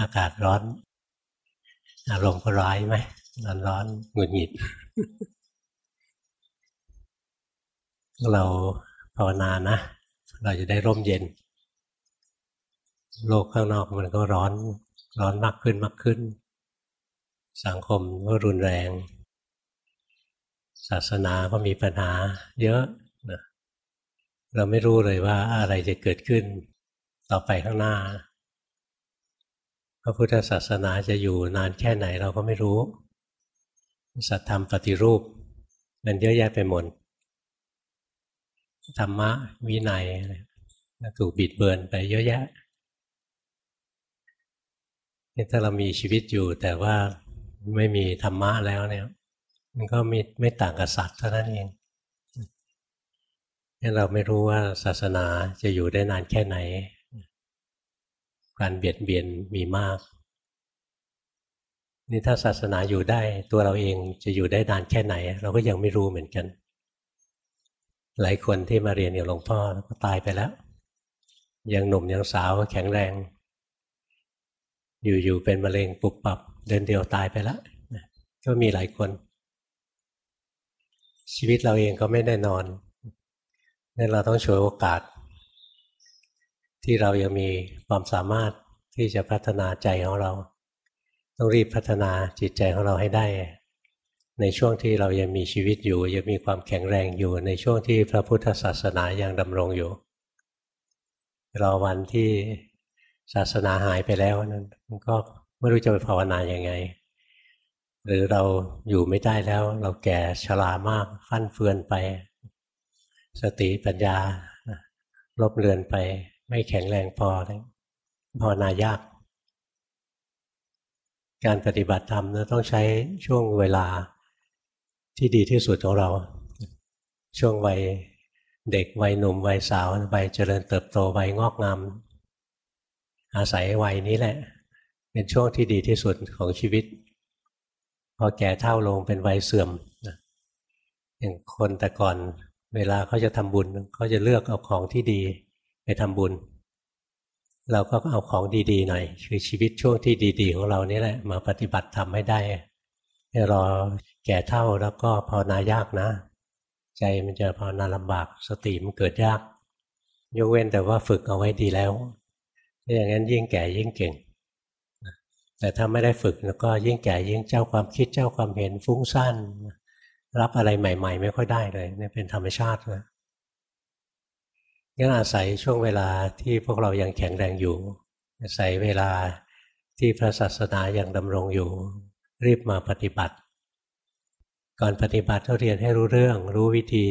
อากาศร้อน อารมณ์ก็ร้ายไหมร้อนร้อนหงุดหงิด เราภาวนานะ เราจะได้ร่มเย็น โลกข้างนอกมันก็ร้อน ร้อนมากขึ้นมากขึ้น สังคมก็รุนแรง ศาสนาก็มีปัญหา เยอะนะเราไม่รู้เลยว่าอะไรจะเกิดขึ้น ต่อไปข้างหน้า พระพุทธศาสนาจะอยู่นานแค่ไหนเราก็ไม่รู้ สัตธรรมปฏิรูป มันเยอะแยะไปหมดธรรมะวินัยถูกบิดเบือนไปเยอะแยะถ้าเรามีชีวิตอยู่แต่ว่าไม่มีธรรมะแล้วเนี่ย มันก็ไม่ไม่ต่างกับสัตว์เท่านั้นเองนี่เราไม่รู้ว่าศาสนาจะอยู่ได้นานแค่ไหน การเบียดเบียนมีมาก นี่ถ้าศาสนาอยู่ได้ ตัวเราเองจะอยู่ได้นานแค่ไหน เราก็ยังไม่รู้เหมือนกัน หลายคนที่มาเรียนกับหลวงพ่อก็ตายไปแล้ว ยังหนุ่มยังสาวแข็งแรง อยู่ๆเป็นมะเร็งปุบปับ เดินเดียวตายไปแล้วก็มีหลายคน ชีวิตเราเองก็ไม่แน่นอนนั่นเราต้องช่วยโอกาส ที่เรายังมีความสามารถที่จะพัฒนาใจของเรา ต้องรีบพัฒนาจิตใจของเราให้ได้ ในช่วงที่เรายังมีชีวิตอยู่ ยังมีความแข็งแรงอยู่ในช่วงที่พระพุทธศาสนายังดำรงอยู่ รอวันที่ศาสนาหายไปแล้วนั้นมันก็ไม่รู้จะไปภาวนาอย่างไง หรือเราอยู่ไม่ได้แล้ว เราแก่ชรามากฟั่นเฟือนไป สติปัญญาลบเลือนไป ไม่แข็งแรงพอภาวนายาก การปฏิบัติธรรมต้องใช้ช่วงเวลาที่ดีที่สุดของเรา ช่วงวัยเด็กวัยหนุ่มวัยสาววัยเจริญเติบโตวัยงอกงามอาศัยวัยนี้แหละ เป็นช่วงที่ดีที่สุดของชีวิต พอแก่เท่าลงเป็นวัยเสื่อมอย่างคนแต่ก่อนเวลาเขาจะทำบุญเขาจะเลือกเอาของที่ดี ไปทำบุญ เราก็เอาของดีๆหน่อยคือชีวิตช่วงที่ดีๆ ของเรานี่แหละมาปฏิบัติทำให้ได้รอแก่เท่าแล้วก็ภาวนายากนะ ใจมันจะภาวนาลำบากสติมันเกิดยาก ยกเว้นแต่ว่าฝึกเอาไว้ดีแล้วถ้าอย่างนั้นยิ่งแก่ยิ่งเก่งแต่ถ้าไม่ได้ฝึกแล้วก็ยิ่งแก่ยิ่งเจ้าความคิดเจ้าความเห็นฟุ้งซ่านรับอะไรใหม่ ๆ ไม่ค่อยได้เลยนี่เป็นธรรมชาตินะ งั้นอาศัยช่วงเวลาที่พวกเรายังแข็งแรงอยู่ อาศัยเวลาที่พระศาสนายังดำรงอยู่ รีบมาปฏิบัติ ก่อนปฏิบัติต้องเรียนให้รู้เรื่องรู้วิธี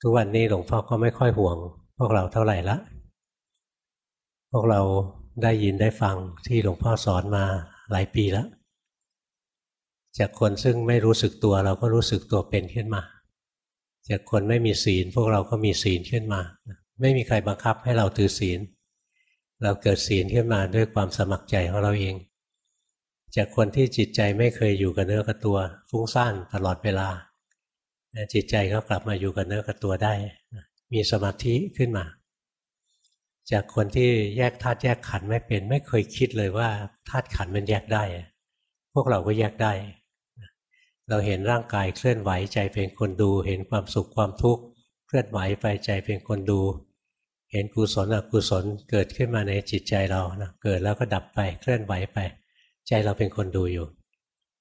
ทุกวันนี้หลวงพ่อก็ไม่ค่อยห่วง พวกเราเท่าไหร่ละ พวกเราได้ยินได้ฟังที่หลวงพ่อสอนมาหลายปีแล้ว จากคนซึ่งไม่รู้สึกตัวเราก็รู้สึกตัวเป็นขึ้นมา จากคนไม่มีศีล พวกเราก็มีศีลขึ้นมา ไม่มีใครบังคับให้เราถือศีล เราเกิดศีลขึ้นมาด้วยความสมัครใจของเราเอง จากคนที่จิตใจไม่เคยอยู่กับเนื้อกับตัว ฟุ้งซ่านตลอดเวลา จิตใจก็กลับมาอยู่กับเนื้อกับตัวได้ มีสมาธิขึ้นมา จากคนที่แยกธาตุแยกขันธ์ไม่เป็น ไม่เคยคิดเลยว่าธาตุขันธ์มันแยกได้ พวกเราก็แยกได้ เราเห็นร่างกายเคลื่อนไหวใจเป็นคนดู เห็นความสุขความทุกข์เคลื่อนไหวไปใจเป็นคนดู เห็นกุศลอกุศลเกิดขึ้นมาในจิตใจเรานะเกิดแล้วก็ดับไปเคลื่อนไหวไป ใจเราเป็นคนดูอยู่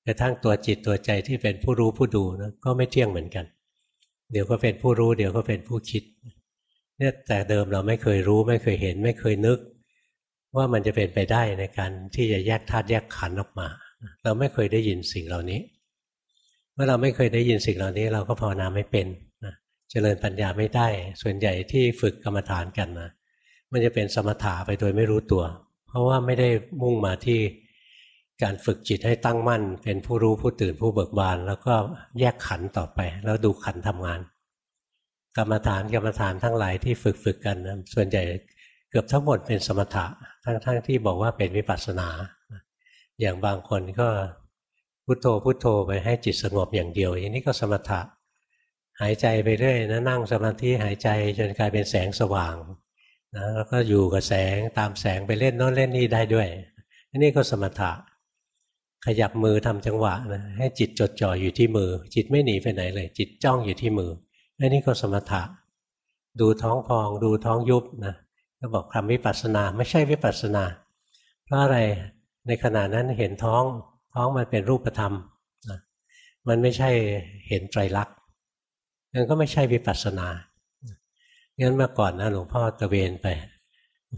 กระทั่งตัวจิตตัวใจที่เป็นผู้รู้ผู้ดูนะก็ไม่เที่ยงเหมือนกัน เดี๋ยวก็เป็นผู้รู้ เดี๋ยวก็เป็นผู้คิดเนี่ยแต่เดิมเราไม่เคยรู้ ไม่เคยเห็น ไม่เคยนึก ว่ามันจะเป็นไปได้ในการที่จะแยกธาตุแยกขันธ์ออกมา เราไม่เคยได้ยินสิ่งเหล่านี้ มื่อเราไม่เคยได้ยินสิ่งเหล่านี้เราก็ภาวนาไม่เป็นนะเจริญปัญญาไม่ได้ ส่วนใหญ่ที่ฝึกกรรมฐานกันนะมันจะเป็นสมถะไปโดยไม่รู้ตัว เพราะว่าไม่ได้มุ่งมาที่การฝึกจิตให้ตั้งมั่น เป็นผู้รู้ผู้ตื่นผู้เบิกบาน แล้วก็แยกขันต่อไป แล้วดูขันทำงาน กรรมฐานกรรมฐานทั้งหลายที่ฝึกฝึกกันนะส่วนใหญ่เกือบทั้งหมดเป็นสมถะทั้งๆทที่บอกว่าเป็นวิปัสสนา อย่างบางคนก็ พุโทโธพุโทโธไปให้จิตสงบอย่างเดียว อย่างนี้ก็สมถะ หายใจไปเรื่อยนะนั่งสมาธิหายใจจนกลายเป็นแสงสว่างนะแล้วก็อยู่กับแสงตามแสงไปเล่นโน้นเล่นนี่ได้ด้วยอันนี้ก็สมถะ ขยับมือทำจังหวะนะให้จิตจดจ่ออยู่ที่มือ จิตไม่หนีไปไหนเลย จิตจ้องอยู่ที่มืออันนี้ก็สมถะ ดูท้องพองดูท้องยุบนะก็บอกคำวิปัสสนาไม่ใช่วิปัสสนา เพราะอะไรในขณะนั้นเห็นท้อง ท้องมันเป็นรูปธรรมมันไม่ใช่เห็นไตรลักษณ์นั่นก็ไม่ใช่วิปัสสนางั้นเมื่อก่อนนะหลวงพ่อตะเวนไป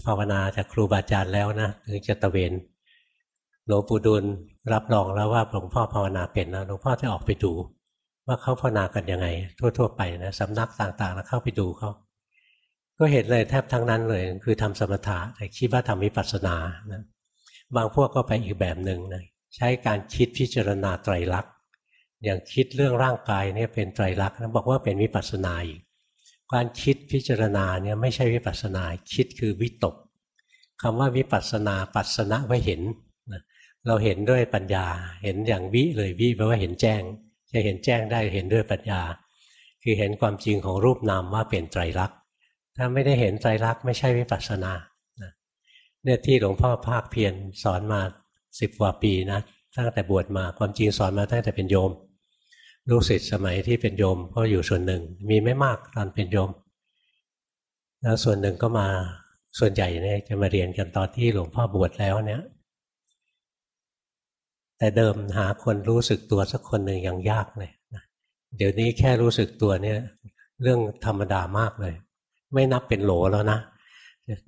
ภาวนาจากครูบาอาจารย์แล้วนะถึงจะตะเวนหลวงปู่ดูลรับรองแล้วว่าหลวงพ่อภาวนาเป็นนะหลวงพ่อจะออกไปดูว่าเขาภาวนากันยังไง ทั่ว ๆ ไปนะสำนักต่างๆแล้วเข้าไปดูเขาก็เห็นเลยแทบทั้งนั้นเลย คือทำสมถะแต่คิดว่าทำวิปัสสนานะบางพวกก็ไปอีกแบบหนึ่งนะ ใช้การคิดพิจารณาไตรลักษณ์อย่างคิดเรื่องร่างกายเนี่ยเป็นไตรลักษณ์นะบอกว่าเป็นวิปัสสนาอีกการคิดพิจารณาเนี่ยไม่ใช่วิปัสสนาคิดคือวิตกคำว่าวิปัสสนาปัสสนะไว้เห็นเราเห็นด้วยปัญญา เห็นอย่างวิเลยวิแปลว่าเห็นแจ้ง จะเห็นแจ้งได้เห็นด้วยปัญญา คือเห็นความจริงของรูปนามว่าเป็นไตรลักษณ์ถ้าไม่ได้เห็นไตรลักษณ์ไม่ใช่วิปัสสนาเนี่ยที่หลวงพ่อภาคเพียรสอนมา สิบกว่าปีนะตั้งแต่บวชมาความจริงสอนมาตั้งแต่เป็นโยม ลูกศิษย์สมัยที่เป็นโยมก็อยู่ส่วนหนึ่ง มีไม่มากตอนเป็นโยม แล้วส่วนหนึ่งก็มาส่วนใหญ่เนี่ยจะมาเรียนกันตอนที่หลวงพ่อบวชแล้วเนี่ยแต่เดิมหาคนรู้สึกตัวสักคนหนึ่งยังยากเลยนะเดี๋ยวนี้แค่รู้สึกตัวเนี่ย เรื่องธรรมดามากเลย ไม่นับเป็นโหลแล้วนะ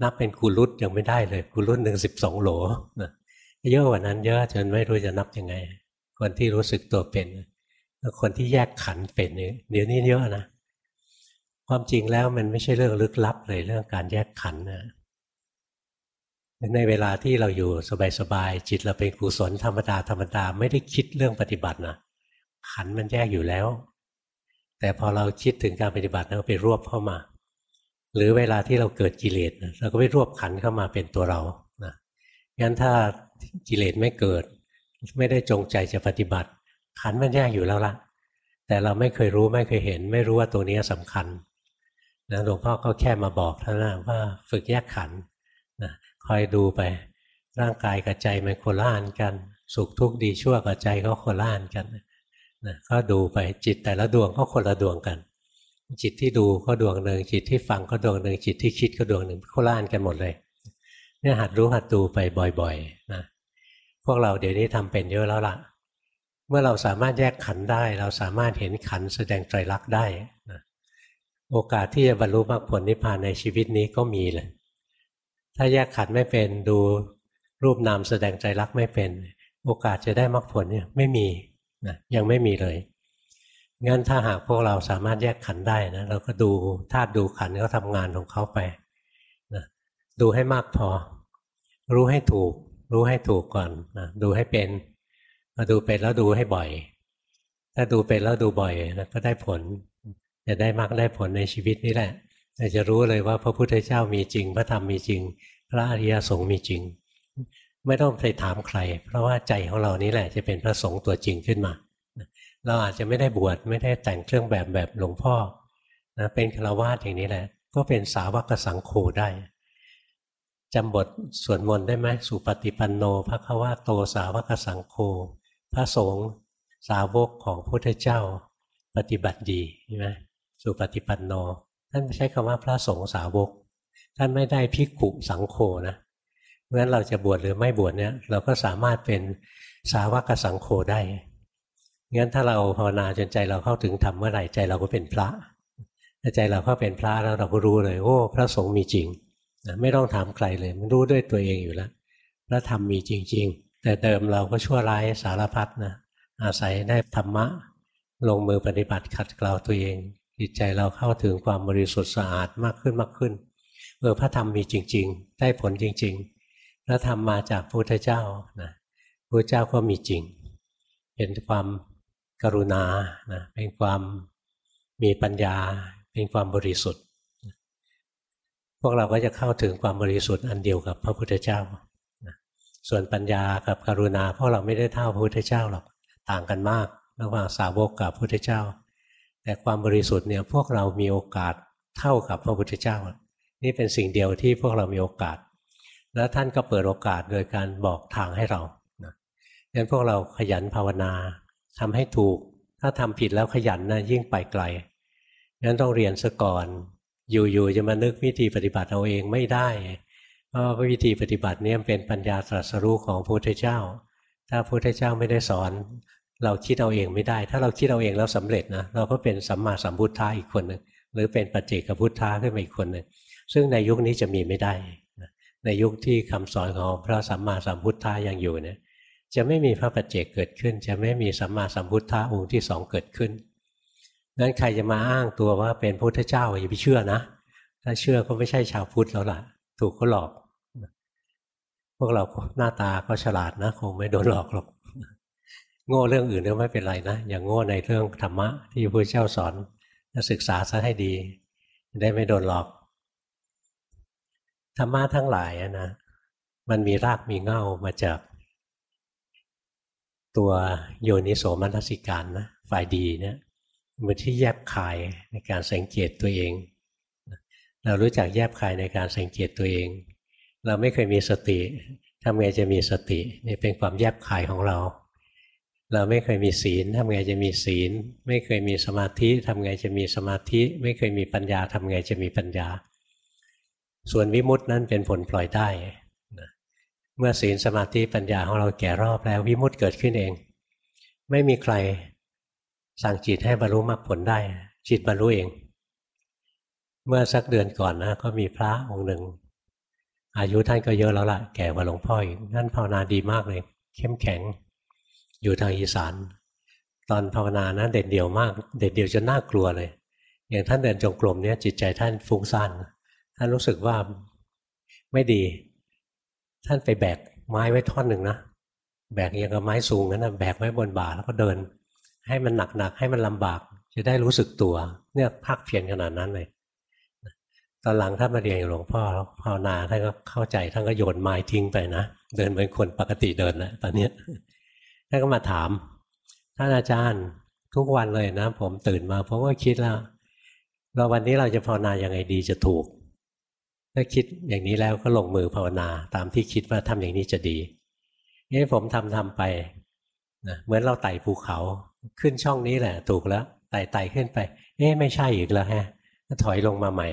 นับเป็นกุลุตยังไม่ได้เลยกุลุตหนึ่งสิบสองโหลนะ เยอะกว่านั้นเยอะจนไม่รู้จะนับยังไง คนที่รู้สึกตัวเป็นแล้วคนที่แยกขันเป็นเดี๋ยวนี้เยอะนะความจริงแล้วมันไม่ใช่เรื่องลึกลับเลยเรื่องการแยกขันนะในเวลาที่เราอยู่สบายๆจิตเราเป็นกุศลธรรมดาธรรมดาไม่ได้คิดเรื่องปฏิบัตินะขันมันแยกอยู่แล้ว แต่พอเราคิดถึงการปฏิบัติเราไปรวบเข้ามา หรือเวลาที่เราเกิดกิเลสเราก็ไปรวบขันเข้ามาเป็นตัวเรานะงั้นถ้า กิเลสไม่เกิด ไม่ได้จงใจจะปฏิบัติ ขันมันแยกอยู่แล้วละแต่เราไม่เคยรู้ไม่เคยเห็น ไม่รู้ว่าตัวนี้สำคัญนะหลวงพ่อก็แค่มาบอกเท่านั้นว่าฝึกแยกขันนะคอยดูไปร่างกายกับใจมันโคล่านกัน สุขทุกข์ดีชั่วกับใจก็โคล่านกันนะก็ดูไปจิตแต่ละดวงก็คนละดวงกัน จิตที่ดูก็ดวงหนึ่งจิตที่ฟังก็ดวงหนึ่งจิตที่คิดก็ดวงหนึ่งโคล่านกันหมดเลย เนี่ยหัดรู้หัดดูไปบ่อยๆนะพวกเราเดี๋ยวนี้ทำเป็นเยอะแล้วล่ะ เมื่อเราสามารถแยกขันได้ เราสามารถเห็นขันแสดงไตรลักษณ์ได้นะโอกาสที่จะบรรลุมรรคผลนิพพานในชีวิตนี้ก็มีเลยถ้าแยกขันไม่เป็นดูรูปนามแสดงใจรักไม่เป็น โอกาสจะได้มรรคผลเนี่ยไม่มีนะยังไม่มีเลยงั้นถ้าหากพวกเราสามารถแยกขันได้นะเราก็ดูธาตุดูขันเขาทำงานของเขาไป ดูให้มากพอ รู้ให้ถูก รู้ให้ถูกก่อนนะดูให้เป็นมาดูเป็นแล้วดูให้บ่อย ถ้าดูเป็นแล้วดูบ่อยก็ได้ผล จะได้มากได้ผลในชีวิตนี้แหละแต่จะรู้เลยว่าพระพุทธเจ้ามีจริง พระธรรมมีจริง พระอริยสงฆ์มีจริง ไม่ต้องไปถามใคร เพราะว่าใจของเรานี้แหละ จะเป็นพระสงฆ์ตัวจริงขึ้นมาเราอาจจะไม่ได้บวชไม่ได้แต่งเครื่องแบบแบบหลวงพ่อนะเป็นฆราวาสอย่างนี้แหละ ก็เป็นสาวกสังโฆได้ จำบทสวดมนต์ได้ไหมสุปฏิปันโนพระควาโตสาวกสังโฆพระสงฆ์สาวกของพุทธเจ้า ปฏิบัติดีใช่ไหมสุปฏิปันโน ท่านใช้คำว่าพระสงฆ์สาวก ท่านไม่ได้พิกขุสังโฆนะเพราะฉะนั้นเราจะบวชหรือไม่บวชเนี่ยเราก็สามารถเป็นสาวกสังโฆได้งั้นถ้าเราภาวนาจนใจเราเข้าถึงธรรมเมื่อไหร่ใจเราก็เป็นพระถ้าใจเราเข้าเป็นพระแล้วเราก็รู้เลยโอ้พระสงฆ์มีจริง นะไม่ต้องถามใครเลยมันรู้ด้วยตัวเองอยู่แล้วพระธรรมมีจริง ๆ แต่เดิมเราก็ชั่วร้ายสารพัดนะอาศัยได้ธรรมะ ลงมือปฏิบัติขัดเกลาตัวเอง จิตใจเราเข้าถึงความบริสุทธิ์สะอาดมากขึ้นมากขึ้นเออพระธรรมมีจริง ๆ ได้ผลจริง ๆ พระธรรมมาจากพระพุทธเจ้านะพระเจ้าก็มีจริง เป็นความกรุณานะเป็นความมีปัญญา เป็นความบริสุทธิ์ พวกเราก็จะเข้าถึงความบริสุทธิ์อันเดียวกับพระพุทธเจ้า ส่วนปัญญากับกรุณาพวกเราไม่ได้เท่าพระพุทธเจ้าหรอก ต่างกันมากระหว่างสาวกกับพระพุทธเจ้า แต่ความบริสุทธิ์เนี่ยพวกเรามีโอกาสเท่ากับพระพุทธเจ้า นี่เป็นสิ่งเดียวที่พวกเรามีโอกาส แล้วท่านก็เปิดโอกาสโดยการบอกทางให้เรานะงั้นพวกเราขยันภาวนาทำให้ถูก ถ้าทำผิดแล้วขยันนะยิ่งไปไกลงั้นต้องเรียนซะก่อน อยู่ๆจะมานึกวิธีปฏิบัติเอาเองไม่ได้ เพราะวิธีปฏิบัตินี้เป็นปัญญาตรัสรู้ของพระพุทธเจ้า ถ้าพระพุทธเจ้าไม่ได้สอน เราคิดเอาเองไม่ได้ ถ้าเราคิดเอาเองแล้วสำเร็จนะเราก็เป็นสัมมาสัมพุทธะอีกคนหนึ่งหรือเป็นปัจเจกพุทธะขึ้นมาอีกคนหนึ่งซึ่งในยุคนี้จะมีไม่ได้ในยุคที่คำสอนของพระสัมมาสัมพุทธะยังอยู่เนี่ยจะไม่มีพระปัจเจกเกิดขึ้น จะไม่มีสัมมาสัมพุทธะองค์ที่สองเกิดขึ้น นั้นใครจะมาอ้างตัวว่าเป็นพุทธเจ้าอย่าไปเชื่อนะ ถ้าเชื่อก็ไม่ใช่ชาวพุทธแล้วล่ะ ถูกเขาหลอก พวกเราหน้าตาก็ฉลาดนะ คงไม่โดนหลอกหรอก โง่เรื่องอื่นก็ไม่เป็นไรนะ อย่างโง่ในเรื่องธรรมะที่พระเจ้าสอนศึกษาซะให้ดี ได้ไม่โดนหลอก ธรรมะทั้งหลายนะ มันมีรากมีเง่ามาจากตัวโยนิโสมนสิการนะ ฝ่ายดีเนี่ย มันที่แยบคายในการสังเกตตัวเอง เรารู้จักแยบคายในการสังเกตตัวเอง เราไม่เคยมีสติทำไงจะมีสตินี่เป็นความแยบคายของเรา เราไม่เคยมีศีลทำไงจะมีศีล ไม่เคยมีสมาธิทำไงจะมีสมาธิ ไม่เคยมีปัญญาทำไงจะมีปัญญา ส่วนวิมุตินั้นเป็นผลปล่อยได้นะเมื่อศีลสมาธิปัญญาของเราแก่รอบแล้ววิมุติเกิดขึ้นเอง ไม่มีใคร สั่งจิตให้บรรลุมรรคผลได้ จิตบรรลุเอง เมื่อสักเดือนก่อนนะก็มีพระองค์หนึ่ง อายุท่านก็เยอะแล้วละ่ะ แก่กว่าหลวงพ่ออีกท่านภาวนาดีมากเลย เข้มแข็ง อยู่ทางอีสาน ตอนภาวนานะเด็ดเดี่ยวมาก เด็ดเดี่ยวจนน่ากลัวเลย อย่างท่านเดินจงกรมเนี่ยจิตใจท่านฟุ้งซ่านท่านรู้สึกว่าไม่ดี ท่านไปแบกไม้ไว้ท่อนหนึ่งนะแบกอย่างกับไม้สูงนั้นนะแบกไว้บนบ่าแล้วก็เดิน ให้มันหนักๆให้มันลำบาก จะได้รู้สึกตัว เนี่ยพักเพียรขนาดนั้นเลยตอนหลังท่านมาเรียนหลวงพ่อภาวนาท่านก็เข้าใจท่านก็โยนไม้ทิ้งไปนะเดินเหมือนคนปกติเดินนะตอนนี้ท่านก็มาถามท่านอาจารย์ทุกวันเลยนะ ผมตื่นมาผมก็คิดแล้วเราวันนี้เราจะภาวนาย่างไงดีจะถูก ถ้าคิดอย่างนี้แล้วก็ลงมือภาวนาตามที่คิดว่าทำอย่างนี้จะดีนี่ผมทำทำไปนะเหมือนเราไต่ภูเขา ขึ้นช่องนี้แหละ ถูกแล้วไต่ไต่ขึ้นไป เอ๊ะไม่ใช่อีกแล้วฮะก็ถอยลงมาใหม่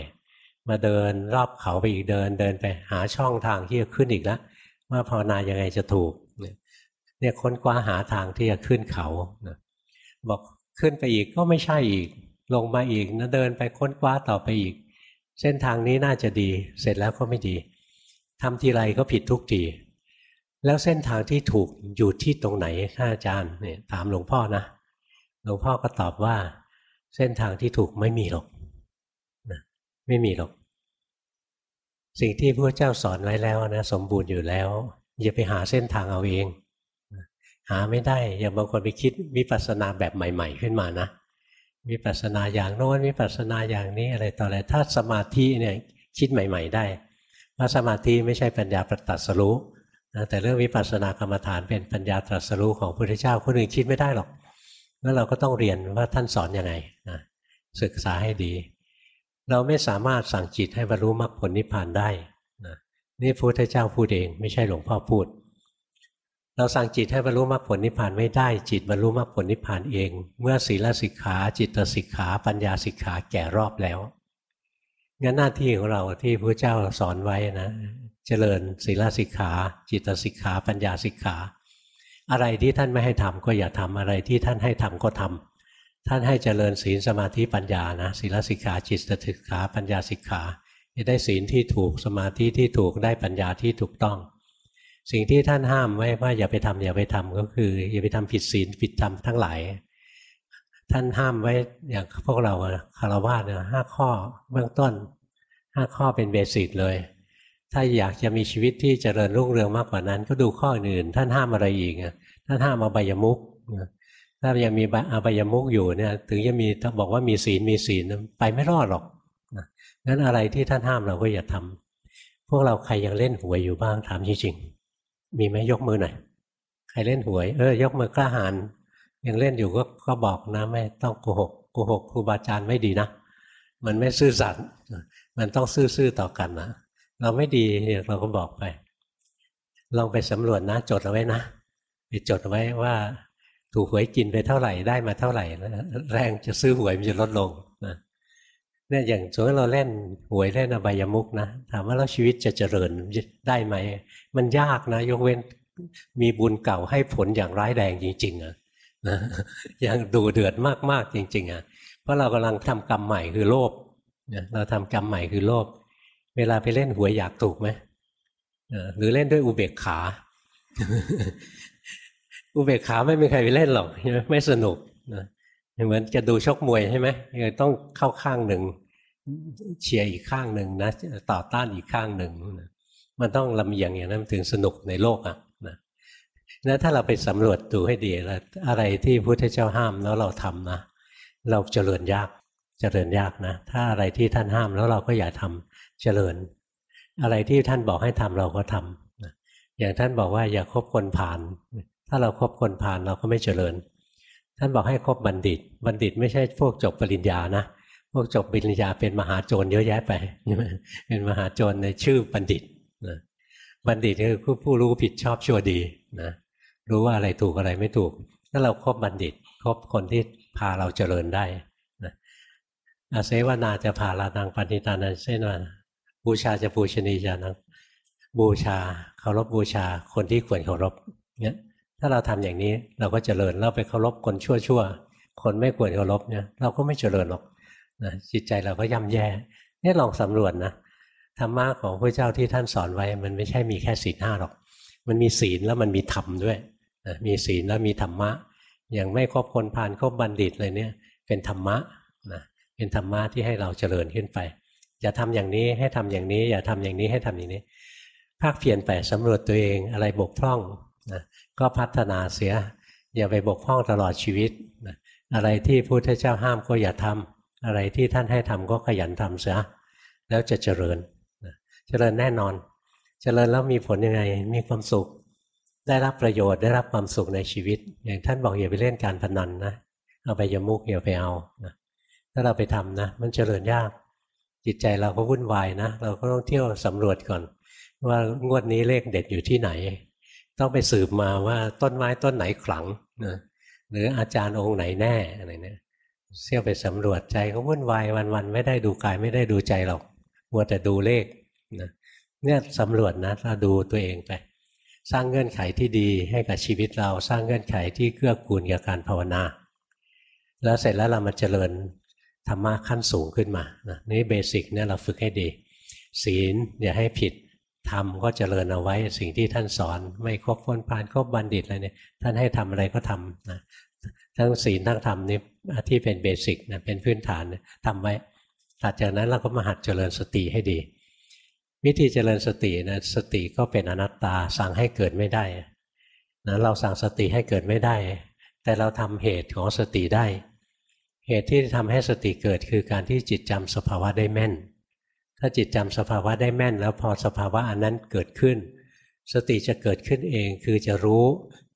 มาเดินรอบเขาไปอีกเดินเดินไปหาช่องทางที่จะขึ้นอีกแล้วว่าภาวนายังไงจะถูกเนี่ยค้นคว้าหาทางที่จะขึ้นเขาบอกขึ้นไปอีกก็ไม่ใช่อีก ลงมาอีกนะเดินไปค้นคว้าต่อไปอีก เส้นทางนี้น่าจะดี เสร็จแล้วก็ไม่ดีทำทีไรก็ผิดทุกทีแล้วเส้นทางที่ถูกอยู่ที่ตรงไหนท่านอาจารย์เนี่ยถามหลวงพ่อนะ ลวงพ่อก็ตอบว่า เส้นทางที่ถูกไม่มีหรอกนะไม่มีหรอก สิ่งที่พระเจ้าสอนไว้แล้วนะสมบูรณ์อยู่แล้ว อย่าไปหาเส้นทางเอาเอง หาไม่ได้อย่าบางคนไปคิดวิปัสสนาแบบใหม่ ๆ ขึ้นมานะวิปัสสนาอย่างโน้นวิปัสสนาอย่างนี้อะไรต่ออะไรถ้าสมาธิเนี่ยคิดใหม่ ๆ ได้เพราะสมาธิไม่ใช่ปัญญาประตัสรู้นะแต่เรื่องวิปัสสนากรรมฐานเป็นปัญญาตรัสรู้ของพระพุทธเจ้าคนอื่นคิดไม่ได้หรอก แล้วเราก็ต้องเรียนว่าท่านสอนอยังไงนะศึกษาให้ดี เราไม่สามารถสั่งจิตให้บรรลุมรรคผลนิพพานได้นะนี่พระพุทธเจ้าพูดเอง ไม่ใช่หลวงพ่อพูด เราสั่งจิตให้บรรลุมรรคผลนิพพานไม่ได้จิตบรรลุมรรคผลนิพพานเอง เมื่อศีลสิกขาจิตสิกขาปัญญาสิกขาแก่รอบแล้วงั้นหน้าที่ของเราที่พระเจ้าสอนไว้นะ เจริญศีลสิกขา จิตสิกขา ปัญญาสิกขา อะไรที่ท่านไม่ให้ทำก็อย่าทำอะไรที่ท่านให้ทำก็ทำท่านให้เจริญศีลสมาธิปัญญานะศีลสิกขาจิตสิกขาปัญญาสิกขาจะได้ศีลที่ถูกสมาธิที่ถูกได้ปัญญาที่ถูกต้อง สิ่งที่ท่านห้ามไว้ว่าอย่าไปทำอย่าไปทำก็คือ อย่าไปทำผิดศีลผิดธรรมทั้งหลายท่านห้ามไว้อย่างพวกเราคารวะเนี่ยห้าข้อเบื้องต้นห้าข้อเป็นเบสิกเลย ถ้าอยากจะมีชีวิตที่เจริญรุ่งเรืองมากกว่านั้น ก็ดูข้ออื่น ท่านห้ามอะไรอีกท่านห้ามอบายมุกถ้ายังมีอบายมุกอยู่เนี่ย ถึงจะมีบอกว่ามีศีลมีศีลไปไม่รอดหรอกงั้นอะไรที่ท่านห้ามเราก็อย่าทำพวกเราใครยังเล่นหวยอยู่บ้างถามจริงมีไหมยกมือหน่อยใครเล่นหวย เออ ยกมือกล้าหาญยังเล่นอยู่ก็ก็บอกนะไม่ต้องโกหกโกหกครูบาอาจารย์ไม่ดีนะมันไม่ซื่อสัตย์มันต้องซื่อๆต่อกันนะ เราไม่ดีเราก็บอกไป ลองไปสำรวจนะ จดเอาไว้นะไปจดไว้ว่า ถูกหวยกินไปเท่าไหร่ได้มาเท่าไหร่แรงจะซื้อหวยมันจะลดลงนะเนี่ยอย่างสมมติเราเล่นหวยเล่นอบายมุกนะถามว่าแล้วชีวิตจะเจริญได้ไหม มันยากนะ ยกเว้นมีบุญเก่าให้ผลอย่างร้ายแรงจริง ๆอะนะยังดูเดือดมากๆจริง ๆอะเพราะเรากำลังทำกรรมใหม่คือโลภเราทำกรรมใหม่คือโลภ เวลาไปเล่นหวยอยากถูกไหมหรือเล่นด้วยอุเบกขา อุเบกขาไม่มีใครไปเล่นหรอกไม่สนุกนะเหมือนจะดูชกมวยใช่ไหมต้องเข้าข้างหนึ่งเชียร์อีกข้างหนึ่งนะต่อต้านอีกข้างหนึ่งมันต้องลำเอียงอย่างนั้นถึงสนุกในโลกอะนะนะถ้าเราไปสำรวจดูให้ดีแล้วอะไรที่พุทธเจ้าห้ามแล้วเราทำนะเราเจริญยากเจริญยากนะ ถ้าอะไรที่ท่านห้ามแล้วเราก็อย่าทำ เจริญ อะไรที่ท่านบอกให้ทำเราก็ทำนะอย่างท่านบอกว่าอย่าคบคนผ่าน ถ้าเราครบคนผ่านเราก็ไม่เจริญ ท่านบอกให้คบบัณฑิต บัณฑิตไม่ใช่พวกจบปริญญานะ พวกจบปริญญาเป็นมหาโจรเยอะแยะไป เป็นมหาโจรในชื่อบัณฑิตนะบัณฑิตคือผู้รู้ผิดชอบชั่วดีนะรู้ว่าอะไรถูกอะไรไม่ถูก ถ้าเราครบบัณฑิตคบคนที่พาเราเจริญได้นะอาเสวนาจะพาลานังปณิตานันเส้นา บูชาจะปูชนีจานังบูชาเคารพบูชาคนที่ควรเคารพเนี่ยถ้าเราทำอย่างนี้เราก็เจริญเราไปเคารพคนชั่วๆคนไม่ควรเคารพเนี่ยเราก็ไม่เจริญหรอกนะจิตใจเราก็ย่ำแย่นี่ลองสำรวจนะธรรมะของพระเจ้าที่ท่านสอนไว้ มันไม่ใช่มีแค่ศีลห้าหรอก มันมีศีลแล้วมันมีธรรมด้วยนะมีศีลแล้วมีธรรมะ อย่างไม่ครบคนผ่านครบบัณฑิตเลยเนี่ย เป็นธรรมะนะเป็นธรรมะที่ให้เราเจริญขึ้นไป อย่าทำอย่างนี้ให้ทำอย่างนี้ อย่าทำอย่างนี้ให้ทำอย่างนี้ ภาคเพียรไปสำรวจตัวเองอะไรบกพร่องนะก็พัฒนาเสีย อย่าไปบกพร่องตลอดชีวิตนะอะไรที่พุทธเจ้าห้ามก็อย่าทำอะไรที่ท่านให้ทำก็ขยันทำเสียแล้วจะเจริญเจริญแน่นอน เจริญแล้วมีผลยังไงมีความสุข ได้รับประโยชน์ได้รับความสุขในชีวิต อย่างท่านบอกอย่าไปเล่นการพนันนะเอาไปยมุกอย่าไปเอานะถ้าเราไปทำนะ มันเจริญยาก จิตใจเราก็วุ่นวายนะ เราก็ต้องเที่ยวสำรวจก่อน ว่างวดนี้เลขเด็ดอยู่ที่ไหน ต้องไปสืบมาว่าต้นไม้ต้นไหนขลังนะหรืออาจารย์องค์ไหนแน่อะไรเนี่ยเที่ยวไปสำรวจใจก็วุ่นวายวันๆไม่ได้ดูกายไม่ได้ดูใจหรอกมัวแต่ดูเลขนะเนี่ยสำรวจนะเราดูตัวเองไป สร้างเงื่อนไขที่ดีให้กับชีวิตเราสร้างเงื่อนไขที่เกื้อกูลกับการภาวนา แล้วเสร็จแล้วเรามาเจริญ ธรรมะขั้นสูงขึ้นมานะนี่เบสิกเนี่ยเราฝึกให้ดี ศีลอย่าให้ผิดทำก็เจริญเอาไว้สิ่งที่ท่านสอน ไม่ครบคนผ่านครบบัณฑิตอะไรเนี่ยท่านให้ทำอะไรก็ทำนะทั้งศีลทั้งธรรมนี่ที่เป็นเบสิกนะเป็นพื้นฐานทำไว้ถัดจากนั้นเราก็มาหัดเจริญสติให้ดี วิธีเจริญสตินะสติก็เป็นอนัตตาสั่งให้เกิดไม่ได้นะเราสั่งสติให้เกิดไม่ได้ แต่เราทำเหตุของสติได้ เหตุที่ทำให้สติเกิดคือการที่จิตจำสภาวะได้แม่น ถ้าจิตจำสภาวะได้แม่น แล้วพอสภาวะอันนั้นเกิดขึ้น สติจะเกิดขึ้นเองคือจะรู้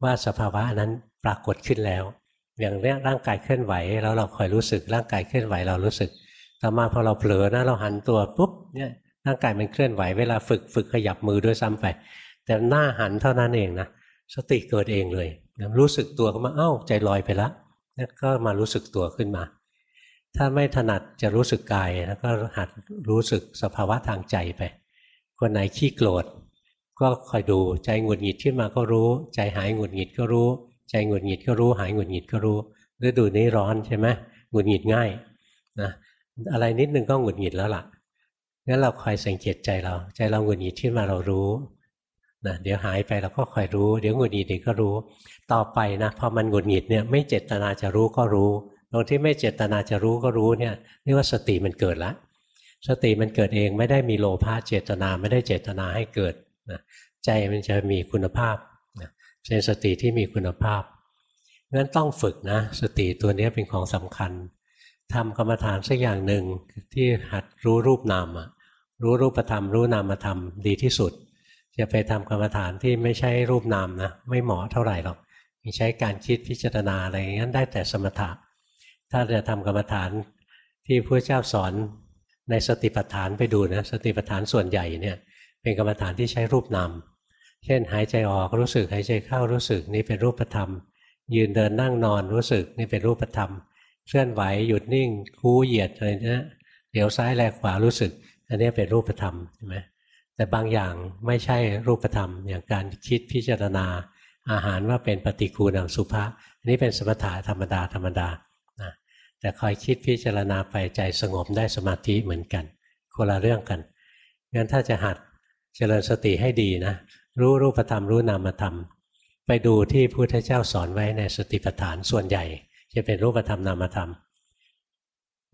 ว่าสภาวะนั้นปรากฏขึ้นแล้ว อย่างเนี้ยร่างกายเคลื่อนไหวแล้วเราคอยรู้สึกร่างกายเคลื่อนไหวเรารู้สึก ต่อมาพอเราเผลอนะเราหันตัวปุ๊บเนี่ยร่างกายมันเคลื่อนไหวเวลาฝึกฝึกขยับมือด้วยซ้ำไป แต่หน้าหันเท่านั้นเองนะสติเกิดเองเลยรู้สึกตัวก็มาเอ้าใจลอยไปล้วแล้ว ก็มารู้สึกตัวขึ้นมา ถ้าไม่ถนัดจะรู้สึกกายแล้วก็หัดรู้สึกสภาวะทางใจไป คนไหนขี้โกรธก็คอยดูใจหงุดหงิดขึ้นมาก็รู้ ใจหายหงุดหงิดก็รู้ ใจหงุดหงิดก็รู้ หายหงุดหงิดก็รู้ฤดูนี้ร้อนใช่ไหมหงุดหงิดง่ายนะอะไรนิดนึงก็หงุดหงิดแล้วล่ะงั้นเราคอยสังเกตใจเรา ใจเราหงุดหงิดขึ้นมาเรารู้ นะเดี๋ยวหายไปเราก็คอยรู้ เดี๋ยวหงุดหงิดก็รู้ ต่อไปนะพอมันหงุดหงิดเนี่ยไม่เจตนาจะรู้ก็รู้ตรงที่ไม่เจตนาจะรู้ก็รู้เนี่ยเรียกว่าสติมันเกิดแล้วสติมันเกิดเองไม่ได้มีโลภะเจตนาไม่ได้เจตนาให้เกิดนะใจมันจะมีคุณภาพนะเป็นสติที่มีคุณภาพงั้นต้องฝึกนะ สติตัวนี้เป็นของสำคัญทำกรรมฐานสักอย่างหนึ่งที่หัดรู้รูปนามรู้รูปธรรมรู้นามธรรมดีที่สุด จะไปทำกรรมฐานที่ไม่ใช่รูปนามนะไม่เหมาะเท่าไหร่หรอกมีใช้การคิดพิจารณาอะไรอย่างนั้นได้แต่สมถะ ถ้าจะทำกรรมฐานที่พระเจ้าสอนในสติปัฏฐานไปดูนะสติปัฏฐานส่วนใหญ่เนี่ยเป็นกรรมฐานที่ใช้รูปนามเช่นหายใจออกรู้สึกหายใจเข้ารู้สึกนี่เป็นรูปธรรม ยืนเดินนั่งนอนรู้สึกนี่เป็นรูปธรรม เคลื่อนไหวหยุดนิ่ง คู่เหยียดอะไรนะเดี๋ยวซ้ายแลขวารู้สึก อันนี้เป็นรูปธรรมใช่ไหม แต่บางอย่างไม่ใช่รูปธรรม อย่างการคิดพิจารณา อาหารว่าเป็นปฏิกูลสุภาอันนี้เป็นสมถะธรรมดาธรรมดานะแต่คอยคิดพิจารณาไปใจสงบได้สมาธิเหมือนกัน คนละเรื่องกันงั้นถ้าจะหัดเจริญสติให้ดีนะ รู้รูปธรรมรู้นามธรรม ไปดูที่พุทธเจ้าสอนไว้ในสติปัฏฐานส่วนใหญ่ จะเป็นรูปธรรมนามธรรม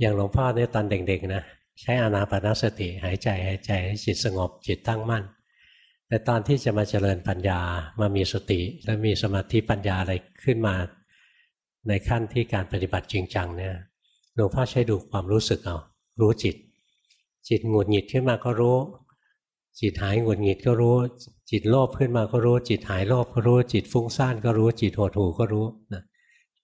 อย่างหลวงพ่อเนี่ยตอนเด็กๆนะ ใช้อานาปนสติหายใจหายใจให้จิตสงบจิตตั้งมั่น แต่ตอนที่จะมาเจริญปัญญามามีสติ และมีสมาธิปัญญาอะไรขึ้นมา ในขั้นที่การปฏิบัติจริงจังเนี่ยหลวงพ่อใช้ดูความรู้สึกเอารู้จิต จิตหงุดหงิดขึ้นมาก็รู้ จิตหายหงุดหงิดก็รู้ จิตโลภขึ้นมาก็รู้ จิตหายโลภก็รู้ จิตฟุ้งซ่านก็รู้ จิตหดหู่ก็รู้นะ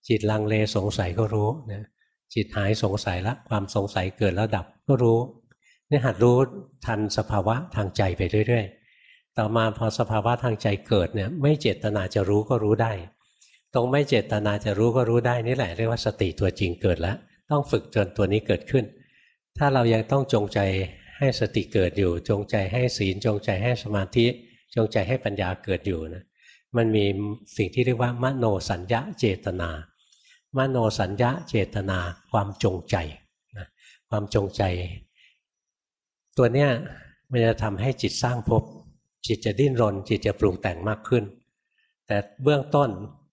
จิตลังเลสงสัยก็รู้นะ จิตหายสงสัยละความสงสัยเกิดแล้วดับก็รู้นี่หัดรู้ทันสภาวะทางใจไปเรื่อย ๆ ต่อมาพอสภาวะทางใจเกิดเนี่ยไม่เจตนาจะรู้ก็รู้ได้ ตรงไม่เจตนาจะรู้ก็รู้ได้นี่แหละเรียกว่าสติตัวจริงเกิดแล้ว ต้องฝึกจนตัวนี้เกิดขึ้น ถ้าเรายังต้องจงใจให้สติเกิดอยู่ จงใจให้ศีลจงใจให้สมาธิ จงใจให้ปัญญาเกิดอยู่นะมันมีสิ่งที่เรียกว่ามโนสัญญาเจตนา มโนสัญญาเจตนาความจงใจนะความจงใจ ตัวเนี้ยมันจะทำให้จิตสร้างภพจิตจะดิ้นรน จิตจะปรุงแต่งมากขึ้น แต่เบื้องต้น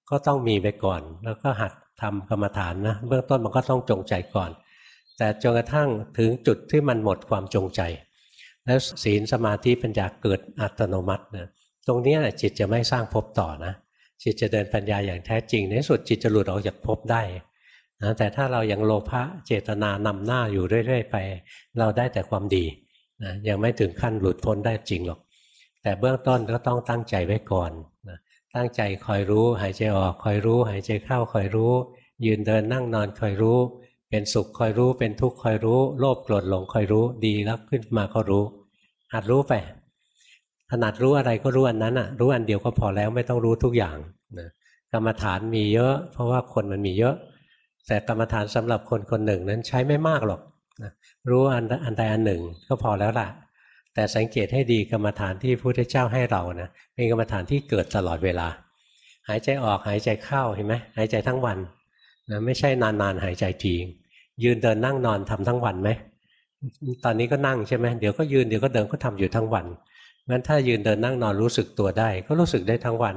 ก็ต้องมีไปก่อน แล้วก็หัดทำกรรมฐานนะเบื้องต้นมันก็ต้องจงใจก่อน แต่จนกระทั่งถึงจุดที่มันหมดความจงใจ แล้วศีลสมาธิปัญญาเกิดอัตโนมัตินะตรงนี้จิตจะไม่สร้างภพต่อนะ จิตจะเดินปัญญาอย่างแท้จริง ในสุดจิตจะหลุดออกจากภพได้นะแต่ถ้าเรายัางโลภะเจตนานำหน้าอยู่เรื่อยๆไป เราได้แต่ความดีนะยังไม่ถึงขั้นหลุดพ้นได้จริงหรอก แต่เบื้องต้นก็ต้องตั้งใจไว้ก่อนนะตั้งใจคอยรู้ หายใจออกคอยรู้ หายใจเข้าคอยรู้ ยืนเดินนั่งนอนคอยรู้ เป็นสุขคอยรู้ เป็นทุกข์คอยรู้ โลภโกรธหลงคอยรู้ดีแล้วขึ้นมาก็รู้หัดรู้ไป ถนัดรู้อะไรก็รู้อันนั้นอะรู้อันเดียวก็พอแล้วไม่ต้องรู้ทุกอย่างนะกรรมฐานมีเยอะ เพราะว่าคนมันมีเยอะ แต่กรรมฐานสำหรับคนคนหนึ่งนั้นใช้ไม่มากหรอกนะรู้อันอันใดอันหนึ่งก็พอแล้วล่ะ แต่สังเกตให้ดีกรรมฐานที่พระพุทธเจ้าให้เรานะเป็นกรรมฐานที่เกิดตลอดเวลา หายใจออกหายใจเข้าเห็นไหมหายใจทั้งวันนะไม่ใช่นานๆหายใจทียืนเดินนั่งนอนทำทั้งวันไหมตอนนี้ก็นั่งใช่ไหมเดี๋ยวก็ยืนเดี๋ยวก็เดินก็ทำอยู่ทั้งวัน งั้นถ้ายืนเดินนั่งนอนรู้สึกตัวได้ ก็รู้สึกได้ทั้งวัน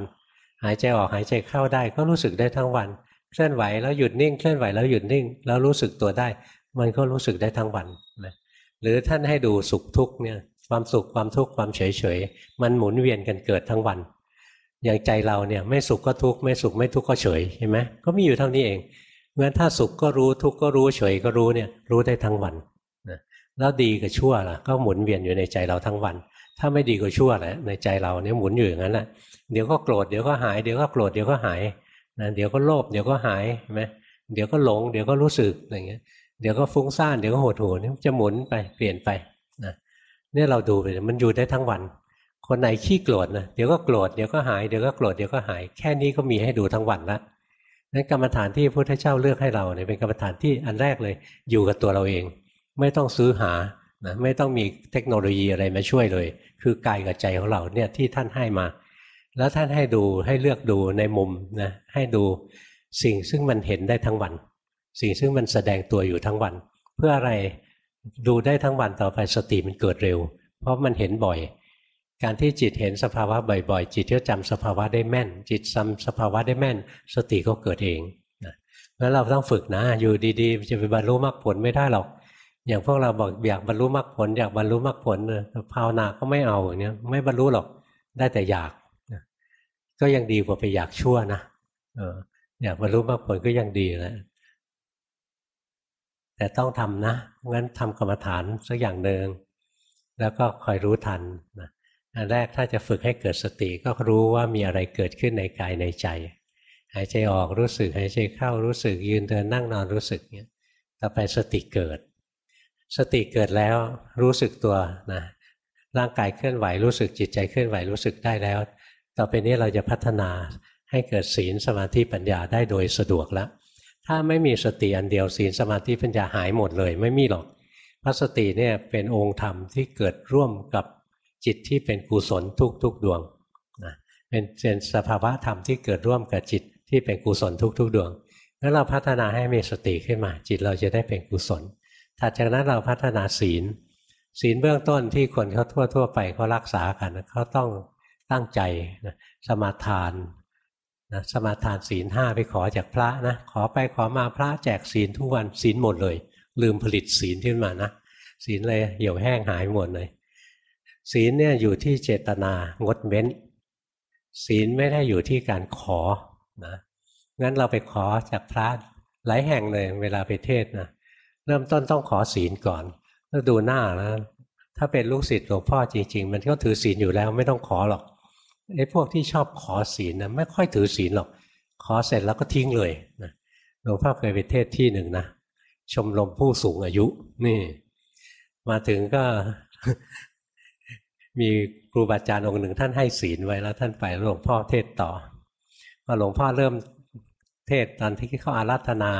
หายใจออกหายใจเข้าได้ ก็รู้สึกได้ทั้งวัน เคลื่อนไหวแล้วหยุดนิ่ง เคลื่อนไหวแล้วหยุดนิ่ง แล้วรู้สึกตัวได้ มันก็รู้สึกได้ทั้งวันนะหรือท่านให้ดูสุขทุกเนี่ยความสุขความทุกข์ความเฉยเฉยมันหมุนเวียนกันเกิดทั้งวัน อย่างใจเราเนี่ยไม่สุขก็ทุกข์ไม่สุขไม่ทุกข์ก็เฉยเห็นไหมก็มีอยู่เท่านี้เองเมื่อถ้าสุขก็รู้ทุกข์ก็รู้เฉยก็รู้เนี่ยรู้ได้ทั้งวันนะแล้วดีกับชั่วล่ะก็หมุนเวียนอยู่ในใจเราทั้งวัน ถ้าไม่ดีก็ชั่วแหละในใจเราเนี่ยหมุนอยู่อย่างนั้นแหละเดี๋ยวก็โกรธเดี๋ยวก็หายเดี๋ยวก็โกรธเดี๋ยวก็หายนะเดี๋ยวก็โลภเดี๋ยวก็หายใช่ไหมเดี๋ยวก็หลงเดี๋ยวก็รู้สึกอะไรเงี้ยเดี๋ยวก็ฟุ้งซ่านเดี๋ยวก็โหดหูนี่จะหมุนไปเปลี่ยนไปนะเนี่ยเราดูไปมันอยู่ได้ทั้งวัน คนไหนขี้โกรธนะเดี๋ยวก็โกรธเดี๋ยวก็หายเดี๋ยวก็โกรธเดี๋ยวก็หายแค่นี้ก็มีให้ดูทั้งวันละนั้นกรรมฐานที่พระพุทธเจ้าเลือกให้เราเนี่ยเป็นกรรมฐานที่อันแรกเลย อยู่กับตัวเราเอง ไม่ต้องซื้อหา นะไม่ต้องมีเทคโนโลยีอะไรมาช่วยเลย คือกายกับใจของเราเนี่ยที่ท่านให้มา แล้วท่านให้ดูให้เลือกดูในมุมนะให้ดูสิ่งซึ่งมันเห็นได้ทั้งวัน สิ่งซึ่งมันแสดงตัวอยู่ทั้งวัน เพื่ออะไรดูได้ทั้งวันต่อไปสติมันเกิดเร็ว เพราะมันเห็นบ่อย การที่จิตเห็นสภาวะบ่อยๆ จิตก็จำสภาวะได้แม่น จิตจำสภาวะได้แม่น สติก็เกิดเองนะแล้วเราต้องฝึกนะอยู่ดีๆจะไปบรรลุมรรคผลไม่ได้หรอก อย่างพวกเราบอกอยากบรรลุมรรคผล อยากบรรลุมรรคผลภาวนาก็ไม่เอาอย่างเนี้ยไม่บรรลุหรอกได้แต่อยากก็ยังดีกว่าไปอยากชั่วนะเออยากบรรลุมรรคผลก็ยังดีแหละแต่ต้องทำนะงั้นทำกรรมฐานสักอย่างหนึ่งแล้วก็คอยรู้ทันนะอันแรกถ้าจะฝึกให้เกิดสติก็รู้ว่ามีอะไรเกิดขึ้นในกายในใจ หายใจออกรู้สึกหายใจเข้ารู้สึกยืนเดินนั่งนอนรู้สึกเนี้ยต่อไปสติเกิด สติเกิดแล้วรู้สึกตัวนะร่างกายเคลื่อนไหวรู้สึกจิตใจเคลื่อนไหวรู้สึกได้แล้ว ต่อไปนี้เราจะพัฒนาให้เกิดศีลสมาธิปัญญาได้โดยสะดวกแล้ว ถ้าไม่มีสติอันเดียวศีลสมาธิปัญญาหายหมดเลย ไม่มีหรอกพระสติเนี่ยเป็นองค์ธรรมที่เกิดร่วมกับจิตที่เป็นกุศลทุกๆดวงนะเป็นเป็นสภาวะธรรมที่เกิดร่วมกับจิตที่เป็นกุศลทุกๆดวงแล้วเราพัฒนาให้มีสติขึ้นมา จิตเราจะได้เป็นกุศล ถัดจากนั้นเราพัฒนาศีล ศีลเบื้องต้นที่คนเขาทั่วทั่วไปเขารักษากันเขาต้องตั้งใจนะสมาทานนะสมาทานศีลห้าไปขอจากพระนะขอไปขอมาพระแจกศีลทุกวันศีลหมดเลย ลืมผลิตศีลขึ้นมานะศีลเลยเหี่ยวแห้งหายหมดเลยศีลเนี่ยอยู่ที่เจตนางดเว้น ศีลไม่ได้อยู่ที่การขอนะงั้นเราไปขอจากพระหลายแห่งเลยเวลาไปเทศนะ เริ่มต้นต้องขอศีลก่อนแล้วดูหน้านะถ้าเป็นลูกศิษย์หลวงพ่อจริง ๆ มันก็ถือศีลอยู่แล้วไม่ต้องขอหรอกไอ้พวกที่ชอบขอศีลนะไม่ค่อยถือศีลหรอก ขอเสร็จแล้วก็ทิ้งเลยนะหลวงพ่อเคยไปเทศที่หนึ่งนะชมรมผู้สูงอายุนี่ มาถึงก็ มีครูบาอาจารย์องค์หนึ่งท่านให้ศีลไว้แล้ว ท่านไปหลวงพ่อเทศต่อพอหลวงพ่อเริ่มเทศตอนที่เขาอารัธนา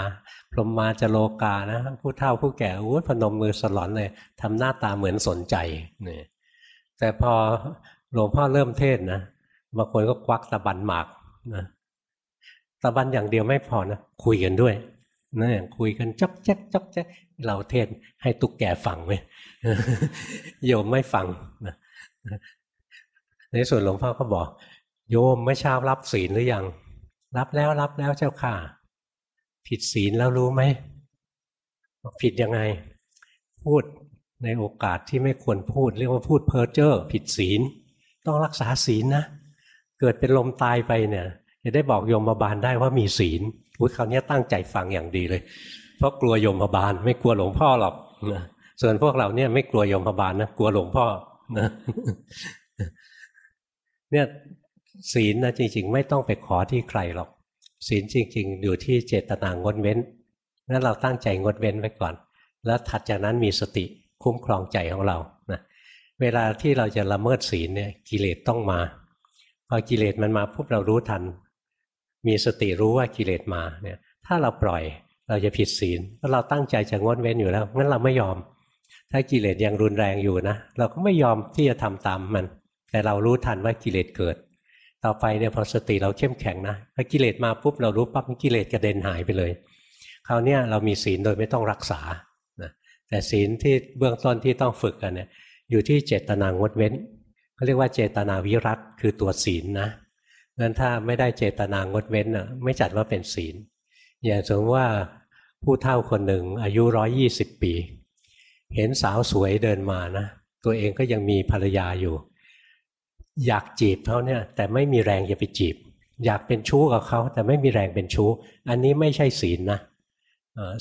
พรหมมาจโลกานะผู้เฒ่าผู้แก่อู้พนมมือสลอนเลยทำหน้าตาเหมือนสนใจนี่แต่พอหลวงพ่อเริ่มเทศนะบางคนก็ควักตะบันหมากนะตะบันอย่างเดียวไม่พอนะคุยกันด้วยนะคุยกันจอกแจ๊กจอกแจ๊กเราเทศให้ตุกแก่ฟังไหมโยมไม่ฟังนะในส่วนหลวงพ่อก็บอก โยมเมื่อเช้ารับศีลหรือยัง รับแล้วรับแล้วเจ้าค่ะ ผิดศีลแล้วรู้ไหมผิดยังไง พูดในโอกาสที่ไม่ควรพูด เรียกว่าพูดเพ้อเจ้อผิดศีล ต้องรักษาศีลนะ เกิดเป็นลมตายไปเนี่ยจะได้บอกโยมบาลได้ว่ามีศีลพูดคราวนี้ตั้งใจฟังอย่างดีเลย เพราะกลัวโยมบาลไม่กลัวหลวงพ่อหรอกนะส่วนพวกเราเนี่ยไม่กลัวโยมบาลนะกลัวหลวงพ่อนะเนี่ยศีลนะจริง ๆ ไม่ต้องไปขอที่ใครหรอก ศีลจริง ๆ อยู่ที่เจตนางดเว้นงั้นเราตั้งใจงดเว้นไว้ก่อน แล้วถัดจากนั้นมีสติคุ้มครองใจของเรานะเวลาที่เราจะละเมิดศีลเนี่ยกิเลสต้องมา พอกิเลสมันมาปุ๊บเรารู้ทัน มีสติรู้ว่ากิเลสมาเนี่ยถ้าเราปล่อยเราจะผิดศีลเพราะเราตั้งใจจะงดเว้นอยู่แล้วงั้นเราไม่ยอม ถ้ากิเลสยังรุนแรงอยู่นะ เราก็ไม่ยอมที่จะทำตามมัน แต่เรารู้ทันว่ากิเลสเกิด ต่อไปเนี่ยพอสติเราเข้มแข็งนะพอกิเลสมาปุ๊บเรารู้ปั๊บกิเลสกระเด็นหายไปเลยคราวนี้เรามีศีลโดยไม่ต้องรักษานะแต่ศีลที่เบื้องต้นที่ต้องฝึกกันเนี่ยอยู่ที่เจตนางดเว้นเขาเรียกว่าเจตนาวิรัตคือตัวศีลนะงั้นถ้าไม่ได้เจตนางดเว้นอะไม่จัดว่าเป็นศีล อย่างสมมติว่าผู้เฒ่าคนหนึ่งอายุร้อยี่สิบปี เห็นสาวสวยเดินมานะตัวเองก็ยังมีภรรยาอยู่ อยากจีบเขาเนี่ย แต่ไม่มีแรงจะไปจีบ อยากเป็นชู้กับเขาแต่ไม่มีแรงเป็นชู้ อันนี้ไม่ใช่ศีลนะ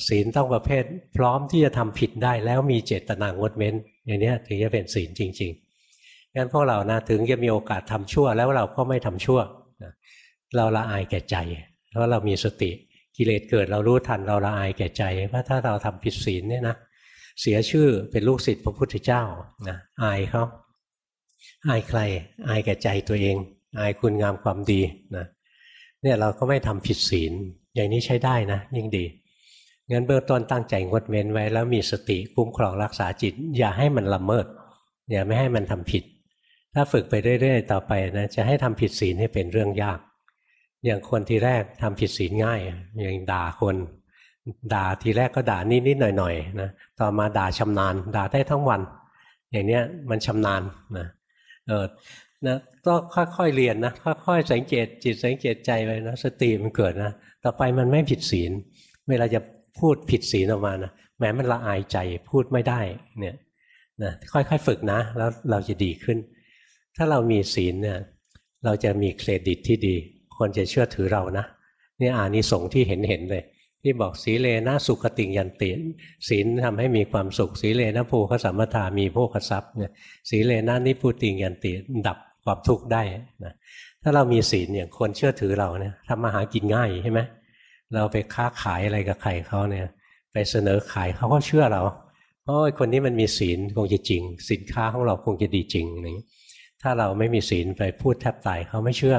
ศีลต้องประเภท พร้อมที่จะทำผิดได้แล้วมีเจตนางดเว้น อย่างนี้ถึงจะเป็นศีลจริงๆงั้นพวกเรานะถึงจะมีโอกาสทำชั่ว แล้วเราก็ไม่ทำชั่วเราละอายแก่ใจ เพราะเรามีสติกิเลสเกิดเรารู้ทันเราละอายแก่ใจว่าถ้าเราทำผิดศีลเนี่ยนะเสียชื่อเป็นลูกศิษย์พระพุทธเจ้านะอายเขา อายใคร อายแก่ใจตัวเอง อายคุณงามความดีนะเนี่ยเราก็ไม่ทำผิดศีล อย่างนี้ใช้ได้นะ ยิ่งดี งั้นเบื้องต้นตั้งใจงดเว้นไว้แล้วมีสติคุ้มครองรักษาจิต อย่าให้มันละเมิด อย่าไม่ให้มันทำผิด ถ้าฝึกไปเรื่อยๆต่อไปนะจะให้ทำผิดศีลให้เป็นเรื่องยาก อย่างคนทีแรกทำผิดศีลง่าย อย่างด่าคนด่าทีแรกก็ด่านิดๆหน่อยๆนะต่อมาด่าชำนาญ ด่าได้ทั้งวัน อย่างเนี้ยมันชำนาญนะ เออนะต้องค่อยๆเรียนนะค่อยๆสังเกตจิตสังเกตใจไปนะสติมันเกิดนะต่อไปมันไม่ผิดศีล เวลาจะพูดผิดศีลออกมานะแม้มันละอายใจพูดไม่ได้เนี่ยนะค่อยๆฝึกนะ แล้วเราจะดีขึ้น ถ้าเรามีศีลเนี่ยเราจะมีเครดิตที่ดี คนจะเชื่อถือเรานะนี่อานิสงส์ที่เห็นเห็นเลย ที่บอกสีเลนะสุขติยันติศีลทำให้มีความสุขสีเลนะภูขสัมปทามีโภคทรัพย์เนี่ยสีเลนะนิพุติยันติดับความทุกข์ได้นะถ้าเรามีศีลเนี่ยคนเชื่อถือเราเนี่ยทำมาหากินง่ายใช่ไหมเราไปค้าขายอะไรกับใครเขาเนี่ยไปเสนอขายเขาก็เชื่อเราเพราะคนนี้มันมีศีลคงจะจริง สินค้าของเราคงจะดีจริงนี่ถ้าเราไม่มีศีลไปพูดแทบตายเขาไม่เชื่อ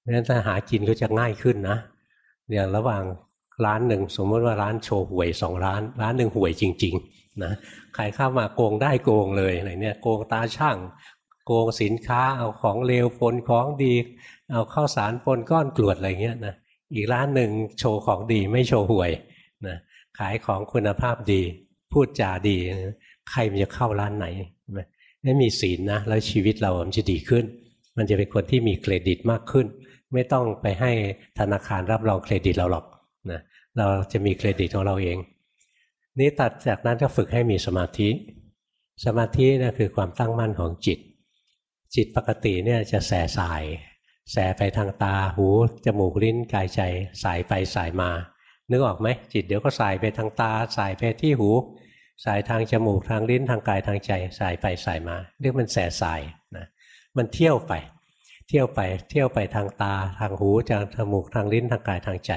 เพราะฉะนั้นถ้าหากินก็จะง่ายขึ้นนะอย่างระหว่าง ร้านหนึ่งสมมติว่าร้านโชว์หวยสองร้าน ร้านหนึ่งหวยจริงๆนะใครเข้ามาโกงได้โกงเลยอะไรเนี่ยโกงตาช่างโกงสินค้าเอาของเลวปนของดี เอาข้าวสารปนก้อนกรวดอะไรเงี้ยนะอีกร้านหนึ่งโชว์ของดีไม่โชว์หวยนะขายของคุณภาพดี พูดจาดี ใครมันจะเข้าร้านไหนไม่มีศีลนะแล้วชีวิตเรามันจะดีขึ้น มันจะเป็นคนที่มีเครดิตมากขึ้น ไม่ต้องไปให้ธนาคารรับรองเครดิตเราหรอก เราจะมีเครดิตของเราเอง นี่ตัดจากนั้นก็ฝึกให้มีสมาธิ สมาธินะคือความตั้งมั่นของจิต จิตปกติเนี่ยจะแสสาย แสไปทางตาหูจมูกลิ้นกายใจสายไปสายมา นึกออกไหมจิตเดี๋ยวก็สายไปทางตา สายไปที่หู สายทางจมูกทางลิ้นทางกายทางใจ สายไปสายมา เรียกมันแสสายนะมันเที่ยวไป เที่ยวไปเที่ยวไปทางตา ทางหูทางจมูกทางลิ้นทางกายทางใจ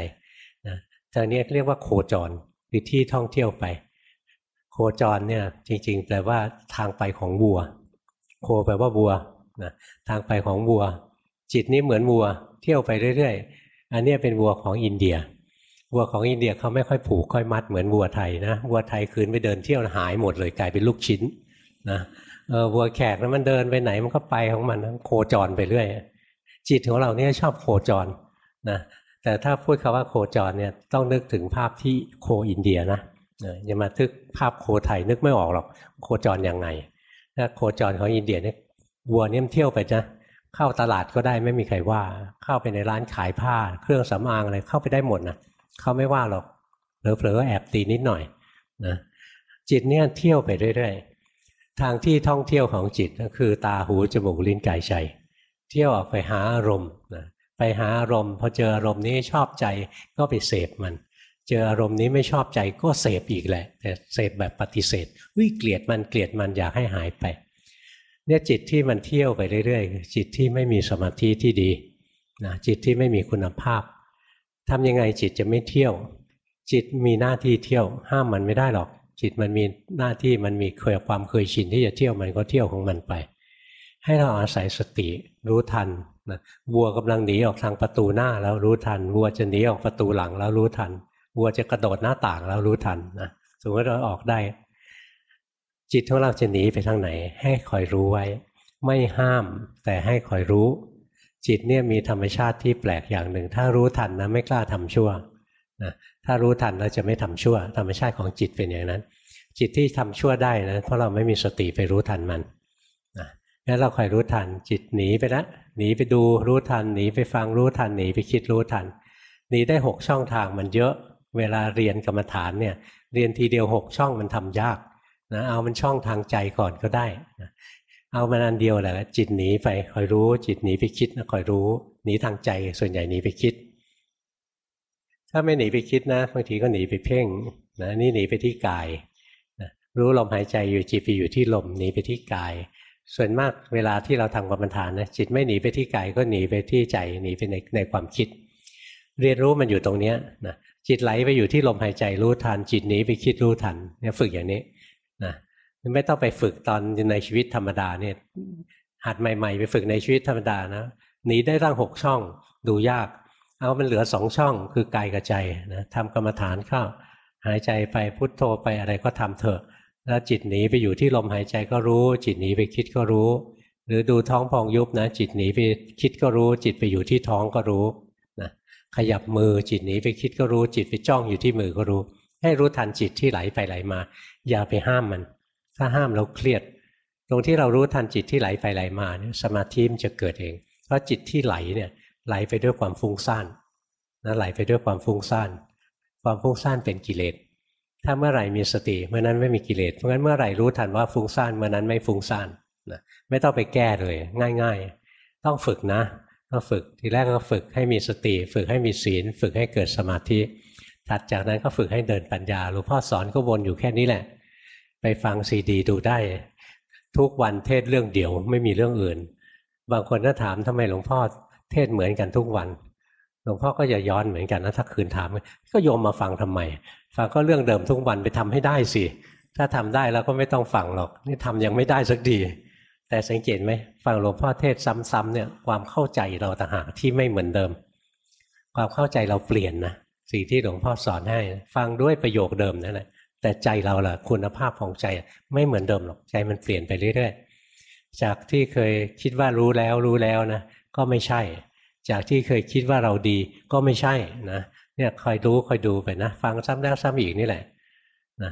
ทางนี้เรียกว่าโคจรคือที่ท่องเที่ยวไป โคจรเนี่ยจริง ๆ แปลว่าทางไปของวัว โคแปลว่าวัวนะทางไปของวัว จิตนี้เหมือนวัว เที่ยวไปเรื่อยๆ อันนี้เป็นวัวของอินเดีย วัวของอินเดียเขาไม่ค่อยผูกค่อยมัดเหมือนวัวไทยนะวัวไทยคืนไปเดินเที่ยวหายหมดเลยกลายเป็นลูกชิ้นนะวัวแขกนั้นมันเดินไปไหนมันก็ไปของมันโคจรไปเรื่อยจิตของเราเนี่ยชอบโคจรนะ แต่ถ้าพูดคาว่าโคจรเนี่ยต้องนึกถึงภาพที่โคอินเดียนะอย่ามาทึกภาพโคไทยนึกไม่ออกหรอกโคจรยังไงถ้าโคจรของอินเดียเนี่ยวัวเนี่ยเที่ยวไปนะเข้าตลาดก็ได้ไม่มีใครว่า เข้าไปในร้านขายผ้า เครื่องสำอางอะไรเข้าไปได้หมดนะเขาไม่ว่าหรอกเผลอๆแอบตีนิดหน่อยนะจิตเนี่ยเที่ยวไปเรื่อยๆทางที่ท่องเที่ยวของจิตก็คือตาหูจมูกลิ้นกายใจเที่ยวออกไปหาอารมณ์นะ ไปหาอารมณ์พอเจออารมณ์นี้ชอบใจก็ไปเสพมัน เจออารมณ์นี้ไม่ชอบใจก็เสพอีกแหละ แต่เสพแบบปฏิเสธวิเกลียดมันเกลียดมันอยากให้หายไป เนี่ยจิตที่มันเที่ยวไปเรื่อยๆ จิตที่ไม่มีสมาธิที่ดีนะจิตที่ไม่มีคุณภาพทำยังไงจิตจะไม่เที่ยว จิตมีหน้าที่เที่ยว ห้ามมันไม่ได้หรอก จิตมันมีหน้าที่มันมีเคยความเคยชินที่จะเที่ยวมันก็เที่ยวของมันไป ให้เราอาศัยสติรู้ทัน นะวัวกำลังหนีออกทางประตูหน้าแล้วรู้ทัน วัวจะหนีออกประตูหลังแล้วรู้ทัน วัวจะกระโดดหน้าต่างแล้วรู้ทันนะสมมติเราออกได้ จิตของเราจะหนีไปทางไหน ให้คอยรู้ไว้ ไม่ห้าม แต่ให้คอยรู้ จิตเนี่ยมีธรรมชาติที่แปลกอย่างหนึ่ง ถ้ารู้ทันนะไม่กล้าทำชั่วนะถ้ารู้ทันแล้วจะไม่ทำชั่ว ธรรมชาติของจิตเป็นอย่างนั้น จิตที่ทำชั่วได้นะเพราะเราไม่มีสติไปรู้ทันมันนะงั้นเราคอยรู้ทันจิตหนีไปแล้ว หนีไปดูรู้ทันหนีไปฟังรู้ทันหนีไปคิดรู้ทันหนีได้หกช่องทางมันเยอะ เวลาเรียนกรรมฐานเนี่ยเรียนทีเดียวหกช่องมันทำยากนะเอามันช่องทางใจก่อนก็ได้นะเอามันอันเดียวแหละจิตหนีไปคอยรู้ จิตหนีไปคิดนะคอยรู้หนีทางใจส่วนใหญ่หนีไปคิด ถ้าไม่หนีไปคิดนะบางทีก็หนีไปเพ่งนะนี่หนีไปที่กายนะรู้ลมหายใจอยู่จิตไปอยู่ที่ลมหนีไปที่กาย ส่วนมากเวลาที่เราทำกรรมฐานนะจิตไม่หนีไปที่กายก็หนีไปที่ใจหนีไปในในความคิด เรียนรู้มันอยู่ตรงเนี้ยนะจิตไหลไปอยู่ที่ลมหายใจรู้ทัน จิตหนีไปคิดรู้ทันเนี่ยฝึกอย่างนี้นะไม่ต้องไปฝึกตอนในชีวิตธรรมดาเนี่ยหัดใหม่ ๆ ไปฝึกในชีวิตธรรมดานะหนีได้ตั้งหกช่องดูยาก เอามันเหลือสองช่องคือกายกับใจนะทำกรรมฐานเข้าหายใจไปพุทโธไปอะไรก็ทำเถอะ แล้วจิตหนีไปอยู่ที่ลมหายใจก็รู้ จิตหนีไปคิดก็รู้ หรือดูท้องพองยุบนะ จิตหนีไปคิดก็รู้ จิตไปอยู่ที่ท้องก็รู้นะขยับมือจิตหนีไปคิดก็รู้ จิตไปจ้องอยู่ที่มือก็รู้ ให้รู้ทันจิตที่ไหลไปไหลมา อย่าไปห้ามมัน ถ้าห้ามเราเครียด ตรงที่เรารู้ทันจิตที่ไหลไปไหลมาเนี่ยสมาธิมันจะเกิดเอง เพราะจิตที่ไหลเนี่ยไหลไปด้วยความฟุ้งซ่านนะไหลไปด้วยความฟุ้งซ่าน ความฟุ้งซ่านเป็นกิเลส ถ้าเมื่อไหร่มีสติเมื่อนั้นไม่มีกิเลสเพราะงั้นเมื่อไหร่รู้ทันว่าฟุ้งซ่านเมื่อนั้นไม่ฟุ้งซ่านนะไม่ต้องไปแก้เลย ง่าย ๆ ต้องฝึกนะต้องฝึกทีแรกก็ฝึกให้มีสติ ฝึกให้มีศีล ฝึกให้เกิดสมาธิถัดจากนั้นก็ฝึกให้เดินปัญญาหลวงพ่อสอนก็วนอยู่แค่นี้แหละ ไปฟังซีดีดูได้ ทุกวันเทศเรื่องเดียวไม่มีเรื่องอื่น บางคนถ้าถามทำไมหลวงพ่อเทศเหมือนกันทุกวัน หลวงพ่อก็จะย้อนเหมือนกันนะถ้าคืนถาม ก็โยมมาฟังทำไมฟังก็เรื่องเดิมทุกวันไปทำให้ได้สิ ถ้าทำได้เราก็ไม่ต้องฟังหรอกนี่ทำยังไม่ได้สักดี แต่สังเกตไหมฟังหลวงพ่อเทศซ้ำๆเนี่ยความเข้าใจเราต่างหากที่ไม่เหมือนเดิม ความเข้าใจเราเปลี่ยนนะสิ่งที่หลวงพ่อสอนให้ ฟังด้วยประโยคเดิมนั่นแหละแต่ใจเราล่ะคุณภาพของใจไม่เหมือนเดิมหรอกใจมันเปลี่ยนไปเรื่อยๆจากที่เคยคิดว่ารู้แล้วรู้แล้วนะก็ไม่ใช่ จากที่เคยคิดว่าเราดีก็ไม่ใช่นะเนี่ยคอยรู้คอยดูไปนะ ฟังซ้ำแล้วซ้ำอีกนี่แหละนะ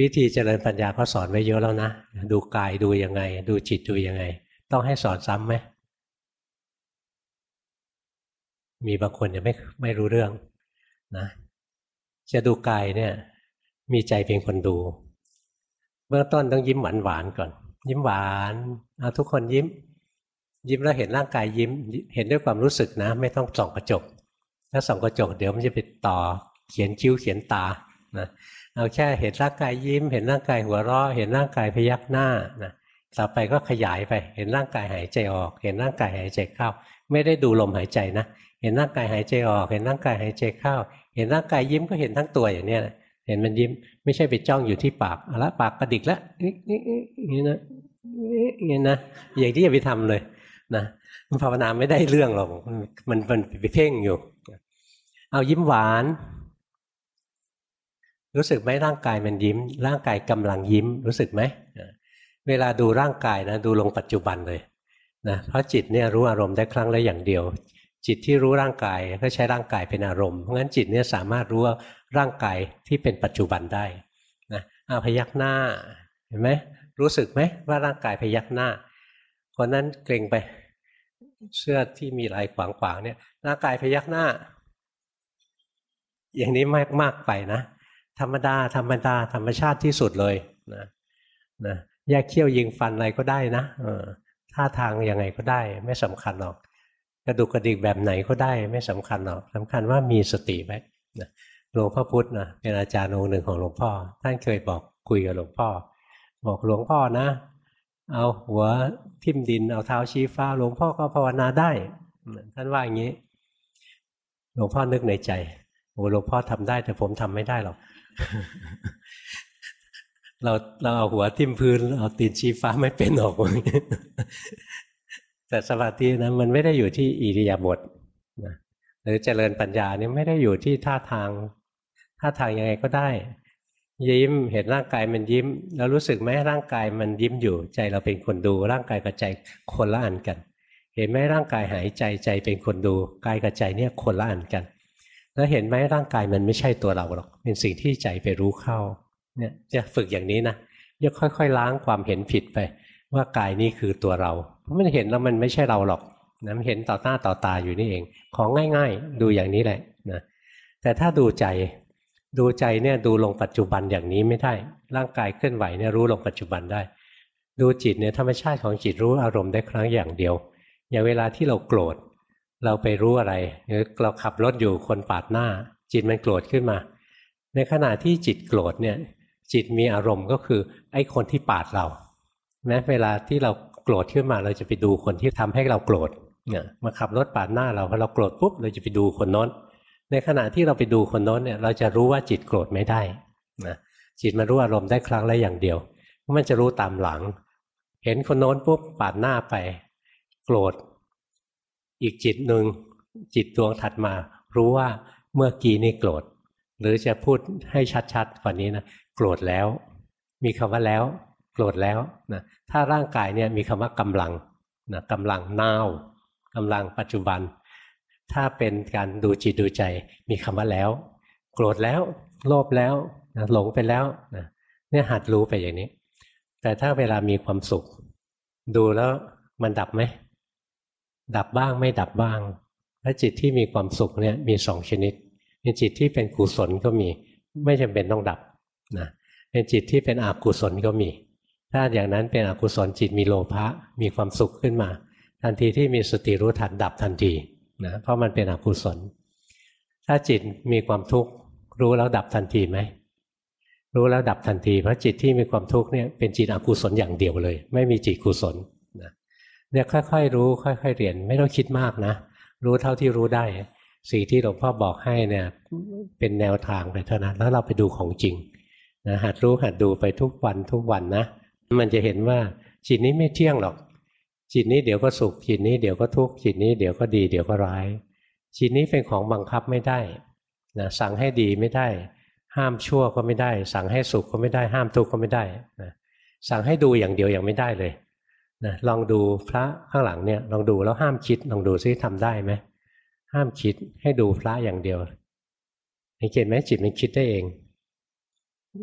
วิธีเจริญปัญญาเขาสอนไว้เยอะแล้วนะ ดูกายดูยังไง ดูจิตดูยังไง ต้องให้สอนซ้ำไหมมีบางคนยังไม่ไม่รู้เรื่องนะจะดูกายเนี่ย มีใจเป็นคนดู เบื้องต้นต้องยิ้มหวานหวานก่อน ยิ้มหวานเอาทุกคนยิ้ม ยิ้มแล้วเห็นร่างกายยิ้ม เห็นด้วยความรู้สึกนะ ไม่ต้องส่องกระจก ถ้าส่องกระจกเดี๋ยวมันจะไปต่อเขียนคิ้วเขียนตานะเอาแค่เห็นร่างกายยิ้ม เห็นร่างกายหัวเราะเห็นร่างกายพยักหน้านะต่อไปก็ขยายไปเห็นร่างกายหายใจออก เห็นร่างกายหายใจเข้า ไม่ได้ดูลมหายใจนะเห็นร่างกายหายใจออก เห็นร่างกายหายใจเข้า เห็นร่างกายยิ้มก็เห็นทั้งตัวอย่างนี้นะเห็นมันยิ้ม ไม่ใช่ไปจ้องอยู่ที่ปากเอาละปากกระดิกแล้วนี่นะนี่นะอย่างที่อย่าไปทำเลย นะมันภาวนาไม่ได้เรื่องหรอกมันมันไปเพ่งอยู่ เอายิ้มหวาน รู้สึกไหมร่างกายมันยิ้ม ร่างกายกำลังยิ้ม รู้สึกไหมเวลาดูร่างกายนะดูลงปัจจุบันเลยนะเพราะจิตเนี่ยรู้อารมณ์ได้ครั้งละอย่างเดียว จิตที่รู้ร่างกายก็ใช้ร่างกายเป็นอารมณ์เพราะงั้นจิตเนี่ยสามารถรู้ว่าร่างกายที่เป็นปัจจุบันได้นะอาพยักหน้าเห็นไหมรู้สึกไหมว่าร่างกายพยักหน้า คนนั้นเกรงไป เสื้อที่มีลายขวางๆเนี่ยร่างกายพยักหน้า อย่างนี้มากมากไปนะ ธรรมดา ธรรมดา ธรรมชาติที่สุดเลยนะนะแยกเขี้ยวยิงฟันอะไรก็ได้นะเออท่าทางยังไงก็ได้ ไม่สำคัญหรอก กระดุกกระดิกแบบไหนก็ได้ไม่สำคัญหรอกสำคัญว่ามีสติไว้นะหลวงพ่อพุธนะเป็นอาจารย์องค์หนึ่งของหลวงพ่อ ท่านเคยบอกคุยกับหลวงพ่อ บอกหลวงพ่อนะ เอาหัวทิ่มดินเอาเท้าชี้ฟ้าหลวงพ่อก็ภาวนาได้ท่านว่าอย่างนี้ หลวงพ่อนึกในใจโอ้หลวงพ่อทำได้ แต่ผมทำไม่ได้หรอกเราเราเอาหัวทิ่มพื้น เอาตีนชี้ฟ้าไม่เป็นออกแต่สมาธินะมันไม่ได้อยู่ที่อิริยาบถนะหรือเจริญปัญญานี่ไม่ได้อยู่ที่ท่าทาง ท่าทางยังไงก็ได้ ยิ้มเห็นร่างกายมันยิ้มเรารู้สึกไหมร่างกายมันยิ้มอยู่ใจเราเป็นคนดู ร่างกายกับใจคนละอันกัน เห็นไหมร่างกายหายใจใจเป็นคนดูกายกับใจเนี่ยคนละอันกัน แล้วเห็นไหมร่างกายมันไม่ใช่ตัวเราหรอก เป็นสิ่งที่ใจไปรู้เข้าเนี่ยจะฝึกอย่างนี้นะจะค่อยๆ ล้างความเห็นผิดไป ว่ากายนี้คือตัวเราเพราะมันเห็นแล้วมันไม่ใช่เราหรอกนะมันเห็นต่อหน้าต่อตาอยู่นี่เอง ของง่าย ๆ ดูอย่างนี้แหละนะแต่ถ้าดูใจ ดูใจเนี่ยดูลงปัจจุบันอย่างนี้ไม่ได้ ร่างกายเคลื่อนไหวเนี่ยรู้ลงปัจจุบันได้ ดูจิตเนี่ยธรรมชาติของจิตรู้อารมณ์ได้ครั้งอย่างเดียว อย่างเวลาที่เราโกรธ เราไปรู้อะไรหรือเราขับรถอยู่คนปาดหน้า จิตมันโกรธขึ้นมา ในขณะที่จิตโกรธเนี่ยจิตมีอารมณ์ก็คือไอ้คนที่ปาดเราแม้เวลาที่เราโกรธขึ้นมาเราจะไปดูคนที่ทำให้เราโกรธเนี่ยมาขับรถปาดหน้าเราพอเราโกรธปุ๊บเราจะไปดูคนน้น ในขณะที่เราไปดูคนโน้นเนี่ยเราจะรู้ว่าจิตโกรธไม่ได้นะจิตมารู้อารมณ์ได้ครั้งละอย่างเดียว มันจะรู้ตามหลัง เห็นคนโน้นปุ๊บปาดหน้าไป โกรธ อีกจิตหนึ่งจิตดวงถัดมา รู้ว่าเมื่อกี้นี่โกรธ หรือจะพูดให้ชัดๆกว่านี้นะโกรธแล้ว มีคำว่าแล้ว โกรธแล้วนะถ้าร่างกายเนี่ยมีคำว่ากำลังนะกำลังนาวกำลังปัจจุบัน ถ้าเป็นการดูจิตดูใจมีคำว่าแล้ว โกรธแล้วโลภแล้วนะหลงไปแล้วนะเนี่ยหัดรู้ไปอย่างนี้ แต่ถ้าเวลามีความสุข ดูแล้วมันดับไหม ดับบ้างไม่ดับบ้างถ้าจิตที่มีความสุขเนี่ยมีสองชนิดเป็นจิตที่เป็นกุศลก็มี ไม่จำเป็นต้องดับนะเป็นจิตที่เป็นอกุศลก็มี ถ้าอย่างนั้นเป็นอกุศลจิตมีโลภะมีความสุขขึ้นมา ทันทีที่มีสติรู้ทันดับทันที นะเพราะมันเป็นอกุศล ถ้าจิตมีความทุกข์รู้แล้วดับทันทีไหมรู้แล้วดับทันทีเพราะจิตที่มีความทุกข์เนี่ยเป็นจิตอกุศลอย่างเดียวเลย ไม่มีจิตกุศลนะเนี่ยค่อยๆรู้ ค่อย ๆ เรียนไม่ต้องคิดมากนะ รู้เท่าที่รู้ได้สิ่งที่หลวงพ่อบอกให้เนี่ยเป็นแนวทางไปเท่านั้น แล้วเราไปดูของจริงนะหัดรู้หัดดูไปทุกวันทุกวันนะ มันจะเห็นว่าจิตนี้ไม่เที่ยงหรอก จิตนี้เดี๋ยวก็สุขจิตนี้เดี๋ยวก็ทุกข์จิตนี้เดี๋ยวก็ดีเดี๋ยวก็ร้าย จิตนี้เป็นของบังคับไม่ได้นะสั่งให้ดีไม่ได้ ห้ามชั่วก็ไม่ได้ สั่งให้สุขก็ไม่ได้ ห้ามทุกข์ก็ไม่ได้นะสั่งให้ดูอย่างเดียวยังไม่ได้เลยนะลองดูพระข้างหลังเนี่ยลองดูแล้วห้ามคิดลองดูซิทำได้ไหมห้ามคิดให้ดูพระอย่างเดียวเห็นไหมจิตมันคิดได้เอง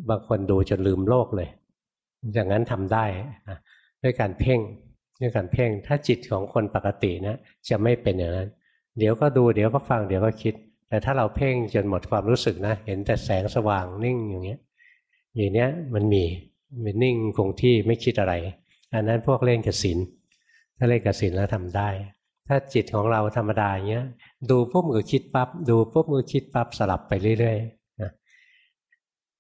บางคนดูจนลืมโลกเลย อย่างนั้นทำได้นะด้วยการเพ่ง ด้วยการเพ่งถ้าจิตของคนปกตินะจะไม่เป็นอย่างนั้น เดี๋ยวก็ดูเดี๋ยวก็ฟังเดี๋ยวก็คิด แต่ถ้าเราเพ่งจนหมดความรู้สึกนะ เห็นแต่แสงสว่างนิ่งอย่างเงี้ยอย่างเนี้ยมันมีมันนิ่งคงที่ไม่คิดอะไร อันนั้นพวกเล่นกสินถ้าเล่นกสินแล้วทำได้ ถ้าจิตของเราธรรมดาอย่างเงี้ย ดูปุ๊บมือคิดปับ๊บดูปุ๊บมือคิดปั๊บสลับไปเรื่อยๆนะ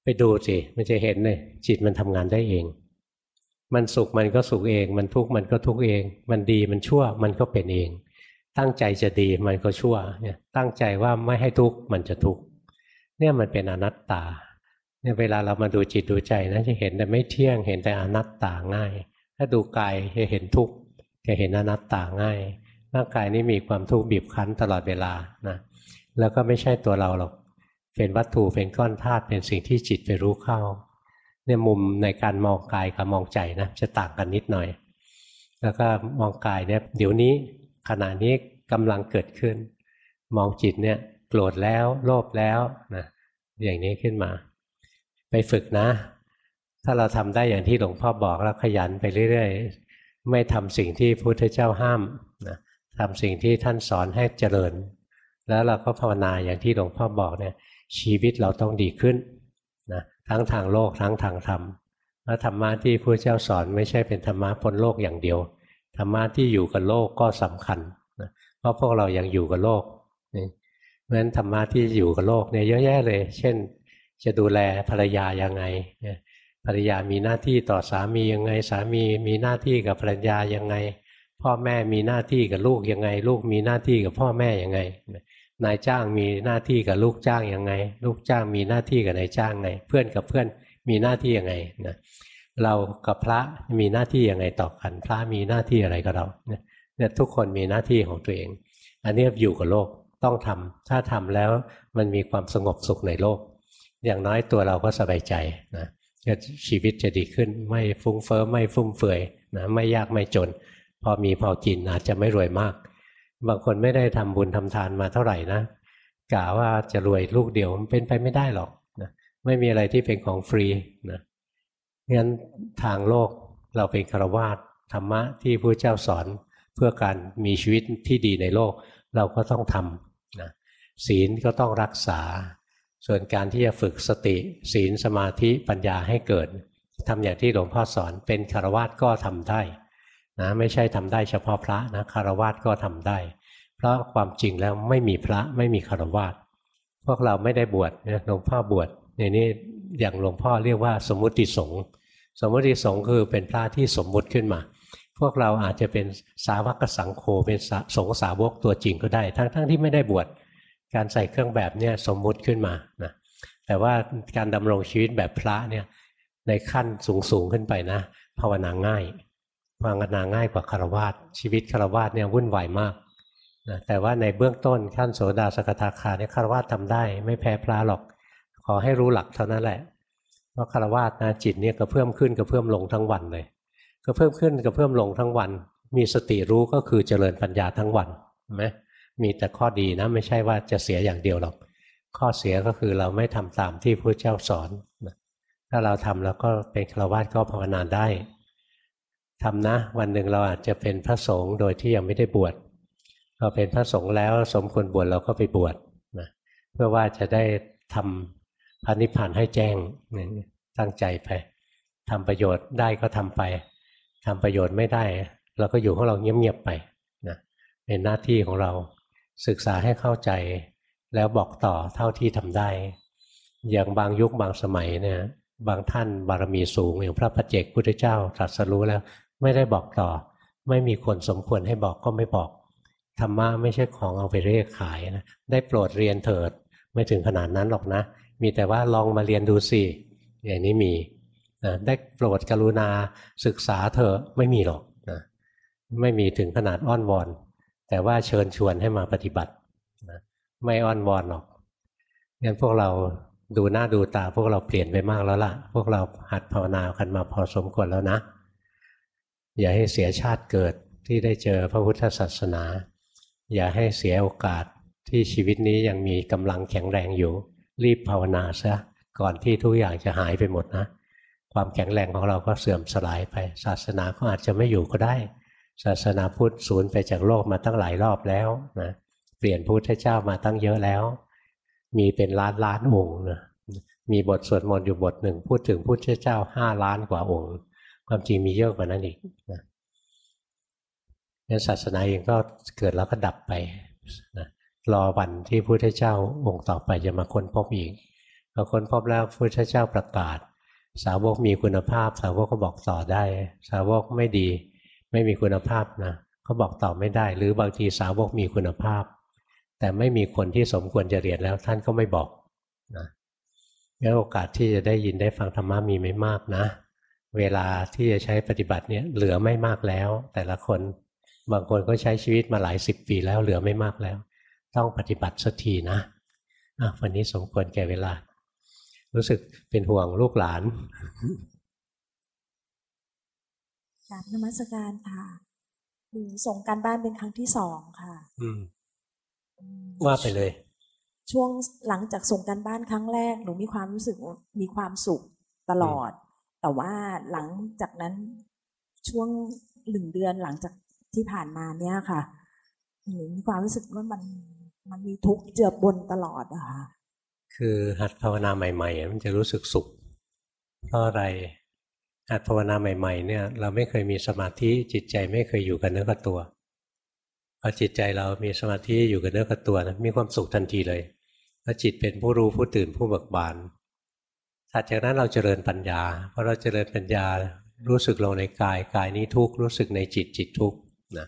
ไปดูสิมันจะเห็นเลยจิตมันทำงานได้เอง มันสุขมันก็สุขเอง มันทุกข์มันก็ทุกข์เอง มันดีมันชั่วมันก็เป็นเอง ตั้งใจจะดีมันก็ชั่วเนี่ยตั้งใจว่าไม่ให้ทุกข์มันจะทุกข์เนี่ยมันเป็นอนัตตาเนี่ยเวลาเรามาดูจิตดูใจนะจะเห็นแต่ไม่เที่ยงเห็นแต่อนัตตาง่าย ถ้าดูกายจะเห็นทุกข์จะเห็นอนัตตาง่ายร่างกายนี้มีความทุกข์บีบคั้นตลอดเวลานะแล้วก็ไม่ใช่ตัวเราหรอกเป็นวัตถุเป็นก้อนธาตุเป็นสิ่งที่จิตไปรู้เข้า เนี่ยมุมในการมองกายกับมองใจนะจะต่างกันนิดหน่อย แล้วก็มองกายเนี่ยเดี๋ยวนี้ขณะนี้กำลังเกิดขึ้น มองจิตเนี่ยโกรธแล้วโลภแล้วนะอย่างนี้ขึ้นมา ไปฝึกนะ ถ้าเราทำได้อย่างที่หลวงพ่อบอกแล้วขยันไปเรื่อยๆ ไม่ทำสิ่งที่พุทธเจ้าห้ามนะทำสิ่งที่ท่านสอนให้เจริญ แล้วเราก็ภาวนาอย่างที่หลวงพ่อบอกเนี่ยชีวิตเราต้องดีขึ้น ทั้งทางโลกทั้งทางธรรมแล้วธรรมะที่พระเจ้าสอนไม่ใช่เป็นธรรมะพ้นโลกอย่างเดียว ธรรมะที่อยู่กับโลกก็สำคัญนะเพราะพวกเรายังอยู่กับโลกเพราะฉะนั้นธรรมะที่อยู่กับโลกเนี่ยเยอะแยะเลย เช่น จะดูแลภรรยายังไงภรรยามีหน้าที่ต่อสามียังไง สามีมีหน้าที่กับภรรยายังไง พ่อแม่มีหน้าที่กับลูกยังไง ลูกมีหน้าที่กับพ่อแม่ยังไง นายจ้างมีหน้าที่กับลูกจ้างยังไง ลูกจ้างมีหน้าที่กับนายจ้างไง เพื่อนกับเพื่อนมีหน้าที่ยังไงนะเรากับพระมีหน้าที่ยังไงต่อกัน พระมีหน้าที่อะไรกับเราเนี่ยทุกคนมีหน้าที่ของตัวเอง อันนี้อยู่กับโลกต้องทำถ้าทำแล้วมันมีความสงบสุขในโลก อย่างน้อยตัวเราก็สบายใจนะชีวิตจะดีขึ้นไม่ฟุ้งเฟอ้อไม่ฟุ่มเฟือยนะไม่ยากไม่จน พอมีพอกินอาจจะไม่รวยมาก บางคนไม่ได้ทำบุญทำทานมาเท่าไหร่นะกะว่าจะรวยลูกเดียวมันเป็นไปไม่ได้หรอกนะไม่มีอะไรที่เป็นของฟรีนะงั้นทางโลกเราเป็นคารวาสธรรมะที่พระเจ้าสอนเพื่อการมีชีวิตที่ดีในโลกเราก็ต้องทำนะศีลก็ต้องรักษา ส่วนการที่จะฝึกสติ ศีลสมาธิปัญญาให้เกิดทำอย่างที่หลวงพ่อสอนเป็นคารวาสก็ทำได้ นะไม่ใช่ทำได้เฉพาะพระนะคารวาสก็ทำได้ เพราะความจริงแล้วไม่มีพระไม่มีคารวาสพวกเราไม่ได้บวชนะหลวงพ่อบวชในนี้อย่างหลวงพ่อเรียกว่าสมมุติสงฆ์สมมุติสงฆ์คือเป็นพระที่สมมุติขึ้นมา พวกเราอาจจะเป็นสาวกสังโฆเป็นสงสาวกตัวจริงก็ได้ ทั้งๆทที่ไม่ได้บวชการใส่เครื่องแบบเนี่ยสมมุติขึ้นมานะแต่ว่าการดำรงชีวิตแบบพระเนี่ยในขั้นสูงสูงขึ้นไปนะ ภาวนาง่าย ภาวนาง่ายกว่าคารวาสชีวิตคารวาสเนี่ยวุ่นวายมากนะแต่ว่าในเบื้องต้นขั้นโสดาสกทาคาเนี่ยคารวาสทำได้ ไม่แพ้พระหรอก ขอให้รู้หลักเท่านั้นแหละเพราคารวาสนะจิตเนี่ยก็เพิ่มขึ้นก็เพิ่มลงทั้งวันเลย ก็เพิ่มขึ้นก็เพิ่มลงทั้งวัน มีสติรู้ก็คือเจริญปัญญาทั้งวันเห็นไหมมีแต่ข้อดีนะไม่ใช่ว่าจะเสียอย่างเดียวหรอก ข้อเสียก็คือเราไม่ทำตามที่พระเจ้าสอน ถ้าเราทำแล้วก็เป็นฆราวาสก็ภาวนาได้ ทำนะ วันหนึ่งเราอาจจะเป็นพระสงฆ์โดยที่ยังไม่ได้บวชพอเป็นพระสงฆ์แล้วสมควรบวชเราก็ไปบวชนะเพื่อว่าจะได้ทำพระนิพพานให้แจ้งตั้งใจไปทำประโยชน์ได้ก็ทำไปทำประโยชน์ไม่ได้ เราก็อยู่ของเราเงียบๆไปนะเป็นหน้าที่ของเราศึกษาให้เข้าใจ แล้วบอกต่อเท่าที่ทำได้ อย่างบางยุคบางสมัยเนี่ยบางท่านบารมีสูงอย่างพระปัจเจกพุทธเจ้าตรัสรู้แล้ว ไม่ได้บอกต่อ ไม่มีคนสมควรให้บอกก็ไม่บอกธรรมะไม่ใช่ของเอาไปเรียกขายนะได้โปรดเรียนเถิด ไม่ถึงขนาดนั้นหรอกนะ มีแต่ว่าลองมาเรียนดูสิอย่างนี้มีนะได้โปรดกรุณาศึกษาเถอะไม่มีหรอกนะไม่มีถึงขนาดอ้อนวอน แต่ว่าเชิญชวนให้มาปฏิบัตินะไม่อ้อนวอนหรอกงั้นพวกเราดูหน้าดูตาพวกเราเปลี่ยนไปมากแล้วล่ะ พวกเราหัดภาวนากันมาพอสมควรแล้วนะ อย่าให้เสียชาติเกิดที่ได้เจอพระพุทธศาสนา อย่าให้เสียโอกาสที่ชีวิตนี้ยังมีกำลังแข็งแรงอยู่ รีบภาวนาซะก่อนที่ทุกอย่างจะหายไปหมดนะ ความแข็งแรงของเราก็เสื่อมสลายไป ศาสนาก็อาจจะไม่อยู่ก็ได้ ศาสนาพุทธสูญไปจากโลกมาตั้งหลายรอบแล้วนะเปลี่ยนพุทธเจ้ามาตั้งเยอะแล้ว มีเป็นล้านล้านองค์นะมีบทสวดมนต์อยู่บทหนึ่งพูดถึงพุทธเจ้าห้าล้านกว่าองค์ ความจริงมีเยอะกว่านั้นอีกนะศาสนาเองก็เกิดแล้วก็ดับไปนะรอวันที่พุทธเจ้าองค์ต่อไปจะมาค้นพบอีกพอค้นพบแล้วพุทธเจ้าประกาศ สาวกมีคุณภาพ สาวกก็บอกต่อได้ สาวกไม่ดี ไม่มีคุณภาพนะเขาบอกต่อไม่ได้ หรือบางทีสาวกมีคุณภาพ แต่ไม่มีคนที่สมควรจะเรียนแล้วท่านก็ไม่บอกนะงั้นโอกาสที่จะได้ยินได้ฟังธรรมะมีไม่มากนะ เวลาที่จะใช้ปฏิบัติเนี่ยเหลือไม่มากแล้ว แต่ละคนบางคนก็ใช้ชีวิตมาหลายสิบปีแล้วเหลือไม่มากแล้ว ต้องปฏิบัติสักทีนะะวันนี้สมควรแก่เวลา รู้สึกเป็นห่วงลูกหลานกราบนมัสการค่ะหนูส่งการบ้านเป็นครั้งที่สองค่ะ อืม ว่าไปเลย ช่วงหลังจากส่งการบ้านครั้งแรกหนูมีความรู้สึกมีความสุขตลอด แต่ว่าหลังจากนั้นช่วงหนึ่งเดือนหลังจากที่ผ่านมาเนี่ยค่ะหนูมีความรู้สึกว่ามันมันมีทุกข์เจือบนตลอดอะค่ะคือหัดภาวนาใหม่ๆ มันจะรู้สึกสุข เพราะอะไรหัดภาวนาใหม่ ๆ เนี่ย เราไม่เคยมีสมาธิจิตใจไม่เคยอยู่กับเนื้อกับตัวพอจิตใจเรามีสมาธิอยู่กับเนื้อกับตัวนะมีความสุขทันทีเลยพอจิตเป็นผู้รู้ผู้ตื่นผู้เบิกบาน ถัดจากนั้นเราเจริญปัญญาพอเราเจริญปัญญารู้สึกลงในกายกายนี้ทุกรู้สึกในจิตจิตทุกนะ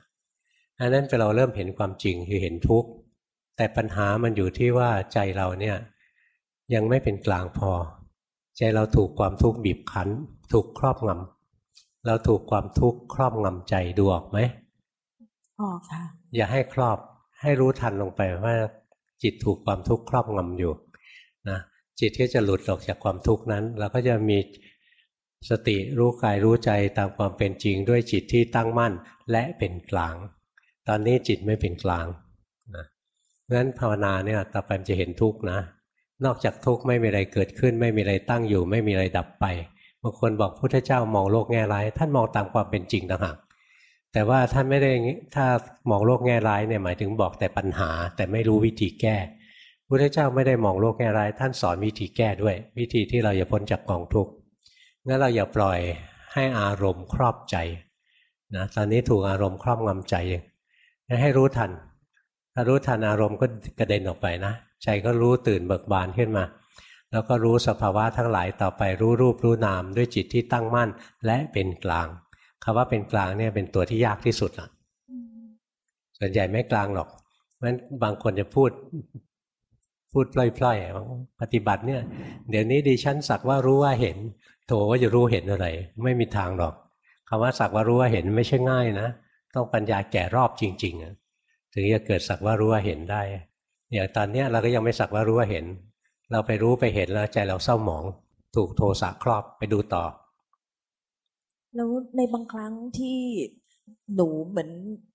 อันนั้นเป็นเราเริ่มเห็นความจริงคือเห็นทุกข์แต่ปัญหามันอยู่ที่ว่าใจเราเนี่ยยังไม่เป็นกลางพอ ใจเราถูกความทุกข์บีบคั้น ถูกครอบงำเราถูกความทุกข์ครอบงำใจดูออกไหมออกค่ะ อย่าให้ครอบให้รู้ทันลงไปว่าจิตถูกความทุกข์ครอบงำอยู่นะ จิตที่จะหลุดออกจากความทุกข์นั้น เราก็จะมีสติรู้กายรู้ใจตามความเป็นจริงด้วยจิตที่ตั้งมั่นและเป็นกลาง ตอนนี้จิตไม่เป็นกลางนะงั้นภาวนาเนี่ยต่อไปจะเห็นทุกข์นะ นอกจากทุกข์ไม่มีอะไรเกิดขึ้น ไม่มีอะไรตั้งอยู่ ไม่มีอะไรดับไปบางคนบอกพุทธเจ้ามองโลกแง่ร้าย ท่านมองตามความเป็นจริงต่างหากแต่ว่าท่านไม่ได้ถ้ามองโลกแง่ร้ายเนี่ยหมายถึงบอกแต่ปัญหา แต่ไม่รู้วิธีแก้ พุทธเจ้าไม่ได้มองโลกแง่ร้าย ท่านสอนวิธีแก้ด้วย วิธีที่เราจะพ้นจากกองทุกข์งั้นเราอย่าปล่อยให้อารมณ์ครอบใจนะตอนนี้ถูกอารมณ์ครอบงำใจให้รู้ทันถ้ารู้ทันอารมณ์ก็กระเด็นออกไปนะใจก็รู้ตื่นเบิกบานขึ้นมา แล้วก็รู้สภาวะทั้งหลายต่อไปรู้รูปรู้นามด้วยจิตที่ตั้งมั่นและเป็นกลางคำว่าเป็นกลางเนี่ยเป็นตัวที่ยากที่สุดละส่วนใหญ่ไม่กลางหรอกเพราะฉะนั้นบางคนจะพูด พูดพล่อยๆปฏิบัติเนี่ย เดี๋ยวนี้ดิฉันสักว่ารู้ว่าเห็น โถว่าจะรู้เห็นอะไร ไม่มีทางหรอกคำว่าสักว่ารู้ว่าเห็นไม่ใช่ง่ายนะ ต้องปัญญาแก่รอบจริงๆถึงจะเกิดสักว่ารู้ว่าเห็นได้อย่างตอนเนี้ยเราก็ยังไม่สักว่ารู้ว่าเห็น เราไปรู้ไปเห็นแล้วใจเราเศร้าหมอง ถูกโทสะครอบไปดูต่อแล้วในบางครั้งที่หนูเหมือน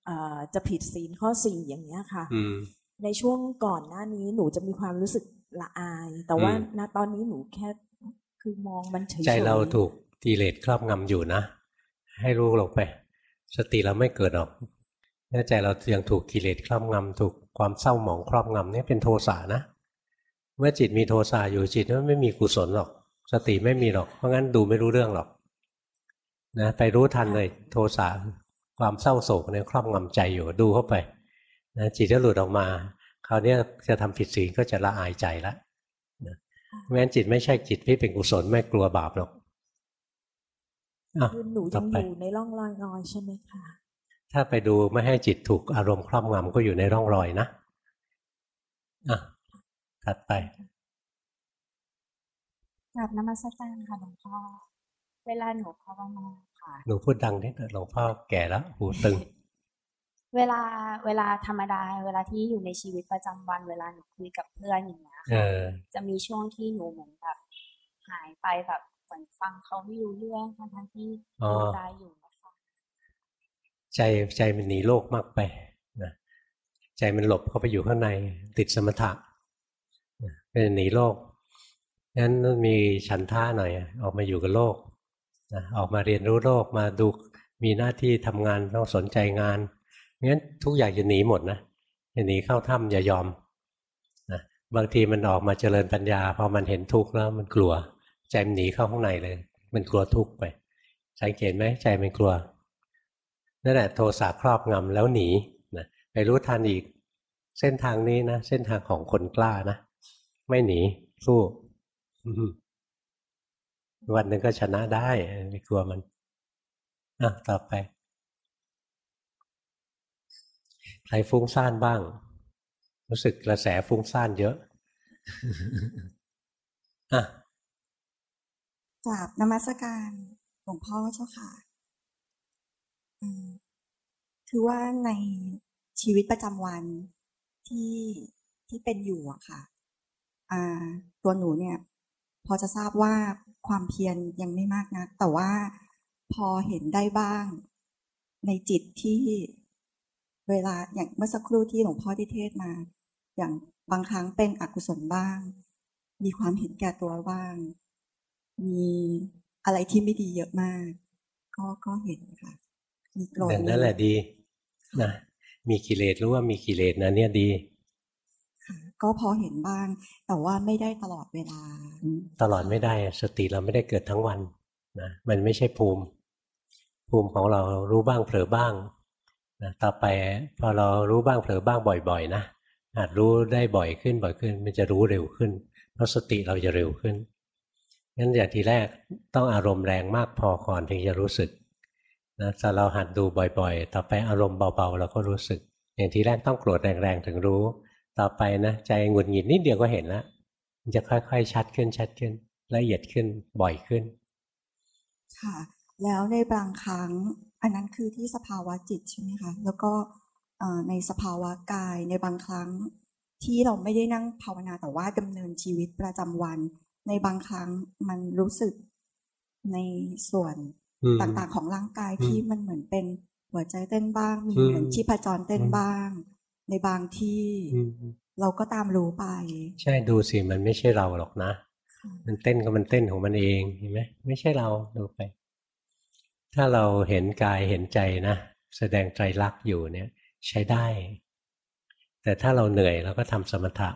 อจะผิดศีลข้อสี่อย่างเนี้ยค่ะ ในช่วงก่อนหน้านี้หนูจะมีความรู้สึกละอาย แต่ว่าณตอนนี้หนูแค่คือมองมันเฉยใจเราถูกกิเลสครอบงำอยู่นะ ให้รู้ลงไป สติเราไม่เกิดหรอกถ้าใจเรายังถูกกิเลสครอบงำถูกความเศร้าหมองครอบงำนี่เป็นโทสะนะ เมื่อจิตมีโทสะอยู่จิตมันไม่มีกุศลหรอก สติไม่มีหรอก เพราะงั้นดูไม่รู้เรื่องหรอกนะไปรู้ทันเลย โทสะความเศร้าโศกเนี่ยครอบงำใจอยู่ดูเข้าไป นะจิตจะหลุดออกมาคราวนี้จะทำผิดศีลก็จะละอายใจละนะแม้นจิตไม่ใช่จิตที่เป็นกุศลไม่กลัวบาปหรอกคือหนูยังอยู่ในร่องรอยรอยใช่ไหมคะถ้าไปดูไม่ให้จิตถูกอารมณ์ครอบงำก็อยู่ในร่องรอยนะอะถัดไปกราบนมัสการค่ะหลวงพ่อเวลาหนูภาวนาค่ะ หนูพูดดังนิดหน่อยหลวงพ่อแก่แล้วหูตึง เวลาเวลาธรรมดา เวลาที่อยู่ในชีวิตประจำวัน เวลาหนูคุยกับเพื่อนอย่างเงี้ยเอค่ะอจะมีช่วงที่หนูเหมือนแบบหายไปแบบเหมือนฟังเขาไม่รู้เรื่องทั้งทั้งๆที่อ๋อดูตาอยู่นะคะใจใจมันหนีโลกมากไปนะใจมันหลบเข้าไปอยู่ข้างในติดสมถะนะเป็นหนีโลกงั้นมีฉันท่าหน่อย ออกมาอยู่กับโลกนะออกมาเรียนรู้โลกมาดูมีหน้าที่ทำงานต้องสนใจงาน งั้นทุกอย่างจะหนีหมดนะจะหนีเข้าถ้ำอย่ายอมนะบางทีมันออกมาเจริญปัญญา พอมันเห็นทุกข์แล้วมันกลัว ใจมันหนีเข้าข้างในเลย มันกลัวทุกข์ไป สังเกตไหมใจมันกลัวนั่นแหละโทสะครอบงำแล้วหนีนะไปรู้ทันอีก เส้นทางนี้นะเส้นทางของคนกล้านะไม่หนีสู้วันหนึ่งก็ชนะได้ไม่กลัวมันอะต่อไป ใครฟุ้งซ่านบ้าง รู้สึกกระแสฟุ้งซ่านเยอะอะกราบนมัสการหลวงพ่อเจ้าค่ะคือว่าในชีวิตประจำวันที่ที่เป็นอยู่อะค่ะอ่าตัวหนูเนี่ย พอจะทราบว่าความเพียรยังไม่มากนัก แต่ว่าพอเห็นได้บ้าง ในจิตที่ เวลาอย่างเมื่อสักครู่ที่หลวงพ่อที่เทศน์มา อย่างบางครั้งเป็นอกุศลบ้าง มีความเห็นแก่ตัวบ้าง มีอะไรที่ไม่ดีเยอะมาก ก็ก็เห็นค่ะ มีโกรธแบบนั่นแหละดีนะมีกิเลสรู้ว่ามีกิเลสนะเนี่ยดีค่ะก็พอเห็นบ้าง แต่ว่าไม่ได้ตลอดเวลา ตลอดไม่ได้อะสติเราไม่ได้เกิดทั้งวันนะมันไม่ใช่ภูมิ ภูมิของเรารู้บ้างเผลอบ้าง นะต่อไปพอเรารู้บ้างเผลอบ้างบ่อย ๆ นะอาจรู้ได้บ่อยขึ้นบ่อยขึ้น มันจะรู้เร็วขึ้น เพราะสติเราจะเร็วขึ้นงั้นอย่างทีแรกต้องอารมณ์แรงมากพอก่อนถึงจะรู้สึกนะแต่เราหัดดูบ่อยๆ ต่อไปอารมณ์เบาๆเราก็รู้สึก อย่างทีแรกต้องโกรธแรงๆถึงรู้ ต่อไปนะใจหงุดหงิดนิดเดียวก็เห็นแล้วมันจะค่อยๆ ชัดขึ้นชัดขึ้น ละเอียดขึ้นบ่อยขึ้น ค่ะ แล้วในบางครั้ง อันนั้นคือที่สภาวะจิตใช่ไหมคะแล้วก็เอ่อในสภาวะกายในบางครั้งที่เราไม่ได้นั่งภาวนาแต่ว่าดำเนินชีวิตประจำวัน ในบางครั้งมันรู้สึกในส่วนอืมต่างๆของร่างกายอืมที่มันเหมือนเป็นหัวใจเต้นบ้าง มีอืมเหมือนชีพจรเต้นอืมบ้าง ในบางที่อืมเราก็ตามรู้ไป ใช่ดูสิมันไม่ใช่เราหรอกนะค่ะมันเต้นก็มันเต้นของมันเองเห็นไหมไม่ใช่เราดูไป ถ้าเราเห็นกายเห็นใจนะแสดงใจรักษณ์อยู่เนี่ยใช้ได้ แต่ถ้าเราเหนื่อยเราก็ทำสมถะ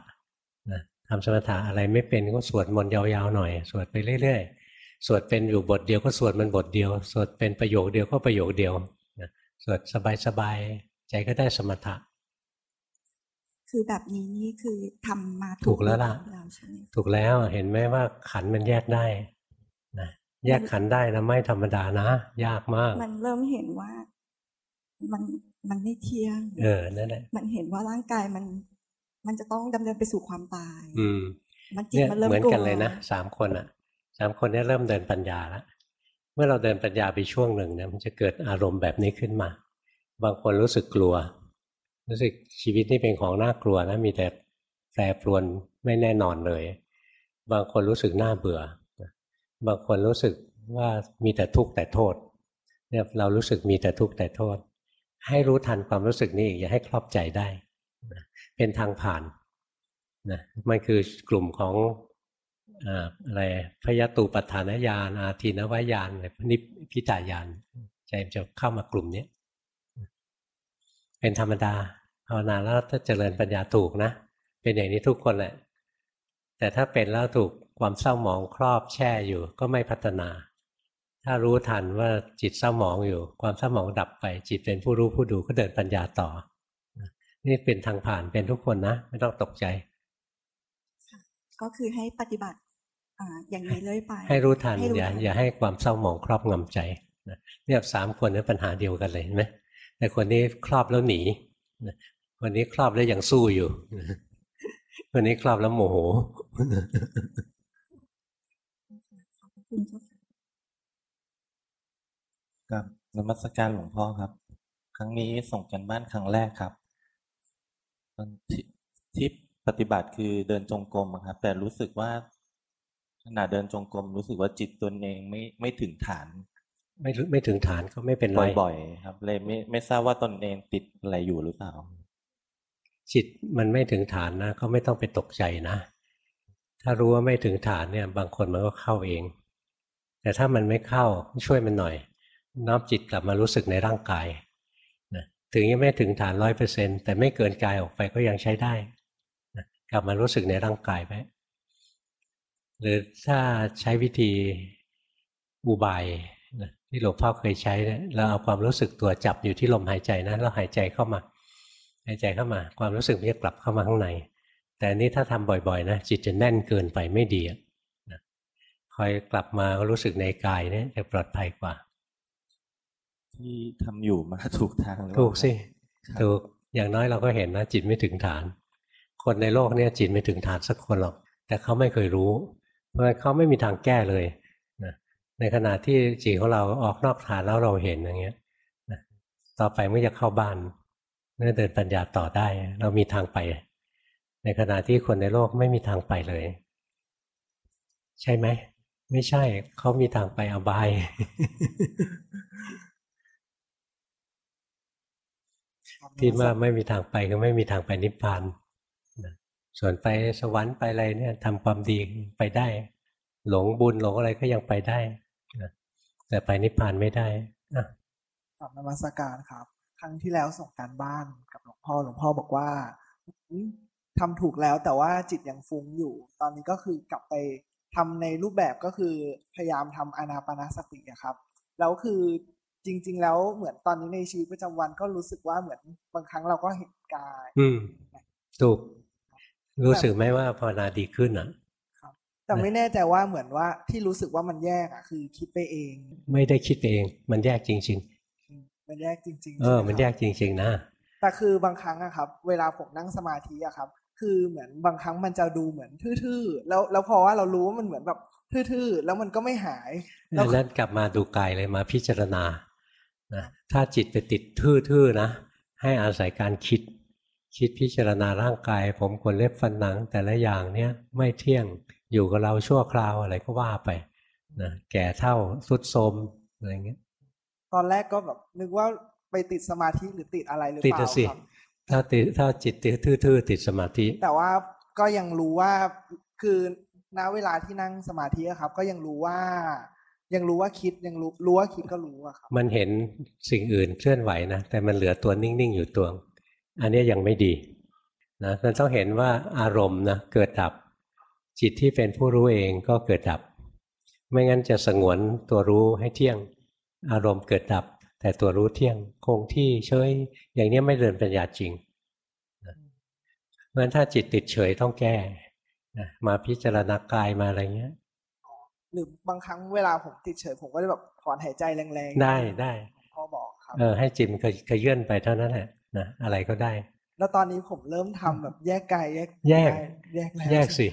นะทำสมถะอะไรไม่เป็นก็สวดมนต์ยาวๆหน่อยสวดไปเรื่อยๆสวดเป็นอยู่บทเดียวก็สวดมันบทเดียว สวดเป็นประโยคเดียวก็ประโยคเดียวนะสวดสบายๆใจก็ได้สมถะ คือแบบนี้นี่คือทำมาถูกแล้วล่ะแล้วใช่ไหมถูกแล้วเห็นไหมว่าขันธ์มันแยกได้นะ แยกขันธ์ได้นะไม่ธรรมดานะ ยากมาก มันเริ่มเห็นว่า มันมันไม่เที่ยง เออนั่นแหละมันเห็นว่าร่างกายมัน มันจะต้องดำเนินไปสู่ความตาย อืม มันจิตเนี่ยมันเริ่มเหมือนกลัวกันเลยนะสามคนอะสามคนเนี้เริ่มเดินปัญญาแล้วเมื่อเราเดินปัญญาไปช่วงหนึ่งเนี่ยมันจะเกิดอารมณ์แบบนี้ขึ้นมา บางคนรู้สึกกลัว รู้สึกชีวิตนี่เป็นของน่ากลัวนะมีแต่แปรปรวนไม่แน่นอนเลย บางคนรู้สึกน่าเบื่อ บางคนรู้สึกว่ามีแต่ทุกข์แต่โทษเนี่ยเรารู้สึกมีแต่ทุกข์แต่โทษ ให้รู้ทันความรู้สึกนี้อย่าให้ครอบใจได้ เป็นทางผ่านนะมันคือกลุ่มของอ่าอะไรพยตูปัฏฐานญาณอาทีนวายานอะไรนิพิจายานใจจะเข้ามากลุ่มนี้เป็นธรรมดาภาวนาแล้วถ้าเจริญปัญญาถูกนะ เป็นอย่างนี้ทุกคนแหละ แต่ถ้าเป็นแล้วถูก ความเศร้าหมองครอบแช่อยู่ก็ไม่พัฒนา ถ้ารู้ทันว่าจิตเศร้าหมองอยู่ ความเศร้าหมองดับไป จิตเป็นผู้รู้ผู้ดูก็เดินปัญญาต่อ นี่เป็นทางผ่านเป็นทุกคนนะ ไม่ต้องตกใจ ก็คือให้ปฏิบัติอ่าอย่างนี้เลยไป ให้รู้ทันให้รู้อย่าทันอย่าให้ความเศร้าหมองครอบงำใจนะเนี่ยสามคนนี้ปัญหาเดียวกันเลยเห็นไหมแต่คนนี้ครอบแล้วหนีนะคนนี้ครอบแล้วยังสู้อยู่คนนี้ครอบแล้วโมโห คุณเจ้าค่ะกับนมัสการหลวงพ่อครับ ครั้งนี้ส่งกันบ้านครั้งแรกครับตอนที่ที่ปฏิบัติคือเดินจงกรมอะครับ แต่รู้สึกว่าขณะเดินจงกรมรู้สึกว่าจิตตนเองไม่ไม่ถึงฐาน ไม่รู้ไม่ถึงฐานก็ไม่เป็นไรบ่อยๆครับ เลยไม่ไม่ทราบว่าตนเองติดอะไรอยู่หรือเปล่า จิตมันไม่ถึงฐานนะ ก็ไม่ต้องไปตกใจนะ ถ้ารู้ว่าไม่ถึงฐานเนี่ย บางคนมันก็เข้าเอง แต่ถ้ามันไม่เข้าช่วยมันหน่อย น้อมจิตกลับมารู้สึกในร่างกายนะถึงยังไม่ถึงฐานร้อยเปอร์เซ็นแต่ไม่เกินกายออกไปก็ยังใช้ได้นะกลับมารู้สึกในร่างกายไปหรือถ้าใช้วิธีอุบายนะที่หลวงพ่อเคยใช้เนี่ยเราเอาความรู้สึกตัวจับอยู่ที่ลมหายใจนะแล้วหายใจเข้ามา หายใจเข้ามา ความรู้สึกมันจะกลับเข้ามาข้างใน แต่นี้ถ้าทำบ่อยๆนะจิตจะแน่นเกินไปไม่ดีอะ คอยกลับมารู้สึกในกายเนี่ยจะปลอดภัยกว่า ที่ทำอยู่มาถูกทางหรือเปล่าถูกสิครับถูกอย่างน้อยเราก็เห็นนะจิตไม่ถึงฐาน คนในโลกเนี่ยจิตไม่ถึงฐานสักคนหรอก แต่เขาไม่เคยรู้ เพราะฉะนั้นเขาไม่มีทางแก้เลยนะในขณะที่จิตของเราออกนอกฐานแล้วเราเห็นอย่างเงี้ยนะต่อไปเมื่อจะเข้าบ้านเมื่อเดินปัญญาต่อได้ เรามีทางไป ในขณะที่คนในโลกไม่มีทางไปเลย ใช่ไหม ไม่ใช่เขามีทางไปอบาย ที่ว่าไม่มีทางไปก็ไม่มีทางไปนิพพานนะส่วนไปสวรรค์ไปอะไรเนี่ยทำความดีไปได้ หลงบุญหลงอะไรก็ยังไปได้นะแต่ไปนิพพานไม่ได้นะกลับนมัสการครับ ครั้งที่แล้วส่งการบ้านกับหลวงพ่อหลวงพ่อบอกว่าอืมทำถูกแล้วแต่ว่าจิตยังฟุ้งอยู่ ตอนนี้ก็คือกลับไป ทำในรูปแบบก็คือพยายามทำอานาปานสติอะครับแล้วคือจริง ๆ แล้วเหมือนตอนนี้ในชีวิตประจำวันก็รู้สึกว่าเหมือนบางครั้งเราก็เห็นกาย อืมถูก รู้สึกไหมว่าภาวนาดีขึ้นอะแต่ไม่แน่ใจว่าเหมือนว่าที่รู้สึกว่ามันแยกอะคือ คิดไปเอง ไม่ได้คิดไปเอง มันแยกจริงมันแยกจริงๆๆเออใช่ไหมันครับแยกจริง ๆ นะแต่คือบางครั้งอะครับ เวลาผมนั่งสมาธิอะครับ คือเหมือนบางครั้งมันจะดูเหมือนทื่อๆ แล้วแล้วพอว่าเรารู้ว่ามันเหมือนแบบทื่อๆ แล้วมันก็ไม่หายแล้วดังนั้นกลับมาดูกายเลยมาพิจารณานะถ้าจิตไปติดทื่อๆนะ ให้อาศัยการคิด คิดพิจารณาร่างกาย ผมขนเล็บฟันหนังแต่ละอย่างเนี้ยไม่เที่ยงอยู่กับเราชั่วคราวอะไรก็ว่าไปนะแก่เท่าสุดโทรมอะไรเงี้ย ตอนแรกก็แบบนึกว่าไปติดสมาธิหรือติดอะไรหรือติดเปล่าอะสิครับ ถ้าติดถ้าจิตติดทื่อๆติดสมาธิ แต่ว่าก็ยังรู้ว่าคือณเวลาที่นั่งสมาธิอะครับ ก็ยังรู้ว่า ยังรู้ว่าคิดยังรู้รู้ว่าคิดก็รู้อะครับมันเห็นสิ่งอื่นเคลื่อนไหวนะแต่มันเหลือตัวนิ่งๆอยู่ตัว อันเนี้ยยังไม่ดีนะมันต้องเห็นว่าอารมณ์นะเกิดดับ จิตที่เป็นผู้รู้เองก็เกิดดับ ไม่งั้นจะสงวนตัวรู้ให้เที่ยง อารมณ์เกิดดับ แต่ตัวรู้เที่ยงคงที่เฉยอย่างเนี้ยไม่เดินปัญญาจริงนะเพราะฉะนั้นถ้าจิตติดเฉยต้องแก้นะมาพิจารณากายมาอะไรเงี้ยหรือบางครั้งเวลาผมติดเฉยผมก็จะแบบถอนหายใจแรงๆ ได้ได้พ่อบอกครับเออให้จิตมันขยื่นไปเท่านั้นแหละนะอะไรก็ได้ แล้วตอนนี้ผมเริ่มทำแบบแยกกายแยกแยกแยกแล้วแยกสิ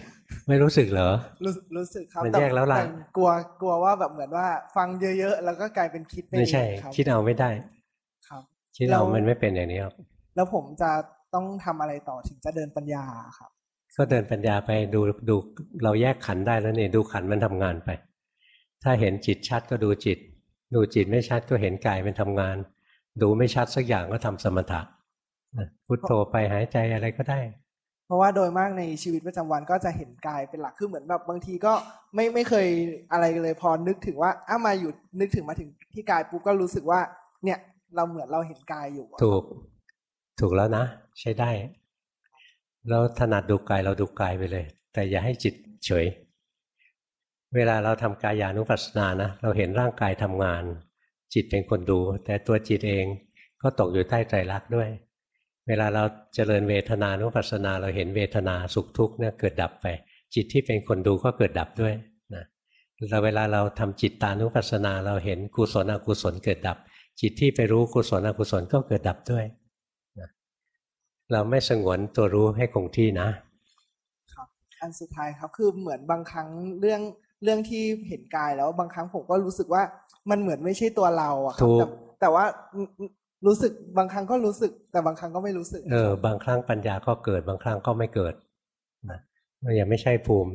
ไม่รู้สึกเหรอ รู้รู้สึกครับมันต่แยกแล้วล่ะต่กลัวกลัวว่าแบบเหมือนว่า ฟังเยอะๆแล้วก็กลายเป็นคิดไปไม่ใช่เองครับคิดเอาไม่ได้ ครับคิดเอามันไม่เป็นอย่างนี้หรอกแล้วผมจะต้องทำอะไรต่อถึงจะเดินปัญญาครับ ก็เดินปัญญาไปดูดูเราแยกขันธ์ได้แล้วนี่ดูขันธ์มันทำงานไป ถ้าเห็นจิตชัดก็ดูจิต ดูจิตไม่ชัดก็เห็นกายมันทำงาน ดูไม่ชัดสักอย่างก็ทำสมถะนะพุทโธไปหายใจอะไรก็ได้ เพราะว่าโดยมากในชีวิตประจำวันก็จะเห็นกายเป็นหลักคือเหมือนแบบบางทีก็ไม่ไม่เคยอะไรเลยพอนึกถึงว่าอ้ามาอยู่นึกถึงมาถึงที่กายปุ๊บก็รู้สึกว่า เนี่ยเราเหมือนเราเห็นกายอยู่ถูก ถูกแล้วนะ ใช้ได้เราถนัดดูกายเราดูกายไปเลย แต่อย่าให้จิตเฉย เวลาเราทำกายานุปัสสนานะเราเห็นร่างกายทำงาน จิตเป็นคนดู แต่ตัวจิตเองก็ตกอยู่ใต้ไตรลักด้วย เวลาเราเจริญเวทนานุปัสสนาเราเห็นเวทนาสุขทุกข์เนี่ยเกิดดับไป จิตที่เป็นคนดูก็เกิดดับด้วยนะเราเวลาเราทำจิตตานุปัสสนาเราเห็นกุศลอกุศลเกิดดับ จิตที่ไปรู้กุศลอกุศลก็เกิดดับด้วยนะเราไม่สงวนตัวรู้ให้คงที่นะครับอันสุดท้ายครับคือเหมือนบางครั้งเรื่องเรื่องที่เห็นกายแล้วบางครั้งผมก็รู้สึกว่ามันเหมือนไม่ใช่ตัวเราอะครัถูบกแต่แต่ว่า รู้สึกบางครั้งก็รู้สึก แต่บางครั้งก็ไม่รู้สึก เออ บางครั้งปัญญาก็เกิด บางครั้งก็ไม่เกิดนะมันยังไม่ใช่ภูมิ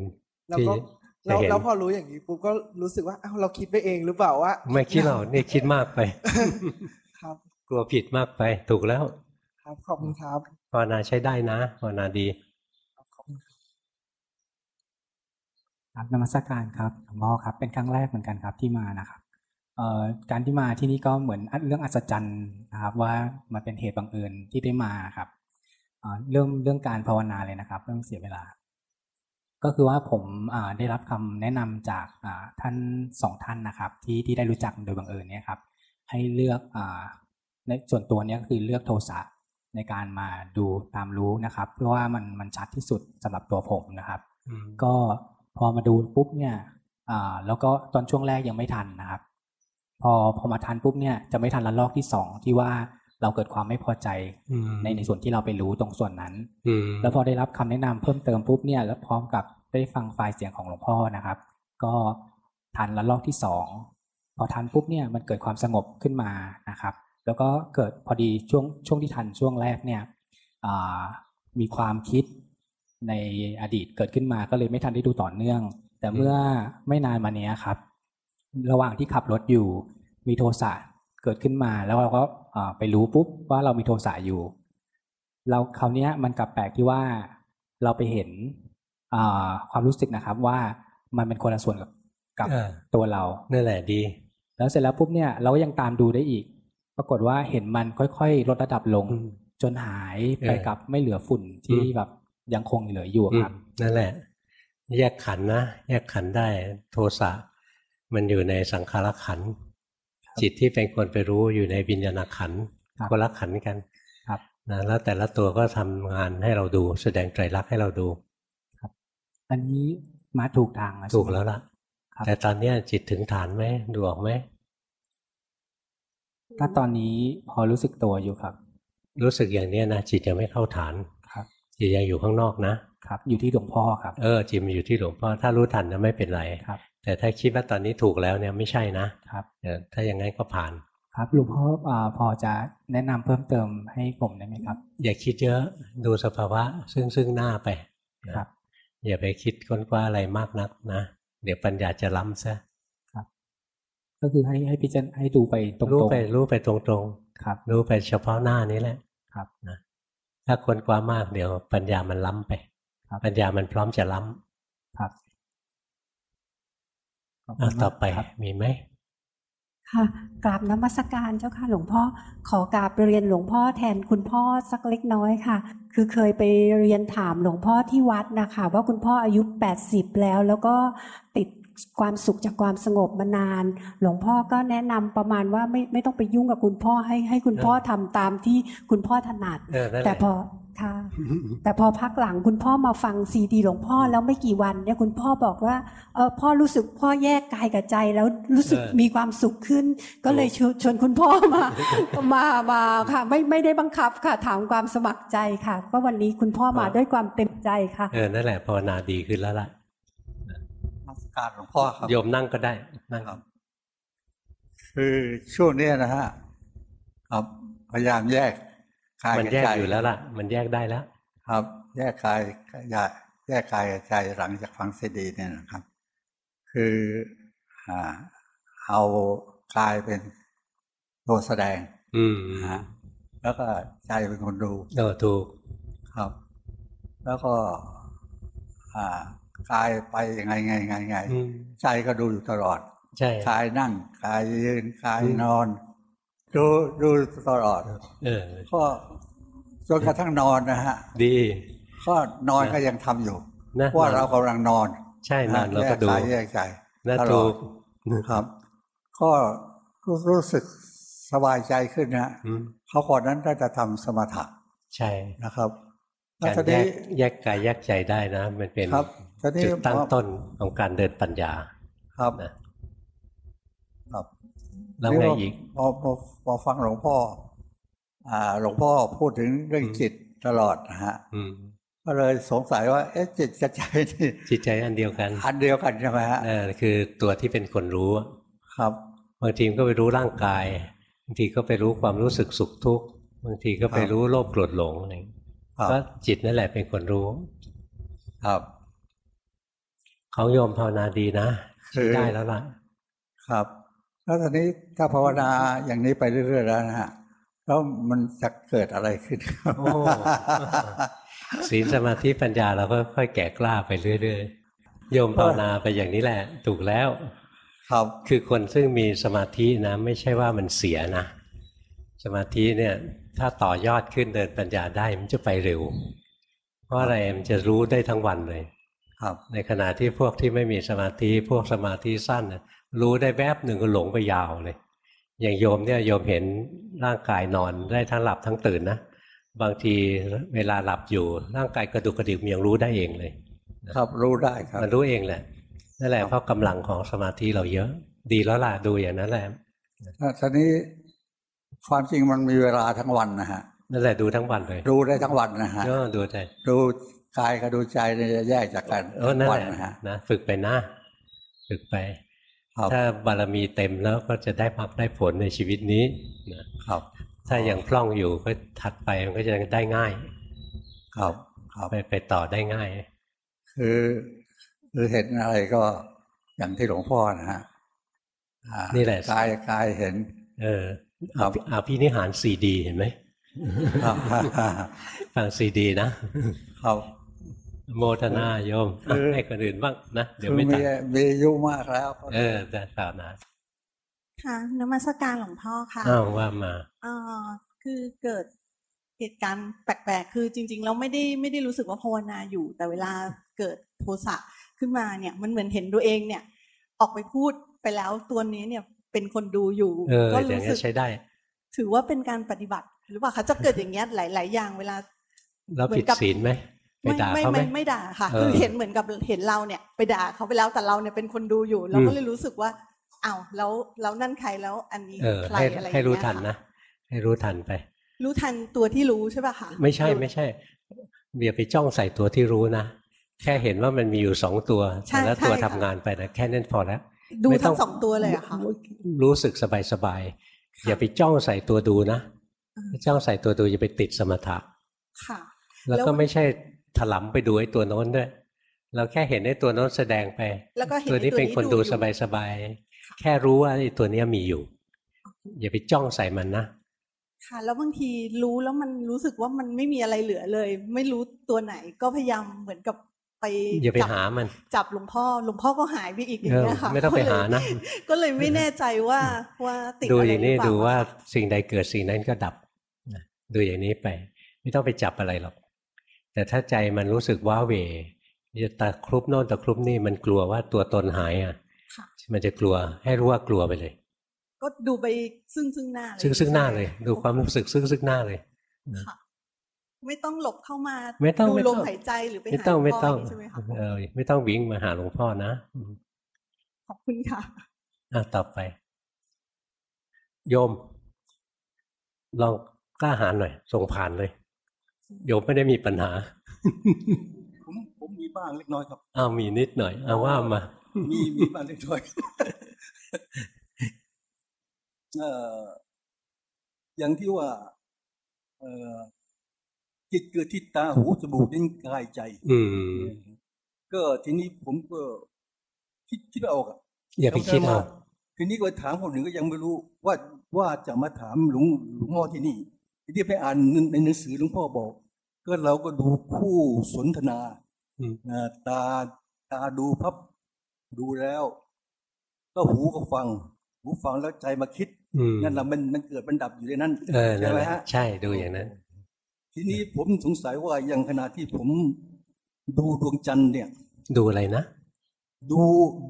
แล้วที่ก็จะแล้วเห็นแล้วพอรู้อย่างนี้ปุ๊บก็รู้สึกว่าอ้าวเราคิดไปเองหรือเปล่าว่าไม่คิดหรอกนี่คิดมากไป ครับ กลัวผิดมากไปถูกแล้ว ครับขอบคุณครับภาวนาใช้ได้นะภาวนาดีขอบคุณครับครับนมัสการครับหลวงพ่อครับ เป็นครั้งแรกเหมือนกันครับที่มานะครับเอ่อ การที่มาที่นี่ก็เหมือนเรื่องอัศจรรย์นะครับว่ามันเป็นเหตุบังเอิญที่ได้มาครับเอ่อเรื่องเรื่องการภาวนาเลยนะครับเรื่องเสียเวลา ก็คือว่าผมอ่าได้รับคำแนะนำจากอ่าท่านสองท่านนะครับ ที่ที่ได้รู้จักโดยบังเอิญเนี่ยครับ ให้เลือกอ่าในส่วนตัวเนี้ยคือเลือกโทสะในการมาดูตามรู้นะครับ เพราะว่ามันมันชัดที่สุดสำหรับตัวผมนะครับอืมก็พอมาดูปุ๊บเนี่ยอ่าแล้วก็ตอนช่วงแรกยังไม่ทันนะครับ พอพอมาทันปุ๊บเนี่ยจะไม่ทันละลอกที่สองที่ว่าเราเกิดความไม่พอใจอืมในในส่วนที่เราไปรู้ตรงส่วนนั้นอืมแล้วพอได้รับคำแนะนำเพิ่มเติมปุ๊บเนี่ยแล้วพร้อมกับได้ฟังไฟล์เสียงของหลวงพ่อนะครับ ก็ทันละลอกที่สองพอทันปุ๊บเนี่ยมันเกิดความสงบขึ้นมานะครับ แล้วก็เกิดพอดีช่วงช่วงที่ทันช่วงแรกเนี่ยอ่ามีความคิดในอดีตเกิดขึ้นมาก็เลยไม่ทันได้ดูต่อเนื่อง แต่เมื่อไม่นานมาเนี้ยครับ ระหว่างที่ขับรถอยู่ มีโทสะเกิดขึ้นมาแล้วเราก็อ่าไปรู้ปุ๊บว่าเรามีโทสะอยู่ เราคราวเนี้ยมันกลับแปลกที่ว่าเราไปเห็นอ่าความรู้สึกนะครับว่ามันเป็นคนละส่วนกับกับเออตัวเรานั่นแหละดี แล้วเสร็จแล้วปุ๊บเนี่ยเราก็ยังตามดูได้อีก ปรากฏว่าเห็นมันค่อยๆ ลดระดับลงอืมจนหายไปเออกับไม่เหลือฝุ่นที่อืมแบบยังคงเหลืออยู่อืคมรับนั่นแหละ แยกขันธ์นะ แยกขันธ์ได้โทสะ มันอยู่ในสังขารขันธ์จิตที่เป็นคนไปรู้อยู่ในวิญญาณขันธ์ครับคนละขันธ์กันครับนะแล้วแต่ละตัวก็ทำงานให้เราดู แสดงไตรลักษณ์ให้เราดูอันนี้มาถูกทางแล้วถูกใช่ไหมแล้วล่ะครับแต่ตอนเนี้ยจิตถึงฐานไหมดูออกไหมถ้าตอนนี้พอรู้สึกตัวอยู่ครับ รู้สึกอย่างเนี้ยนะจิตยังไม่เข้าฐานครับจิตยังอยู่ข้างนอกนะครับ อยู่ที่หลวงพ่อครับ เออจิตมันอยู่ที่หลวงพ่อถ้ารู้ทันนะไม่เป็นไรครับ แต่ถ้าคิดว่าตอนนี้ถูกแล้วเนี่ยไม่ใช่นะครับเออถ้าอย่างนั้นก็ผ่าน ครับหลวงพ่ออ่าพอจะแนะนำเพิ่มเติมให้ผมได้ไหมครับ อย่าคิดเยอะดูสภาวะซึ่งซึ่งหน้าไปนะครับ อย่าไปคิดค้นคว้าอะไรมากนักนะ เดี๋ยวปัญญาจะล้ำซะก็คือให้ให้พิจารณาให้ดูไปตรงๆรู้ไปรู้ไปตรงครับๆรู้ไปเฉพาะหน้านี้แหละครับนะถ้าค้นคว้ามากเดี๋ยวปัญญามันล้ำไปครับปัญญามันพร้อมจะล้ครับขอบำ คุ อะ ณมาก ต่อไปครับมีไหมค่ะกราบนมัสการเจ้าค่ะ หลวงพ่อขอกราบเรียนหลวงพ่อแทนคุณพ่อสักเล็กน้อยค่ะ คือเคยไปเรียนถามหลวงพ่อที่วัดนะคะ ว่าคุณพ่ออายุ 80 แล้ว แล้วก็ติดความสุขจากความสงบมานาน หลวงพ่อก็แนะนำประมาณว่าไม่ไม่ต้องไปยุ่งกับคุณพ่อให้ให้คุณพ่อทำตามที่คุณพ่อถนัดเออนั่นแหแต่ละพอ ค่ะ แต่พอพักหลังคุณพ่อมาฟังซีดีหลวงพ่อแล้วไม่กี่วันเนี่ยคุณพ่อบอกว่าเออพ่อรู้สึกพ่อแยกกายกับใจแล้วรู้สึกเออมีความสุขขึ้น ก็เลยชวนชวนคุณพ่อมามามาค่ะ ไม่ไม่ได้บังคับค่ะ ถามความสมัครใจค่ะ ก็วันนี้คุณพ่อมาด้วยความเต็มใจค่ะเออนั่นแหละภาวนาดีขึ้นแล้วล่ะนมัสการหลวงพ่อครับโยมนั่งก็ได้นั่งครับ คือช่วงเนี้ยนะฮะครับพยายามแยก กายมันกับแยกใจอยู่แล้วล่ะ มันแยกได้แล้ว ครับ แยกกายกับแยกแยกกายกับใจหลังจากฟังซีดีเนี่ยนะครับ คืออ่าเอากายเป็นตัวแสดง อืมนะฮะแล้วก็ใจเป็นคนดูเออถูกครับ แล้วก็ อ่ากายไปยังไงไงไงไงอืมใจก็ดูอยู่ตลอดใช่กายนั่งกายยืนกายอืมนอน ดูดูตลอดเออก็จนกระทั่งนอนนะฮะ ดีก็นอนนะก็ยังทำอยู่นะว่าเรากำลังนอน ใช่นอนเราแยก็กดูกายแยกใจน่าตลถูอดกครับ ก็รู้สึกสบายใจขึ้นนะฮะอืมเขาก่อนนั้นได้จะทำสมถะใช่นะครับแล้วการทีแยนี้กแยกกายแยกใจได้นะ มันเป็นครับทีนี้จุดตั้งพอต้นของการเดินปัญญาครับนะครับ แล้วไงอีกพอพอพอฟังหลวงพ่อ อ่า หลวงพ่อพูดถึงเรื่องอืมจิตตลอดนะฮะอืมก็เลยสงสัยว่า เอ๊ะจิตกับใจนี่จิตใจอันเดียวกัน อันเดียวกันใช่ไหมฮะเออคือตัวที่เป็นคนรู้อะครับบางทีมันก็ไปรู้ร่างกายบางทีก็ไปรู้ความรู้สึกสุขทุกข์บางทีก็ไปรู้โลภโกรธหลงอะไรอย่างเงี้ยครับก็จิตนั่นแหละเป็นคนรู้ ครับของโยมภาวนาดีนะคือได้แล้วล่ะ ครับ แล้วตอนนี้ถ้าภาวนาอย่างนี้ไปเรื่อยๆแล้วนะฮะแล้วมันจะเกิดอะไรขึ้นครับโอ้ศีลสมาธิปัญญาเราก็ค่อยแก่กล้าไปเรื่อยๆโยมภาวนาไปอย่างนี้แหละ ถูกแล้ว ครับคือคนซึ่งมีสมาธินะ ไม่ใช่ว่ามันเสียนะ สมาธิเนี่ย ถ้าต่อยอดขึ้นเดินปัญญาได้มันจะไปเร็ว เพราะอะไรมันจะรู้ได้ทั้งวันเลย ครับ ในขณะที่พวกที่ไม่มีสมาธิพวกสมาธิสั้นน่ะ รู้ได้แวบหนึ่งก็หลงไปยาวเลย อย่างโยมเนี่ยโยมเห็นร่างกายนอนได้ทั้งหลับทั้งตื่นนะบางทีเวลาหลับอยู่ร่างกายกระดุกกระดิกมันยังรู้ได้เองเลย ครับรู้ได้ครับมันรู้เองแหละนั่นแหละเพราะกำลังของสมาธิเราเยอะ ดีแล้วล่ะดูอย่างนั้นแหละแล้วตอนนี้ความจริงมันมีเวลาทั้งวันนะฮะนั่นแหละดูทั้งวันเลย ดูได้ทั้งวันนะฮะเออดูได้ดูกายกับดูใจเนี่ยจะแยกจากกันเออนั่นวัแหละนะฮะนะฝึกไปนะ ฝึกไปครับ ถ้าบารมีเต็มแล้วก็จะได้มรรคได้ผลในชีวิตนี้นะครับถ้ายังพร่องอยู่ก็ถัดไปมันก็จะได้ง่าย ครับครับไปไปต่อได้ง่าย คือคือเห็นอะไรก็อย่างที่หลวงพ่อนะฮะอ่านี่แหละกายกายเห็น เออครับอาพินิหารซีดีเห็นไหมครับฟังซีดีนะครับ โมทนาโยมคือให้คนอื่นบ้างนะเดี๋ยวคือไม่มีทันมีอายุมากแล้ว เออแต่ต่อนะค่ะนมัสการหลวงพ่อค่ะอ้าวว่ามาเอ่อคือเกิดเหตุการณ์แปลกๆ คือจริงๆเราไม่ได้ไม่ได้รู้สึกว่าภาวนาอยู่ แต่เวลาเกิดโทสะขึ้นมาเนี่ยมันเหมือนเห็นตัวเองเนี่ย ออกไปพูดไปแล้วตัวนี้เนี่ยเป็นคนดูอยู่เออก็อย่างรู้นี้สึกใช้ได้ ถือว่าเป็นการปฏิบัติ หรือเปล่าคะจะเกิดอย่างเงี้ยหลาย ๆ อย่างเวลาแล้วผิดศีลไหม ไปไม่ด่าไม่เขาไหมไม่ไม่ด่าค่ะเออคือเห็นเหมือนกับเห็นเราเนี่ย ไปด่าเขาไปแล้วแต่เราเนี่ยเป็นคนดูอยู่ เราอืก็มเลยรู้สึกว่าอ้าวแล้วแล้วนั่นใครแล้วอันนี้เออใครให้อะไรอย่างให้เงี้ยรู้ทันค่ะนะให้รู้ทันไป รู้ทันตัวที่รู้ใช่ป่ะคะไม่ใช่รู้ไม่ใช่อย่าไปจ้องใส่ตัวที่รู้นะแค่เห็นว่ามันมีอยู่สองตัวใช่แต่ละตัวใช่ทำค่ะงานไปนะแค่นั้นพอแล้วดูไม่ทั้งสองตัวเลยอะค่ะรู้สึกสบายสบายๆอย่าไปจ้องใส่ตัวดูนะจ้องใส่ตัวดูอย่าไปติดสมถะค่ะ แล้วแล้วก็ไม่ใช่ ถลำไปดูไอ้ตัวโน้นด้วย เราแค่เห็นไอ้ตัวโน้นแสดงไป แล้วก็เห็นตัวนี้ไอ้ตัวเป็นนี้คนดูดูอยู่สบายสบายๆ แค่รู้ว่าไอ้ตัวเนี้ยมีอยู่ อย่าไปจ้องใส่มันนะ ค่ะ แล้วบางทีรู้แล้วมันรู้สึกว่ามันไม่มีอะไรเหลือเลย ไม่รู้ตัวไหนก็พยายามเหมือนกับไปอย่าไปจับหามัน จับหลวงพ่อหลวงพ่อก็หายไปอีกอย่างเออเงี้ยค่ะไม่ต้องไปหานะ ก็เลยไม่แน่ใจว่าว่าติดดูอะไรอย่างหรืนี้อเปล่าดูว่าอะค่ะสิ่งใดเกิดสิ่งนั้นก็ดับนะดูอย่างนี้ไป ไม่ต้องไปจับอะไรหรอก แต่ถ้าใจมันรู้สึกว้าเหวจะตะครุบโน่นตะครุบนี่มันกลัวว่าตัวตนหายอะค่ะมันจะกลัวให้รู้ว่ากลัวไปเลย ก็ดูไปซึ่งซึ่งหน้าเลยซึ่งซึ่งหน้าเลยใช่ไมดูความรู้สึกซึ่งซึ่งหน้าเลยค่ะไม่ต้องหลบเข้ามาไม่ต้องดูไม่ลต้อมงหายใจหรือไปไม่หาต้องหลวไม่พ่ต้องใช่ไหมคะเออไม่ต้องวิ่งมาหาหลวงพ่อนะอืมขอบคุณค่ะอะต่อไป โยม ลองกล้าหาญหน่อย ส่งผ่านเลย โยมไม่ได้มีปัญหา ผมผมมีบ้างเล็กน้อยครับอ้าวมีนิดหน่อยเอาว่ามา มีมีบ้างเล็กน้อยเอ่ออย่างที่ว่า เอ่อจิตเกิดที่ตาหูจมูกลิ้นกายใจ อืมก็ทีนี้ผมก็คิดคิดไม่ออกอะอย่าไปคิดเอาทีนี้ก็ถามคนหนึ่งก็ยังไม่รู้ว่าว่าจะมาถามหลวงหลวงพ่อที่นี่ทีนี้ไปอ่านในหนังสือหลวงพ่อบอก ก็เราก็ดูคู่สนทนาอืมอ่าตาตาดูพับดูแล้ว ก็หูก็ฟัง หูฟังแล้วใจมาคิดอืมนั่นแหละมันมันเกิดมันดับอยู่ในนั้นเออใช่นั่นไหแหมละฮะใช่ดูอย่างนั้น ทีนี้ผมสงสัยว่าอย่างขณะที่ผมดูดวงจันทร์เนี่ย ดูอะไรนะดู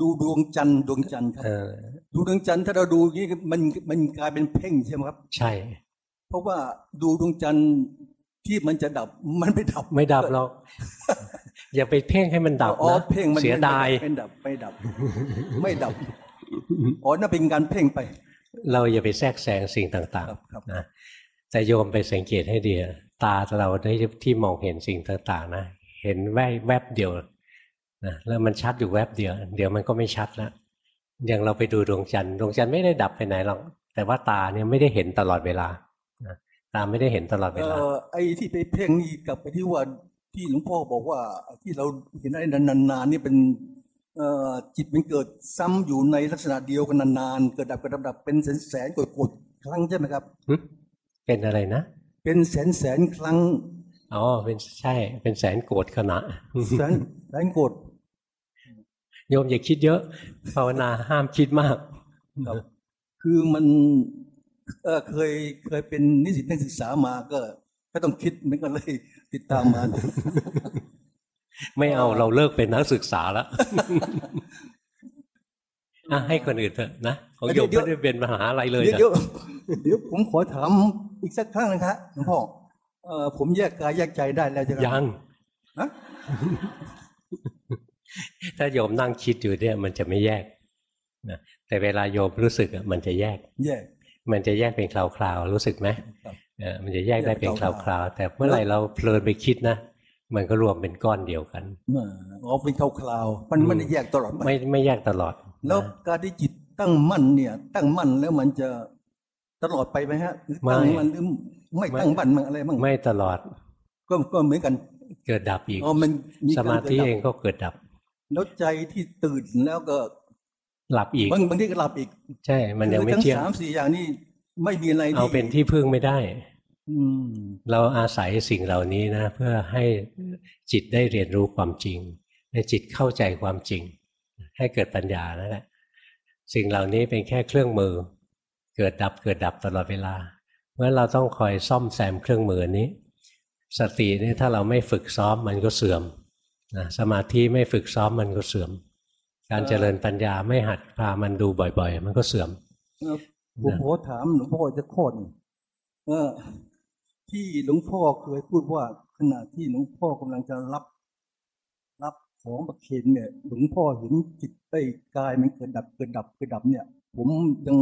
ดูดวงจันทร์ดวงจันทร์ครับเออดูดวงจันทร์ถ้าเราดูอย่างนี้มันมันกลายเป็นเพ่งใช่ไหมครับ ใช่ เพราะว่าดูดวงจันทร์ ที่มันจะดับมันไม่ดับไม่ดับหรอกอย่าไปเพ่งให้มันดับอ๋อนะเพ่งมันเสียดายไม่ดับไม่ดับ ไม่ดับอ๋อนั่นเป็นการเพ่งไป เราอย่าไปแทรกแซงสิ่งต่างครับครับๆนะแต่โยมไปสังเกตให้ดีอะตาเราได้ที่มองเห็นสิ่งต่างๆ นะเห็นแวบแวบเดียวนะแล้วมันชัดอยู่แวบเดียว เดี๋ยวมันก็ไม่ชัดแล้วอย่างเราไปดูดวงจันทร์ดวงจันทร์ไม่ได้ดับไปไหนหรอกแต่ว่าตาเนี่ยไม่ได้เห็นตลอดเวลา ตาไม่ได้เห็นตลอดเวลาเอ่อไอ้ที่ไปเพ่งนี่กลับไปที่ว่าที่หลวงพ่อบอกว่า ที่เราเห็นไอ้นานๆนี่เป็นเอ่อจิตมันเกิดซ้ำอยู่ในลักษณะเดียวกันนานๆเกิดดับเกิดดับดับเป็นแสนแสนๆกดๆครั้งใช่ไหมครับเป็นอะไรนะ เป็นแสนแสนๆครั้งอ๋อเป็นใช่ เป็นแสนโกรธขณะแสนแสนกดโยมอย่าคิดเยอะภาวนาห้ามคิดมากครับคือมัน เออเคยเคยเป็นนิสิตนักศึกษามาก็ก็ต้องคิดเหมือนกันเลยติดตามมา ไม่เอาเราเลิกเป็นนักศึกษาแล้วอะให้คนอื่นเถอะนะของโยมไม่ได้เป็นปัญหาอะไรเลยเดี๋ยวนะเดี๋ยวเดี๋ยวผมขอถามอีกสักครั้งนะครับหลวงพ่อเอ่อผมแยกกายแยกใจได้แล้วใช่ไหมยังฮะถ้าโยมนั่งคิดอยู่เนี่ย มันจะไม่แยกนะแต่เวลาโยมรู้สึกอะมันจะแยก แยก มันจะแยกเป็นคราวๆรู้สึกไหมครับเออมันจะแยกได้เป็นแยกคเป็นรคราวาวๆๆแต่เมื่อไหร่เราเพลินไปคิดนะมันก็รวมเป็นก้อนเดียวกันอ่าอ๋อเป็นคราวๆมันไม่ได้แยกตลอดปไม่ไม่แยกตลอด แล้วการที่จิตตั้งมั่นเนี่ย ตั้งมั่นแล้วมันจะตลอดไปไหมฮะหรือไม่ตั้งมั่นหรือไม่ตั้งมั่นมั่งอะไรมั่งไม่ตลอด ก็ก็เหมือนกันเกิดดับอีกอ๋อมันมีสการมาธิกิดดับเองก็เกิดดับแล้วใจที่ตื่นแล้วก็ หลับอีกบางบางทีก็หลับอีก ใช่ มันยังไม่คือทั้งเที่ยงสามสี่อย่างนี้ไม่มีอะไรเอาเป็นที่พึ่งไม่ได้อืมเราอาศัยสิ่งเหล่านี้นะ เพื่อให้จิตได้เรียนรู้ความจริงให้จิตเข้าใจความจริง ให้เกิดปัญญานั่นแหละสิ่งเหล่านี้เป็นแค่เครื่องมือ เกิดดับเกิดดับตลอดเวลาเพราะฉะนั้นเราต้องคอยซ่อมแซมเครื่องมือนี้ สตินี่ถ้าเราไม่ฝึกซ้อมมันก็เสื่อมนะสมาธิไม่ฝึกซ้อมมันก็เสื่อม การเจริญปัญญาไม่หัดพามันดูบ่อย ๆ มันก็เสื่อมเอ่อผมขอถามหลวงพ่อจะข้อหนึ่งเออที่หลวงพ่อเคยพูดว่าขณะที่หลวงพ่อกำลังจะรับ รับของประเคนเนี่ย หลวงพ่อเห็นจิตไอ้กายมันเกิดดับเกิดดับเกิดดับเนี่ย ผมยัง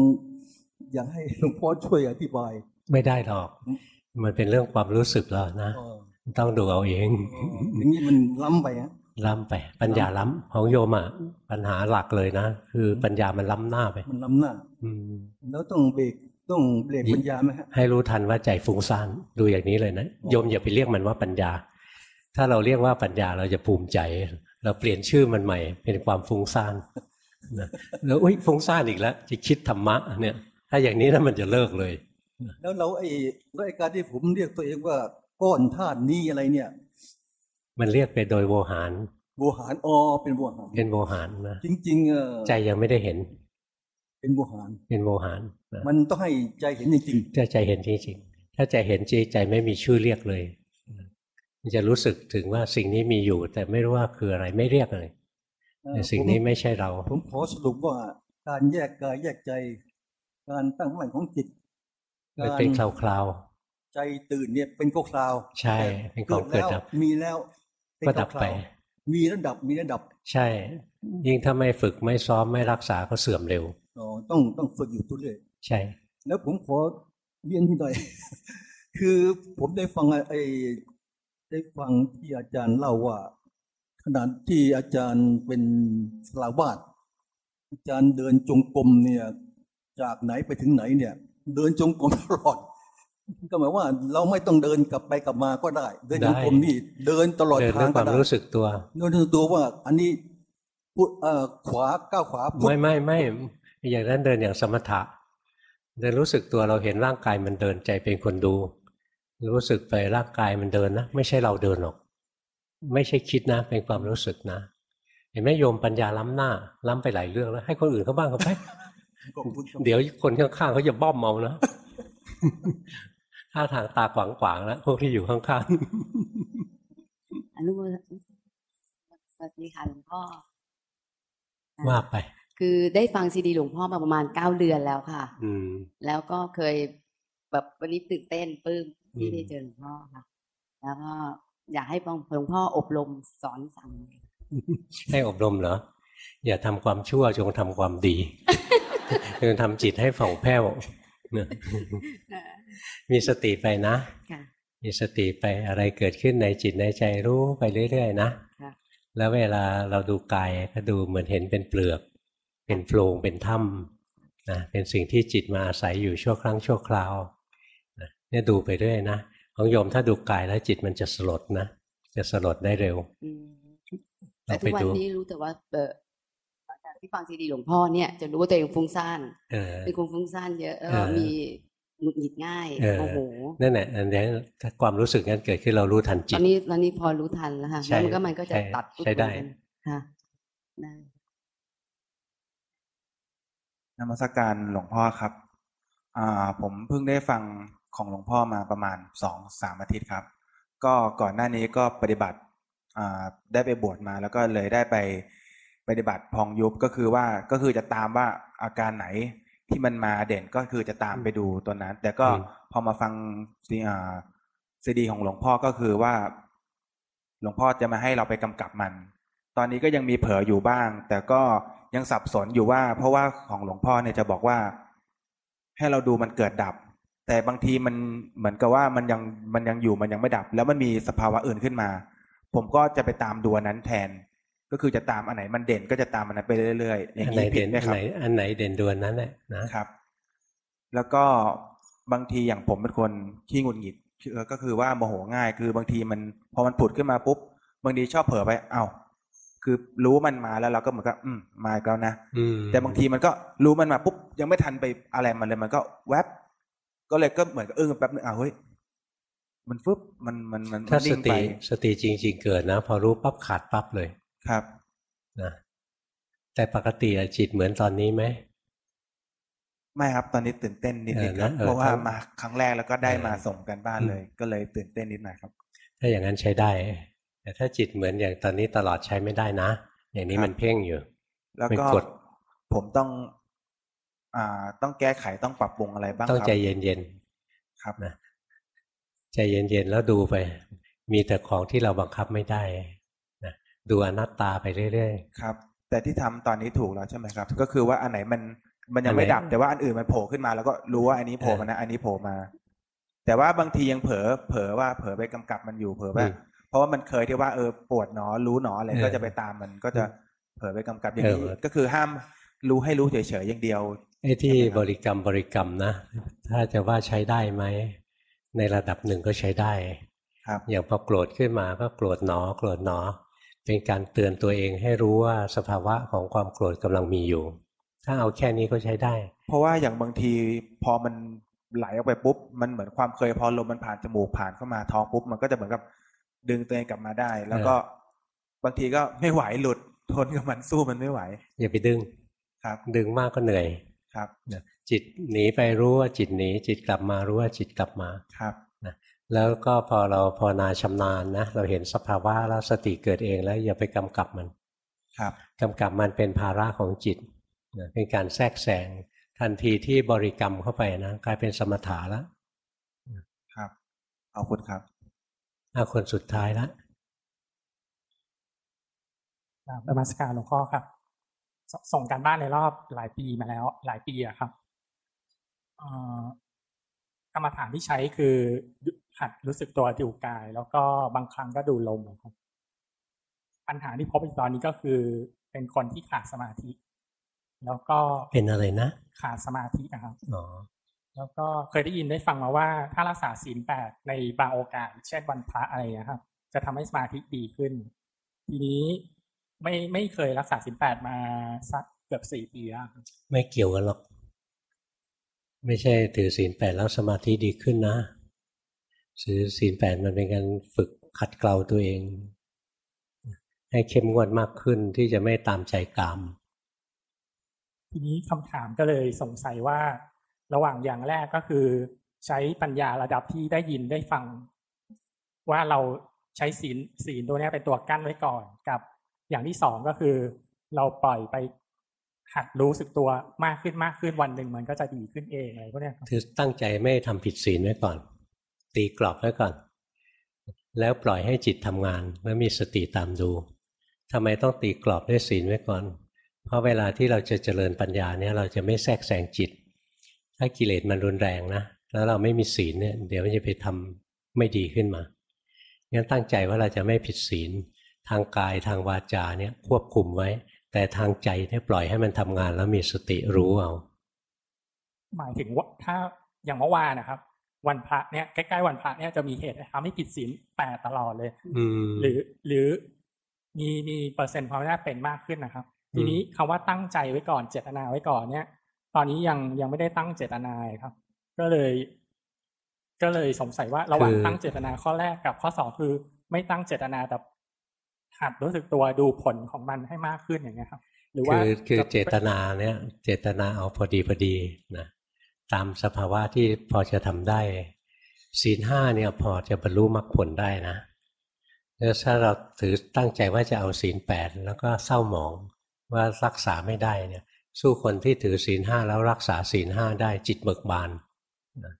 อยากให้หลวงพ่อช่วยอธิบาย ไม่ได้หรอก มันเป็นเรื่องความรู้สึกแล้วนะเออต้องดูเอาเองอย่างนี้มันล้ำไปฮะ ล้ำไป ปัญญาล้ำของโยมอะปัญหาหลักเลยนะ คือปัญญามันล้ำหน้าไป มันล้ำหน้า อืมแล้วต้องเบรกต้องเบรกปัญญาไหมฮะให้รู้ทันว่าใจฟุ้งซ่านดูอย่างนี้เลยนะโยมอย่าไปเรียกมันว่าปัญญา ถ้าเราเรียกว่าปัญญาเราจะภูมิใจ เราเปลี่ยนชื่อมันใหม่ เป็นความฟุ้งซ่านนะแล้วอุ้ยฟุ้งซ่านอีกแล้ว จะคิดธรรมะ เนี่ย ถ้าอย่างนี้นะมันจะเลิกเลย แล้วเราไอ้แล้วไอ้การที่ผมเรียกตัวเองว่าก้อนธาตุนี้อะไรเนี่ย มันเรียกไปโดยโวหารโวหารอ๋อเป็นโวหารเป็นโวหารนะจริงๆเออใจยังไม่ได้เห็น เป็นโวหารเป็นโวหารนะมันต้องให้ใจเห็นจริงถ้าใจเห็นจริงๆถ้าใจเห็นจริงใจไม่มีชื่อเรียกเลยมันจะรู้สึกถึงว่าสิ่งนี้มีอยู่ แต่ไม่รู้ว่าคืออะไรไม่เรียกเลยๆเอ่อแต่สิ่งนี้ไม่ใช่เรา ผมขอสรุปว่าการแยกกายแยกใจ การตั้งมั่นของจิตมันเป็นคราวใจตื่นเนี่ยเป็นก็คราว ใช่ เป็นของเกิดดับแล้วมีแล้วเป็น ก็ดับไปคราวๆมีแล้วดับมีแล้วดับๆใช่ ยิ่งถ้าไม่ฝึกไม่ซ้อมไม่รักษาก็เสื่อมเร็วอ๋อต้องต้องฝึกอยู่ทุกเรื่อยใช่ แล้วผมขอเรียนที่หน่อย คือผมได้ฟังไอ้ได้ฟังที่อาจารย์เล่าว่า ขณะที่อาจารย์เป็นสลาวาดอาจารย์เดินจงกรมเนี่ย จากไหนไปถึงไหนเนี่ย เดินจงกรมตลอด ก็หมายว่าเราไม่ต้องเดินกลับไปกลับมาก็ได้ เดินจงกรมนี่เดินตลอดเดินทาด้วยงคก็วามได้รู้สึกตัวเดินรู้ตัวว่า อันนี้พุทเอ่อขวาก้าวขวาพุทไม่ไม่ไม่อย่างนั้นเดินอย่างสมถะเดินรู้สึกตัวเราเห็นร่างกายมันเดินใจเป็นคนดู รู้สึกไปร่างกายมันเดินนะไม่ใช่เราเดินหรอก ไม่ใช่คิดนะ เป็นความรู้สึกนะ เห็นไหมโยมปัญญาล้ำหน้า ล้ำไปหลายเรื่องแล้ว ให้คนอื่นเขาบ้างเขาไปขอบคุณครับเดี๋ยวคนข้างๆเขาจะบ้อมเอานะ ท่าทางตาขวางๆแล้วพวกที่อยู่ข้างอนุโมทนาสวัสดีค่ะหลวงพ่อๆว่าไป คือได้ฟังซีดีหลวงพ่อมาประมาณเก้าเดือนแล้วค่ะ อืม แล้วก็เคยแบบวันนี้ตื่นเต้นปลื้มที่อืมได้เจอหลวงพ่อค่ะ แล้วก็อยากให้หลวงพ่ออบรมสอนสั่งให้อบรมเหรอ อย่าทำความชั่วจงทำความดีจงทำจิตให้ผ่องแผ้วเนี่ย มีสติไปนะค่ะมีสติไปอะไรเกิดขึ้นในจิตในใจรู้ไปเรื่อยๆนะ แล้วเวลาเราดูกายก็ดูเหมือนเห็นเป็นเปลือก เป็นโพรงเป็นถ้ำนะเป็นสิ่งที่จิตมาอาศัยอยู่ชั่วครั้งชั่วคราวนะเนี่ยดูไปเรื่อยนะของโยมถ้าดูกายแล้วจิตมันจะสลดนะ จะสลดได้เร็วแต่ทุกวันนี้รู้แต่ว่าเออจาก ที่ฟังซีดีหลวงพ่อเนี่ยจะรู้ว่าตัวเองฟุ้งซ่านเป็นคนฟุ้งซ่านเยอะแล้วมีหงุดหงิดง่ายโอ้โหนั่นแหละอันนี้ถ้าความรู้สึกนั้นเกิดขึ้นเรารู้ทันจิตตอนนี้ตอนนี้พอรู้ทันแล้วค่ะแล้วมันก็มันก็จะตัดใช้ได้ค่ะได้นมัสการหลวงพ่อครับอ่าผมเพิ่งได้ฟังของหลวงพ่อมาประมาณสองสามอาทิตย์ครับ ก็ก่อนหน้านี้ก็ปฏิบัติอ่าได้ไปบวชมาแล้วก็เลยได้ไป ปฏิบัติพองยุบก็คือว่าก็คือจะตามว่าอาการไหนที่มันมาเด่นก็คือจะตามไปดูตัวนั้น แต่ก็พอมาฟังซีดีของหลวงพ่อก็คือว่า หลวงพ่อจะมาให้เราไปกำกับมัน ตอนนี้ก็ยังมีเผลออยู่บ้าง แต่ก็ยังสับสนอยู่ว่า เพราะว่าของหลวงพ่อเนี่ยจะบอกว่า ให้เราดูมันเกิดดับ แต่บางทีมันเหมือนกับว่ามันยังมันยังอยู่มันยังไม่ดับ แล้วมันมีสภาวะอื่นขึ้นมา ผมก็จะไปตามดูนั้นแทน ก็คือจะตามอันไหนมันเด่นก็จะตามอันนั้นไปเรื่อยๆอย่างนี้ผิดไหมครับอันไหนเด่นดวนนั้นแหละนะครับ แล้วก็บางทีอย่างผมเป็นคนขี้งุนหงิดก็คือว่าโมโหง่าย คือบางทีมันพอมันผุดขึ้นมาปุ๊บบางทีชอบเผลอไปเอ้าคือรู้มันมาแล้วเราก็เหมือนกับอืมมาแล้วนะแต่บางทีมันก็รู้มันมาปุ๊บยังไม่ทันไปอะไรมันเลยมันก็แวบก็เลยก็เหมือนกับอึ้งแป๊บนึงอ้าวเฮ้ยมันฟึบมันมันมันถ้าสติสติจริง ๆ เกิดนะ พอรู้ปั๊บขาดปั๊บเลย ครับนะแต่ปกติจิตเหมือนตอนนี้ไหมไม่ครับตอนนี้ตื่นเต้นนิดนึงครับเพราะว่ามาครั้งแรกแล้วก็ได้มาส่งกันบ้านเลย ก็เลยตื่นเต้นนิดหน่อยครับ ถ้าอย่างนั้นใช้ได้ แต่ถ้าจิตเหมือนอย่างตอนนี้ตลอดใช้ไม่ได้นะ อย่างนี้มันเพ่งอยู่ แล้วก็ผมต้องอ่าต้องแก้ไขต้องปรับปรุงอะไรบ้างครับต้องใจเย็นๆครับนะใจเย็นๆแล้วดูไป มีแต่ของที่เราบังคับไม่ได้ ดูอนัตตาไปเรื่อยๆครับ แต่ที่ทำตอนนี้ถูกแล้วใช่ไหมครับ ก็คือว่าอันไหนมันมันยังไม่ดับ แต่ว่าอันอื่นมันโผล่ขึ้นมาแล้วก็รู้ว่าอันนี้โผล่มานะอันนี้โผล่มา แต่ว่าบางทียังเผลอเผลอว่าเผลอไปกำกับมันอยู่เผลอว่าเพราะว่ามันเคยที่ว่าเออปวดหนอรู้หนออะไรก็จะไปตามมันก็จะเผลอไปกำกับอย่างนี้ก็คือห้ามรู้ให้รู้เฉยๆอย่างเดียวไอ้ที่บริกรรมบริกรรมนะ ถ้าจะว่าใช้ได้ไหม ในระดับหนึ่งก็ใช้ได้ ครับ อย่างพอโกรธขึ้นมาก็โกรธหนอ โกรธหนอ เป็นการเตือนตัวเองให้รู้ว่าสภาวะของความโกรธกำลังมีอยู่ ถ้าเอาแค่นี้ก็ใช้ได้ เพราะว่าอย่างบางทีพอมันไหลออกไปปุ๊บมันเหมือนความเคยพอลมมันผ่านจมูกผ่านเข้ามาท้องปุ๊บมันก็จะเหมือนกับดึงตัวเองกลับมาได้ แล้วก็บางทีก็ไม่ไหวหลุดทนกับมันสู้มันไม่ไหว อย่าไปดึงครับ ดึงมากก็เหนื่อยครับจิตหนีไปรู้ว่าจิตหนีจิตกลับมารู้ว่าจิตกลับมาครับ แล้วก็พอเราพอนาชำนาญนะเราเห็นสภาวะแล้วสติเกิดเองแล้วอย่าไปกำกับมันครับกำกับมันเป็นภาระของจิตเป็นการแทรกแซงทันทีที่บริกรรมเข้าไปนะกลายเป็นสมถะแล้วครับเอาคุณครับเอาคนสุดท้ายละนมัสการหลวงพ่อครับ ส่งการบ้านในรอบหลายปีมาแล้ว หลายปีอะครับ กรรมฐานที่ใช้คือหัดรู้สึกตัวอยู่กาย แล้วก็บางครั้งก็ดูลมครับปัญหาที่พบในตอนนี้ก็คือ เป็นคนที่ขาดสมาธิ แล้วก็เป็นอะไรนะ ขาดสมาธินะครับอ๋อแล้วก็เคยได้ยินได้ฟังมาว่า ถ้ารักษาศีลแปดในบางโอกาส เช่นวันพระอะไรนะครับ จะทำให้สมาธิดีขึ้น ทีนี้ไม่ไม่เคยรักษาศีลแปดมาสักเกือบสี่ปีแล้วไม่เกี่ยวกันหรอก ไม่ใช่ถือศีลแปดแล้วสมาธิดีขึ้นนะถือศีลแปดมันเป็นการฝึกขัดเกลาตัวเอง ให้เข้มงวดมากขึ้นที่จะไม่ตามใจกามทีนี้คำถามก็เลยสงสัยว่า ระหว่างอย่างแรกก็คือ ใช้ปัญญาระดับที่ได้ยินได้ฟัง ว่าเราใช้ศีลศีลตัวนี้เป็นตัวกั้นไว้ก่อนกับอย่างที่สองก็คือ เราปล่อยไป หัดรู้สึกตัวมากขึ้นมากขึ้นวันหนึ่งมันก็จะดีขึ้นเองอะไรพวกนี้คือตั้งใจไม่ทำผิดศีลไว้ก่อน ตีกรอบไว้ก่อน แล้วปล่อยให้จิตทำงาน แล้วมีสติตามดูทำไมต้องตีกรอบด้วยศีลไว้ก่อน เพราะเวลาที่เราจะเจริญปัญญาเนี่ยเราจะไม่แทรกแซงจิต ถ้ากิเลสมันรุนแรงนะแล้วเราไม่มีศีลเนี่ยเดี๋ยวมันจะไปทไม่ดีขึ้นมางั้นตั้งใจว่าเราจะไม่ผิดศีลทางกายทางวาจาเนี่ยควบคุมไว้ แต่ทางใจเนี่ยปล่อยให้มันทำงานแล้วมีสติรู้เอา หมายถึงว่าถ้าอย่างเมื่อวานนะครับ วันพระเนี่ยใกล้ๆวันพระเนี่ยจะมีเหตุทำให้ผิดศีลแปดตลอดเลย อืหรือหรือมีมีเปอร์เซ็นต์ความน่าเป็นมากขึ้นนะครับ ทีนี้คำว่าตั้งใจไว้ก่อนเจตนาไว้ก่อนเนี่ย ตอนนี้ยังยังไม่ได้ตั้งเจตนาครับ ก็เลย ก็เลยสงสัยว่าระหว่างตั้งเจตนาข้อแรกกับข้อสองคือ ไม่ตั้งเจตนาแต่ หัดรู้สึกตัวดูผลของมันให้มากขึ้นอย่างเงี้ยครับ หรือว่าคือคือเจตนาเนี่ย เจตนาเอาพอดีพอดีนะตามสภาวะที่พอจะทำได้ศีลห้าเนี่ยพอจะบรรลุมรรคผลได้นะแล้วถ้าเราถือตั้งใจว่าจะเอาศีลแปดแล้วก็เศร้าหมองว่ารักษาไม่ได้เนี่ย สู้คนที่ถือศีลห้าแล้วรักษาศีลห้าได้จิตเบิกบานนะ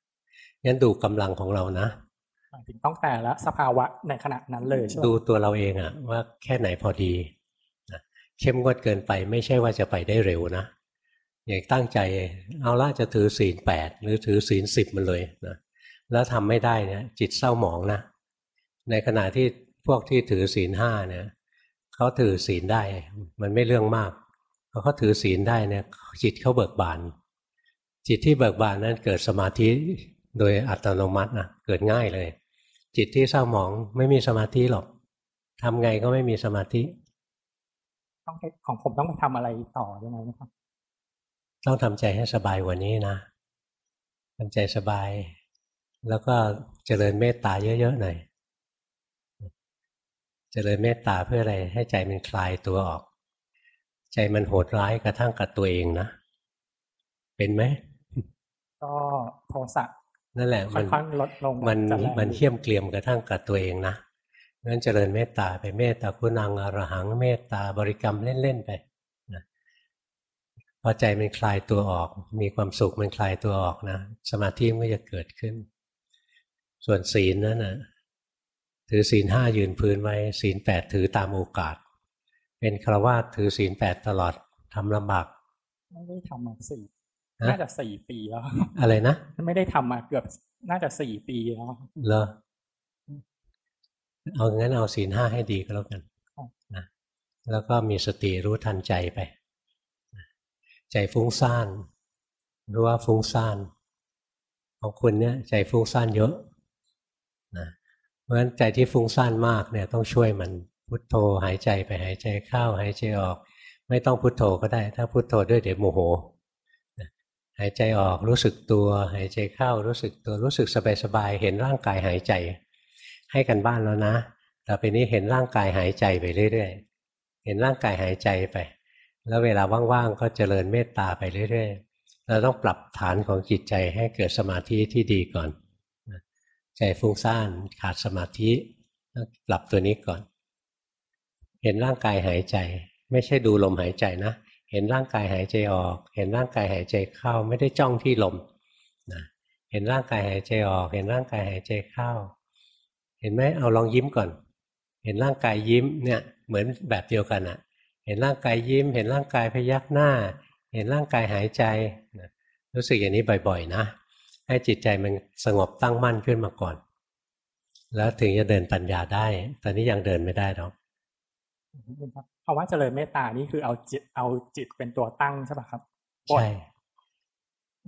งั้นดูกำลังของเรานะ ถึงต้องแต่ละสภาวะในขณะนั้นเลยใช่ไหมดูตัวเราเองอะว่าแค่ไหนพอดีเข้มงวดเกินไปไม่ใช่ว่าจะไปได้เร็วนะอย่างตั้งใจเอาละจะถือศีลแปดหรือถือศีลสิบมันเลยนะแล้วทำไม่ได้เนี่ยจิตเศร้าหมองนะ ในขณะที่พวกที่ถือศีลห้าเนี่ยเขาถือศีลได้ มันไม่เรื่องมากพอเขาถือศีลได้เนี่ยจิตเขาเบิกบาน จิตที่เบิกบานนั้นเกิดสมาธิโดยอัตโนมัตินะเกิดง่ายเลย จิตที่เศร้าหมองไม่มีสมาธิหรอกทำไงก็ไม่มีสมาธิ ต้องของผมต้องไปทำอะไรต่อยังไงนะครับ ต้องทำใจให้สบายกว่านี้นะทำใจสบาย แล้วก็เจริญเมตตาเยอะๆหน่อยเจริญเมตตาเพื่ออะไรให้ใจมันคลายตัวออก ใจมันโหดร้ายกระทั่งกับตัวเองนะ เป็นไหม ก็โทสะ นั่นแหละมันลดลงมันมันเขี่ยมเกลียมกระทั่งกับตัวเองนะงั้นเจริญเมตตาไปเมตตาคุณังอรหังเมตตาบริกรรมเล่นๆไปนะพอใจมันคลายตัวออก มีความสุขมันคลายตัวออกนะสมาธิมันก็จะเกิดขึ้น ส่วนศีลนั้นนะถือศีลห้ายืนพื้นไว้ ศีลแปดถือตามโอกาส เป็นครวาสถือศีลแปดตลอดทำลำบากไม่ได้ทำมาสี่ น่าจะสี่ปีแล้ว อะไรนะ ไม่ได้ทำมาเกือบน่าจะสี่ปีแล้วเหรอเอางั้นเอาศีลห้าให้ดีก็แล้วกันนะแล้วก็มีสติรู้ทันใจไป ใจฟุ้งซ่านรู้ว่าฟุ้งซ่านของคุณเนี่ยใจฟุ้งซ่านเยอะนะราะฉะนั้นใจที่ฟุ้งซ่านมากเนี่ยต้องช่วยมันพุทโธหายใจไปหายใจเข้าหายใจออก ไม่ต้องพุทโธก็ได้ ถ้าพุทโธด้วยเดี๋ยวโมโห หายใจออกรู้สึกตัว หายใจเข้ารู้สึกตัวรู้สึกสบายๆเห็นร่างกายหายใจ ให้กันบ้านแล้วนะต่อไปนี้เห็นร่างกายหายใจไปเรื่อยๆเห็นร่างกายหายใจไป แล้วเวลาว่างๆก็เจริญเมตตาไปเรื่อยๆเราต้องปรับฐานของจิตใจให้เกิดสมาธิที่ดีก่อนใจฟุ้งซ่านขาดสมาธิต้องปรับตัวนี้ก่อน เห็นร่างกายหายใจ ไม่ใช่ดูลมหายใจนะ เห็นร่างกายหายใจออก เห็นร่างกายหายใจเข้าไม่ได้จ้องที่ลมนะเห็นร่างกายหายใจออก เห็นร่างกายหายใจเข้า เห็นไหมเอาลองยิ้มก่อน เห็นร่างกายยิ้มเนี่ยเหมือนแบบเดียวกันอะเห็นร่างกายยิ้ม เห็นร่างกายพยักหน้า เห็นร่างกายหายใจรู้สึกอย่างนี้บ่อยๆ นะ ให้จิตใจมันสงบตั้งมั่นขึ้นมาก่อน แล้วถึงจะเดินปัญญาได้ ตอนนี้ยังเดินไม่ได้หรอกเพราะว่าเจริญเมตตานี่คือเอาจิตเอาจิตเป็นตัวตั้งใช่ป่ะครับใช่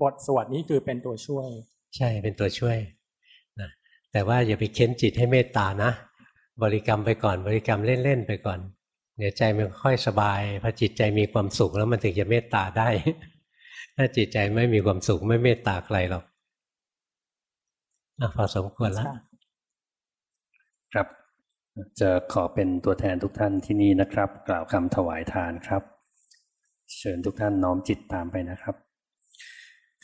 บทสวดนี้คือเป็นตัวช่วย ใช่เป็นตัวช่วยนะแต่ว่าอย่าไปเค้นจิตให้เมตตานะ บริกรรมไปก่อน บริกรรมเล่นๆไปก่อนเดี๋ยวใจมันค่อยสบายพอจิตใจมีความสุขแล้วมันถึงจะเมตตาได้ ถ้าจิตใจไม่มีความสุขไม่เมตตาใครหรอกพอสมควรแล้ว ครับ จะขอเป็นตัวแทนทุกท่านที่นี่นะครับ กล่าวคำถวายทานครับ เชิญทุกท่านน้อมจิตตามไปนะครับ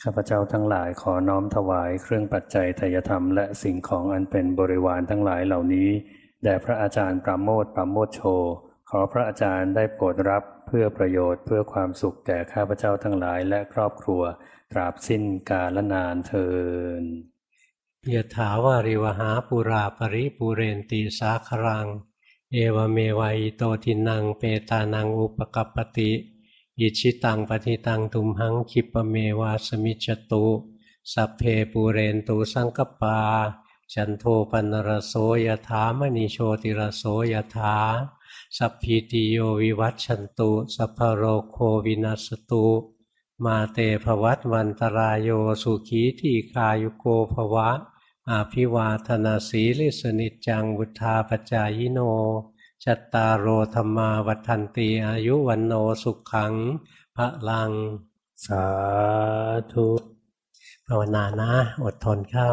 ข้าพเจ้าทั้งหลายขอน้อมถวายเครื่องปัจจัยทยธรรมและสิ่งของอันเป็นบริวารทั้งหลายเหล่านี้แด่พระอาจารย์ปราโมทปราโมทโช ขอพระอาจารย์ได้โปรดรับเพื่อประโยชน์เพื่อความสุขแก่ข้าพเจ้าทั้งหลายและครอบครัว ตราบสิ้นกาลนานเทิน ยถาวาริวหาปูราปริปูเรนติสาครัง เอวเมวอิโตทินนังเปตานังอุปกัปปติอิจฉิตังปัตถิตังตุมหังขิปปเมวสมิชฌตุสัพเพปูเรนตุสังกัปปา จันโทปัณณรโสยถามณิโชติรโสยถาสัพพีติโยวิวัชชันตุ สัพพโรโควินัสสตุ มาเตภวัตวันตรายโยสุขีทีคายุโกภวะ อาภิวาธนาสีลิสนิจังบุทาปจายโน จัตตารโอธรรมาวัฏันตีอายุวันโนสุขังพระลัง สาธุภาวนานะ อดทนเข้า